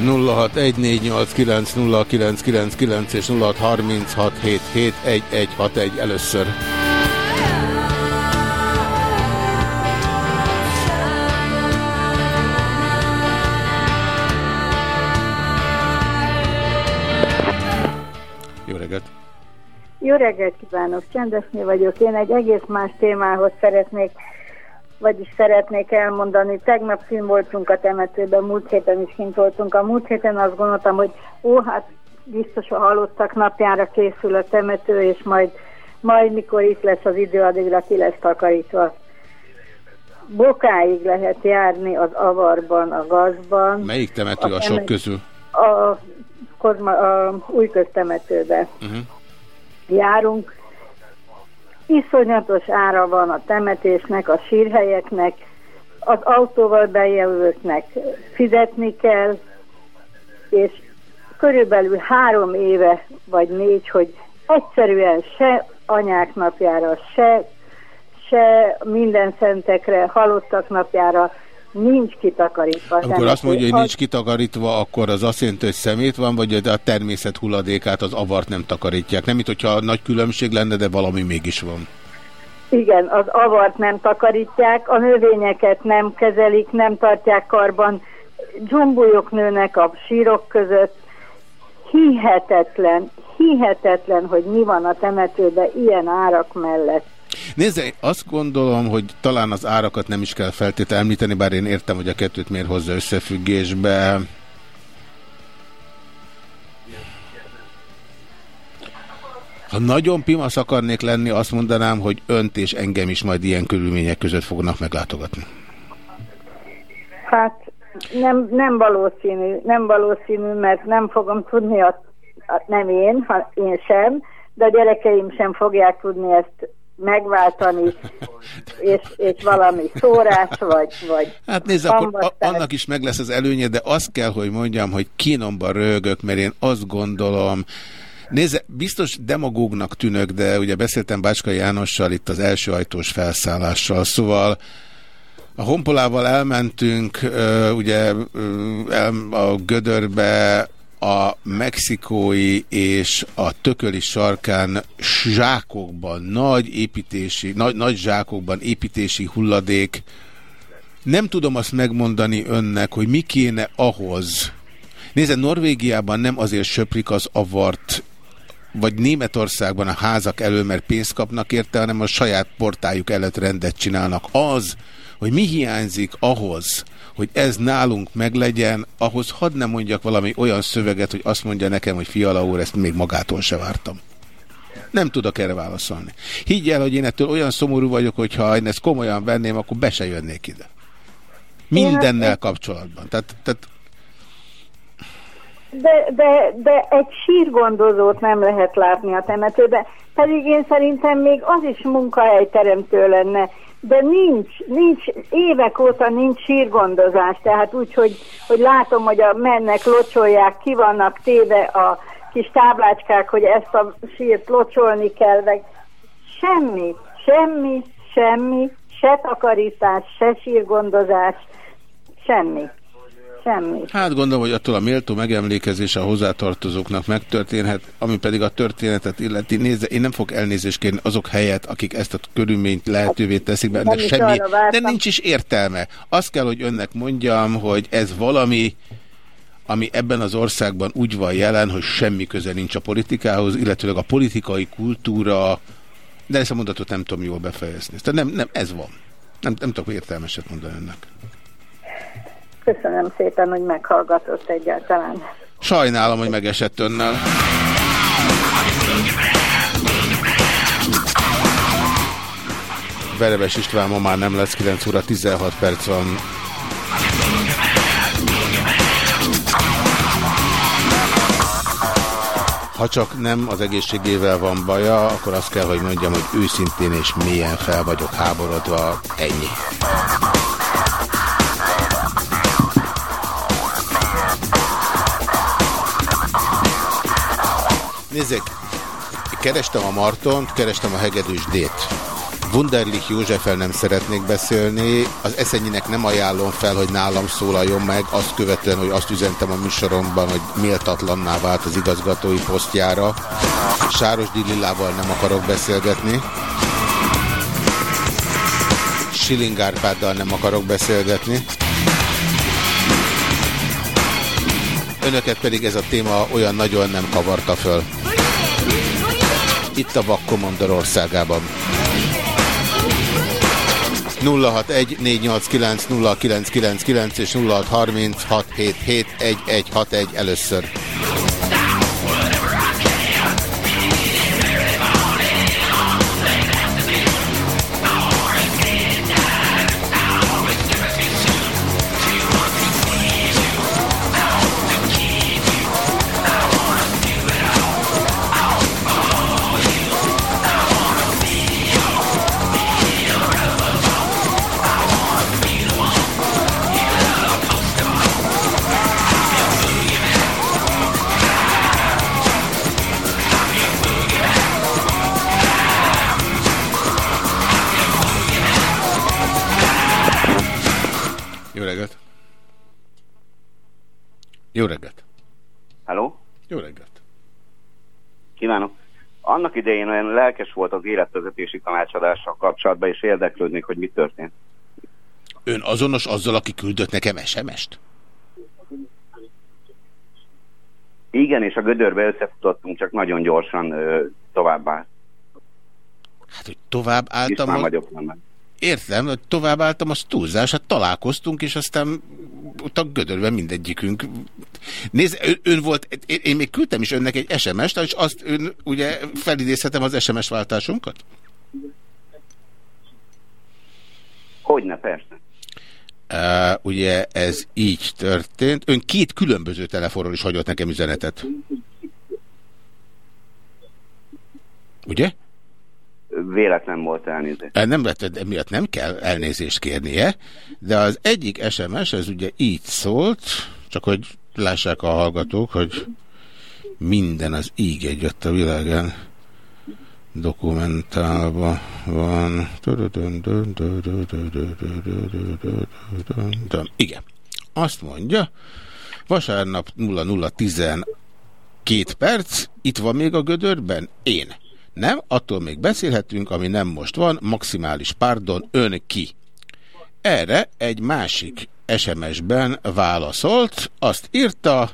0614890999 és 0636771161 először. Jó reggelt! Jó reggelt kívánok! Csendesné vagyok. Én egy egész más témához szeretnék vagyis szeretnék elmondani. Tegnap film voltunk a temetőben, múlt héten is kint voltunk. A múlt héten azt gondoltam, hogy ó, hát biztos a halottak napjára készül a temető, és majd, majd mikor itt lesz az idő, addigra ki lesz takarítva. Bokáig lehet járni az avarban, a gazban. Melyik temető a A sok közül? A, Kozma, a új köztemetőbe Uh-huh. járunk. Iszonyatos ára van a temetésnek, a sírhelyeknek, az autóval bejövőknek fizetni kell, és körülbelül három éve vagy négy, hogy egyszerűen se anyák napjára, se, se minden szentekre, halottak napjára nincs kitakarítva. Amikor azt mondja, hogy nincs kitakarítva, akkor az azt jelenti, hogy szemét van, vagy a természet hulladékát, az avart nem takarítják. Nem, mint hogyha nagy különbség lenne, de valami mégis van. Igen, az avart nem takarítják, a növényeket nem kezelik, nem tartják karban, dzsumbúlyok nőnek a sírok között. Hihetetlen, hihetetlen, hogy mi van a temetőben ilyen árak mellett. Nézze, azt gondolom, hogy talán az árakat nem is kell feltétlenül említeni, bár én értem, hogy a kettőt miért hozza összefüggésbe. Ha nagyon pimasz akarnék lenni, azt mondanám, hogy önt és engem is majd ilyen körülmények között fognak meglátogatni. Hát nem, nem valószínű, nem valószínű, mert nem fogom tudni, a, a, nem én, ha én sem, de a gyerekeim sem fogják tudni ezt megváltani, és, és valami szórás, vagy, vagy Hát nézd, akkor annak is meg lesz az előnye, de azt kell, hogy mondjam, hogy kínomban rögök, mert én azt gondolom, Nézze, biztos demagógnak tűnök, de ugye beszéltem Bácska Jánossal itt az első ajtós felszállással, szóval a honpolával elmentünk, ugye a Gödörbe, a mexikói és a tököli sarkán zsákokban, nagy építési, nagy, nagy zsákokban építési hulladék. Nem tudom azt megmondani önnek, hogy mi kéne ahhoz. Nézze, Norvégiában nem azért söprik az avart, vagy Németországban a házak elől, mert pénzt kapnak érte, hanem a saját portájuk előtt rendet csinálnak. Az, hogy mi hiányzik ahhoz, hogy ez nálunk meglegyen, ahhoz hadd ne mondjak valami olyan szöveget, hogy azt mondja nekem, hogy Fiala úr, ezt még magától se vártam. Nem tudok erre válaszolni. Higgy el, hogy én ettől olyan szomorú vagyok, hogy ha én ezt komolyan venném, akkor be se jönnék ide. Mindennel kapcsolatban. Tehát, tehát De, de, de egy sírgondozót nem lehet látni a temetőben, pedig én szerintem még az is munkahelyteremtő lenne, de nincs, nincs, évek óta nincs sírgondozás, tehát úgy, hogy, hogy látom, hogy a mennek, locsolják, ki vannak téve a kis táblácskák, hogy ezt a sírt locsolni kell, meg semmi, semmi, semmi, se takarítás, se sírgondozás, semmi. Semmi. Hát gondolom, hogy attól a méltó megemlékezés a hozzátartozóknak megtörténhet, ami pedig a történetet illeti. Nézze, én nem fog elnézést kérni azok helyett, akik ezt a körülményt lehetővé teszik, mert ennek semmi, de nincs is értelme. Azt kell, hogy önnek mondjam, hogy ez valami, ami ebben az országban úgy van jelen, hogy semmi köze nincs a politikához, illetőleg a politikai kultúra, de ezt a mondatot nem tudom jól befejezni. Tehát nem, nem, ez van. Nem, nem tudok értelmeset mondani önnek. Köszönöm szépen, hogy meghallgatott egyáltalán. Sajnálom, hogy megesett önnel. Verebes István ma már nem lesz, 9 óra 16 perc van. Ha csak nem az egészségével van baja, akkor azt kell, hogy mondjam, hogy őszintén és mélyen fel vagyok háborodva. Ennyi. Nézzék, kerestem a Martont, kerestem a Hegedűs D-t. Wunderlich Józseffel nem szeretnék beszélni, az eszenyinek nem ajánlom fel, hogy nálam szólaljon meg, azt követően, hogy azt üzentem a műsoromban, hogy méltatlanná vált az igazgatói posztjára. Sáros Dillilával nem akarok beszélgetni. Schilling Árpáddal nem akarok beszélgetni. Önöket pedig ez a téma olyan nagyon nem kavarta föl. Itt a Vakkomondor országában. 061 489 0999 és 0630 677 1161 először. Annak idején olyan lelkes volt az életvezetési tanácsadással kapcsolatban, és érdeklődnék, hogy mi történt. Ön azonos azzal, aki küldött nekem SMS-t? Igen, és a gödörbe összefutottunk, csak nagyon gyorsan ö, továbbá. Hát, hogy tovább álltam... A- vagyok. Értem, hogy tovább álltam, az túlzás, hát találkoztunk, és aztán ott a gödörben mindegyikünk. Nézd, ön, ön volt, én, én még küldtem is önnek egy SMS-t, és azt ön, ugye felidézhetem az SMS váltásunkat? Hogyne, persze. Uh, ugye ez így történt. Ön két különböző telefonról is hagyott nekem üzenetet. Ugye? Véletlen volt elnézést. Eh, Nem emiatt nem kell elnézést kérnie, de az egyik SMS, ez ugye így szólt, csak hogy lássák a hallgatók, hogy minden az íg egyött a világán dokumentálva van. Igen. Azt mondja, vasárnap 0012 perc, itt van még a gödörben? Én. Nem, attól még beszélhetünk, ami nem most van, maximális pardon, ön ki. Erre egy másik SMS-ben válaszolt, azt írta,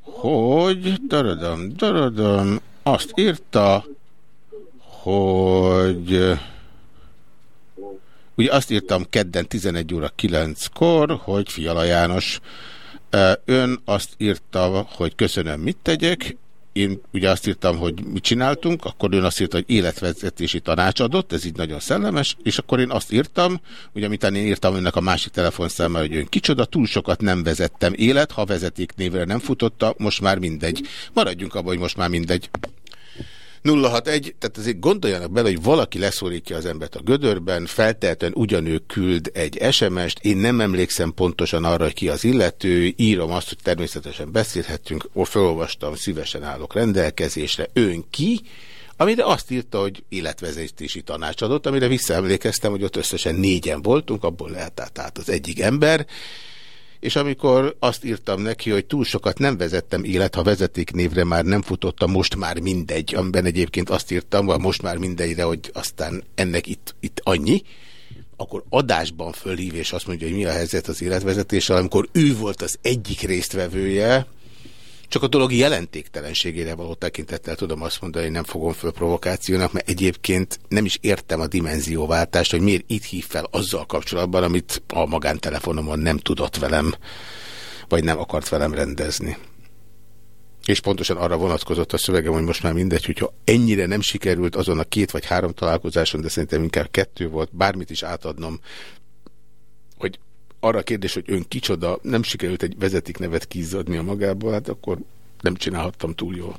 hogy daradam, daradam, azt írta, hogy ugye azt írtam kedden 11 óra 9-kor, hogy Fiala János, ön azt írta, hogy köszönöm, mit tegyek, én ugye azt írtam, hogy mit csináltunk, akkor ön azt írta, hogy életvezetési tanács adott, ez így nagyon szellemes, és akkor én azt írtam, ugye amit én írtam önnek a másik telefonszámmal, hogy ön kicsoda, túl sokat nem vezettem élet, ha vezeték névre nem futotta, most már mindegy. Maradjunk abban, hogy most már mindegy. 061, tehát azért gondoljanak bele, hogy valaki leszorítja az embert a gödörben, feltelten ugyanő küld egy SMS-t, én nem emlékszem pontosan arra, ki az illető, írom azt, hogy természetesen beszélhetünk, felolvastam, szívesen állok rendelkezésre, ön ki, amire azt írta, hogy életvezetési tanács adott, amire visszaemlékeztem, hogy ott összesen négyen voltunk, abból lehet át az egyik ember, és amikor azt írtam neki, hogy túl sokat nem vezettem élet, ha vezetéknévre már nem futottam, most már mindegy, amiben egyébként azt írtam, vagy most már mindegyre, hogy aztán ennek itt, itt annyi, akkor adásban fölhív, és azt mondja, hogy mi a helyzet az életvezetéssel, amikor ő volt az egyik résztvevője, csak a dolog jelentéktelenségére való tekintettel tudom azt mondani, nem fogom föl provokációnak, mert egyébként nem is értem a dimenzióváltást, hogy miért itt hív fel azzal kapcsolatban, amit a magántelefonomon nem tudott velem, vagy nem akart velem rendezni. És pontosan arra vonatkozott a szövegem, hogy most már mindegy, hogyha ennyire nem sikerült azon a két vagy három találkozáson, de szerintem inkább kettő volt, bármit is átadnom, arra kérdés, hogy ön kicsoda, nem sikerült egy vezetéknevet kizzadni a magából, hát akkor nem csinálhattam túl jól.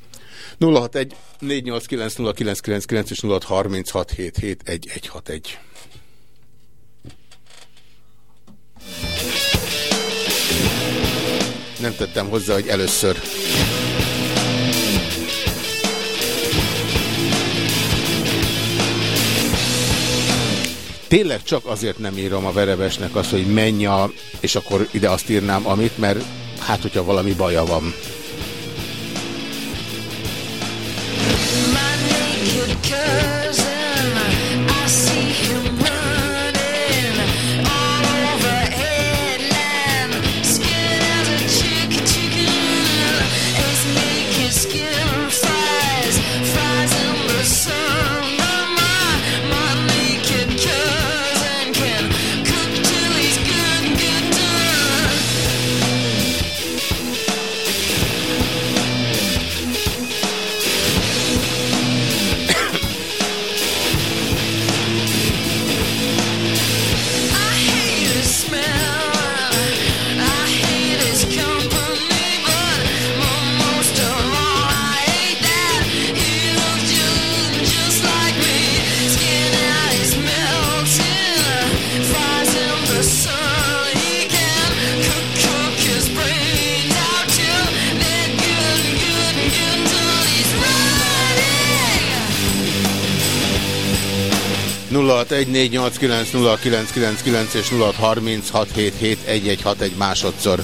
061 489 és 0636771161. Nem tettem hozzá, hogy először. Tényleg csak azért nem írom a verebesnek azt, hogy menj a, és akkor ide azt írnám amit, mert hát, hogyha valami baja van. Skin és 0636771161 másodszor.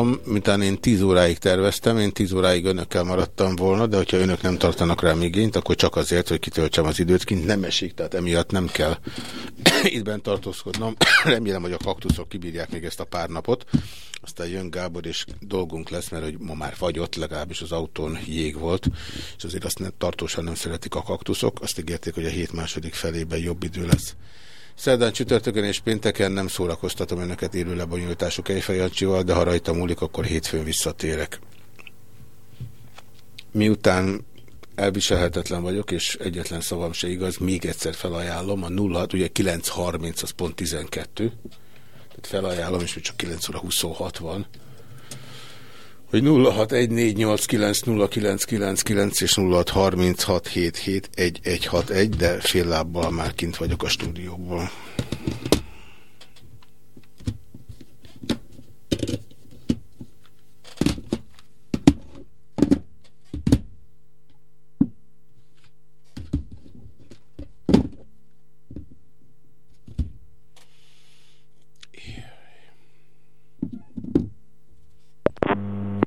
Sajnálom, mintán én 10 óráig terveztem, én 10 óráig önökkel maradtam volna, de hogyha önök nem tartanak rám igényt, akkor csak azért, hogy kitöltsem az időt, kint nem esik, tehát emiatt nem kell [COUGHS] itt bent tartózkodnom. [COUGHS] Remélem, hogy a kaktuszok kibírják még ezt a pár napot. Aztán jön Gábor, és dolgunk lesz, mert hogy ma már fagyott, legalábbis az autón jég volt, és azért azt nem, tartósan nem szeretik a kaktuszok. Azt ígérték, hogy a hét második felében jobb idő lesz. Szerdán, csütörtökön és pénteken nem szórakoztatom önöket élő lebonyolítású Kejfejancsival, de ha rajta múlik, akkor hétfőn visszatérek. Miután elviselhetetlen vagyok, és egyetlen szavam se igaz, még egyszer felajánlom, a 06, ugye 9.30 az pont 12, tehát felajánlom, és csak 9 óra 26 van, hogy 0614890999 és 0636771161, de fél lábbal már kint vagyok a stúdióból.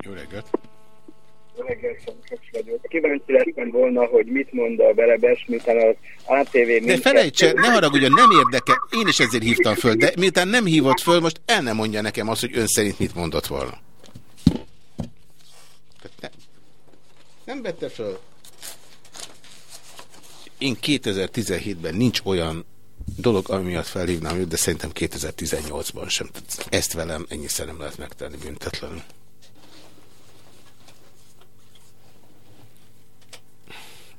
Jó reggelt! reggel Szomkos vagyok. Kíváncsi lettem volna, hogy mit mond a Verebes, miután az ATV... De felejtse, ne haragudjon, nem érdekel. Én is ezért hívtam föl, de miután nem hívott föl, most el nem mondja nekem azt, hogy ön szerint mit mondott volna. Tehát Ne, nem vette föl. Én 2017-ben nincs olyan dolog, ami miatt felhívnám őt, de szerintem 2018-ban sem. Ezt velem ennyiszer nem lehet megtenni büntetlenül.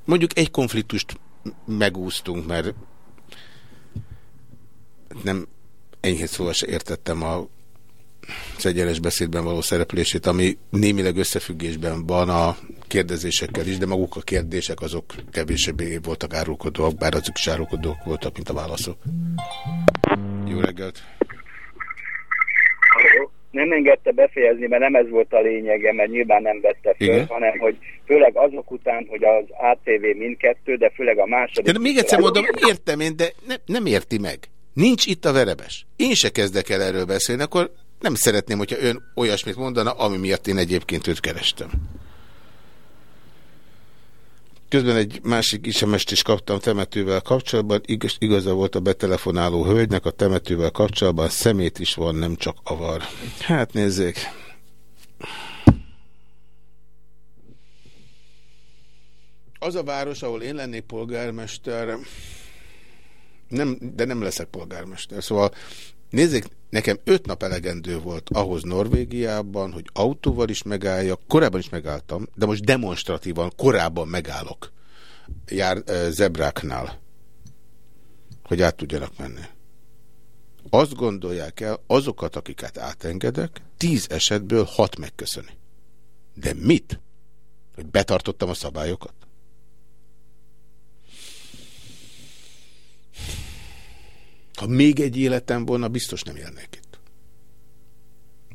Mondjuk egy konfliktust megúsztunk, mert nem enyhét szóval se értettem a az egyenes beszédben való szereplését, ami némileg összefüggésben van a kérdezésekkel is, de maguk a kérdések azok kevésbé voltak árulkodóak, bár azok is árulkodóak voltak, mint a válaszok. Jó reggelt! Nem engedte befejezni, mert nem ez volt a lényege, mert nyilván nem vette föl, Igen. hanem hogy főleg azok után, hogy az ATV mindkettő, de főleg a második... De még egyszer mondom, értem én, de ne, nem érti meg. Nincs itt a verebes. Én se kezdek el erről beszélni, akkor nem szeretném, hogyha ön olyasmit mondana, ami miatt én egyébként őt kerestem. Közben egy másik SMS-t is kaptam temetővel kapcsolatban. Igaz, igaza volt a betelefonáló hölgynek, a temetővel kapcsolatban szemét is van, nem csak avar. Hát nézzék. Az a város, ahol én lennék polgármester, nem, de nem leszek polgármester. Szóval nézzék, nekem öt nap elegendő volt ahhoz Norvégiában, hogy autóval is megálljak, korábban is megálltam, de most demonstratívan korábban megállok jár eh, zebráknál, hogy át tudjanak menni. Azt gondolják el, azokat, akiket átengedek, tíz esetből hat megköszöni. De mit? Hogy betartottam a szabályokat? Ha még egy életem volna, biztos nem élnék itt.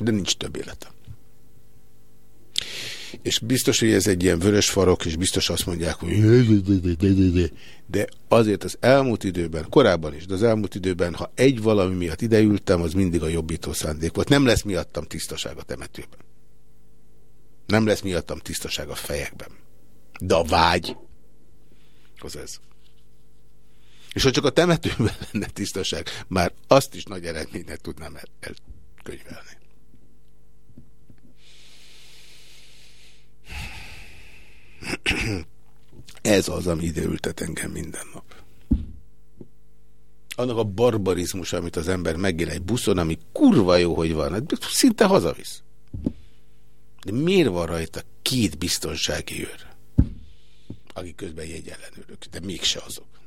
De nincs több életem. És biztos, hogy ez egy ilyen vörös farok, és biztos azt mondják, hogy de azért az elmúlt időben, korábban is, de az elmúlt időben, ha egy valami miatt ideültem, az mindig a jobbító szándék volt. Nem lesz miattam tisztaság a temetőben. Nem lesz miattam tisztaság a fejekben. De a vágy, az ez. És ha csak a temetőben [LAUGHS] lenne tisztaság, már azt is nagy eredménynek tudnám el elkönyvelni. [CLEARS THROAT] Ez az, ami ide ültet engem minden nap. Annak a barbarizmus, amit az ember megél egy buszon, ami kurva jó, hogy van, hát szinte hazavisz. De miért van rajta két biztonsági őr, aki közben jegyellenőrök, de mégse azok?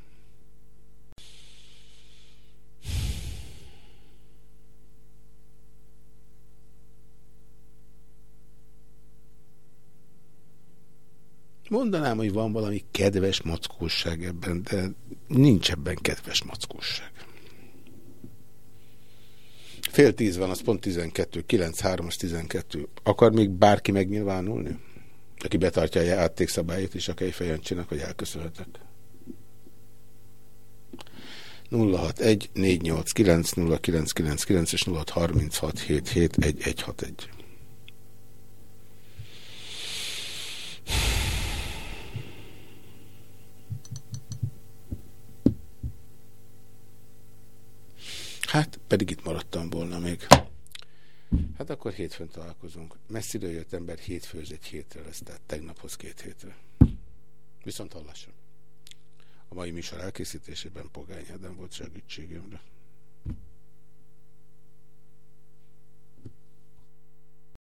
Mondanám, hogy van valami kedves mackóság ebben, de nincs ebben kedves mackóság. Fél tíz van, az pont 12, 9, 3, az 12. Akar még bárki megnyilvánulni? Aki betartja a játékszabályt is a Kejfejancsinak, hogy elköszönhetek. 061 489 0999 és 0636 77 1161. Hát, pedig itt maradtam volna még. Hát akkor hétfőn találkozunk. Messziről jött ember hétfőz egy hétre lesz, tehát tegnaphoz két hétre. Viszont hallásra. A mai műsor elkészítésében Pogány Ádám volt segítségemre.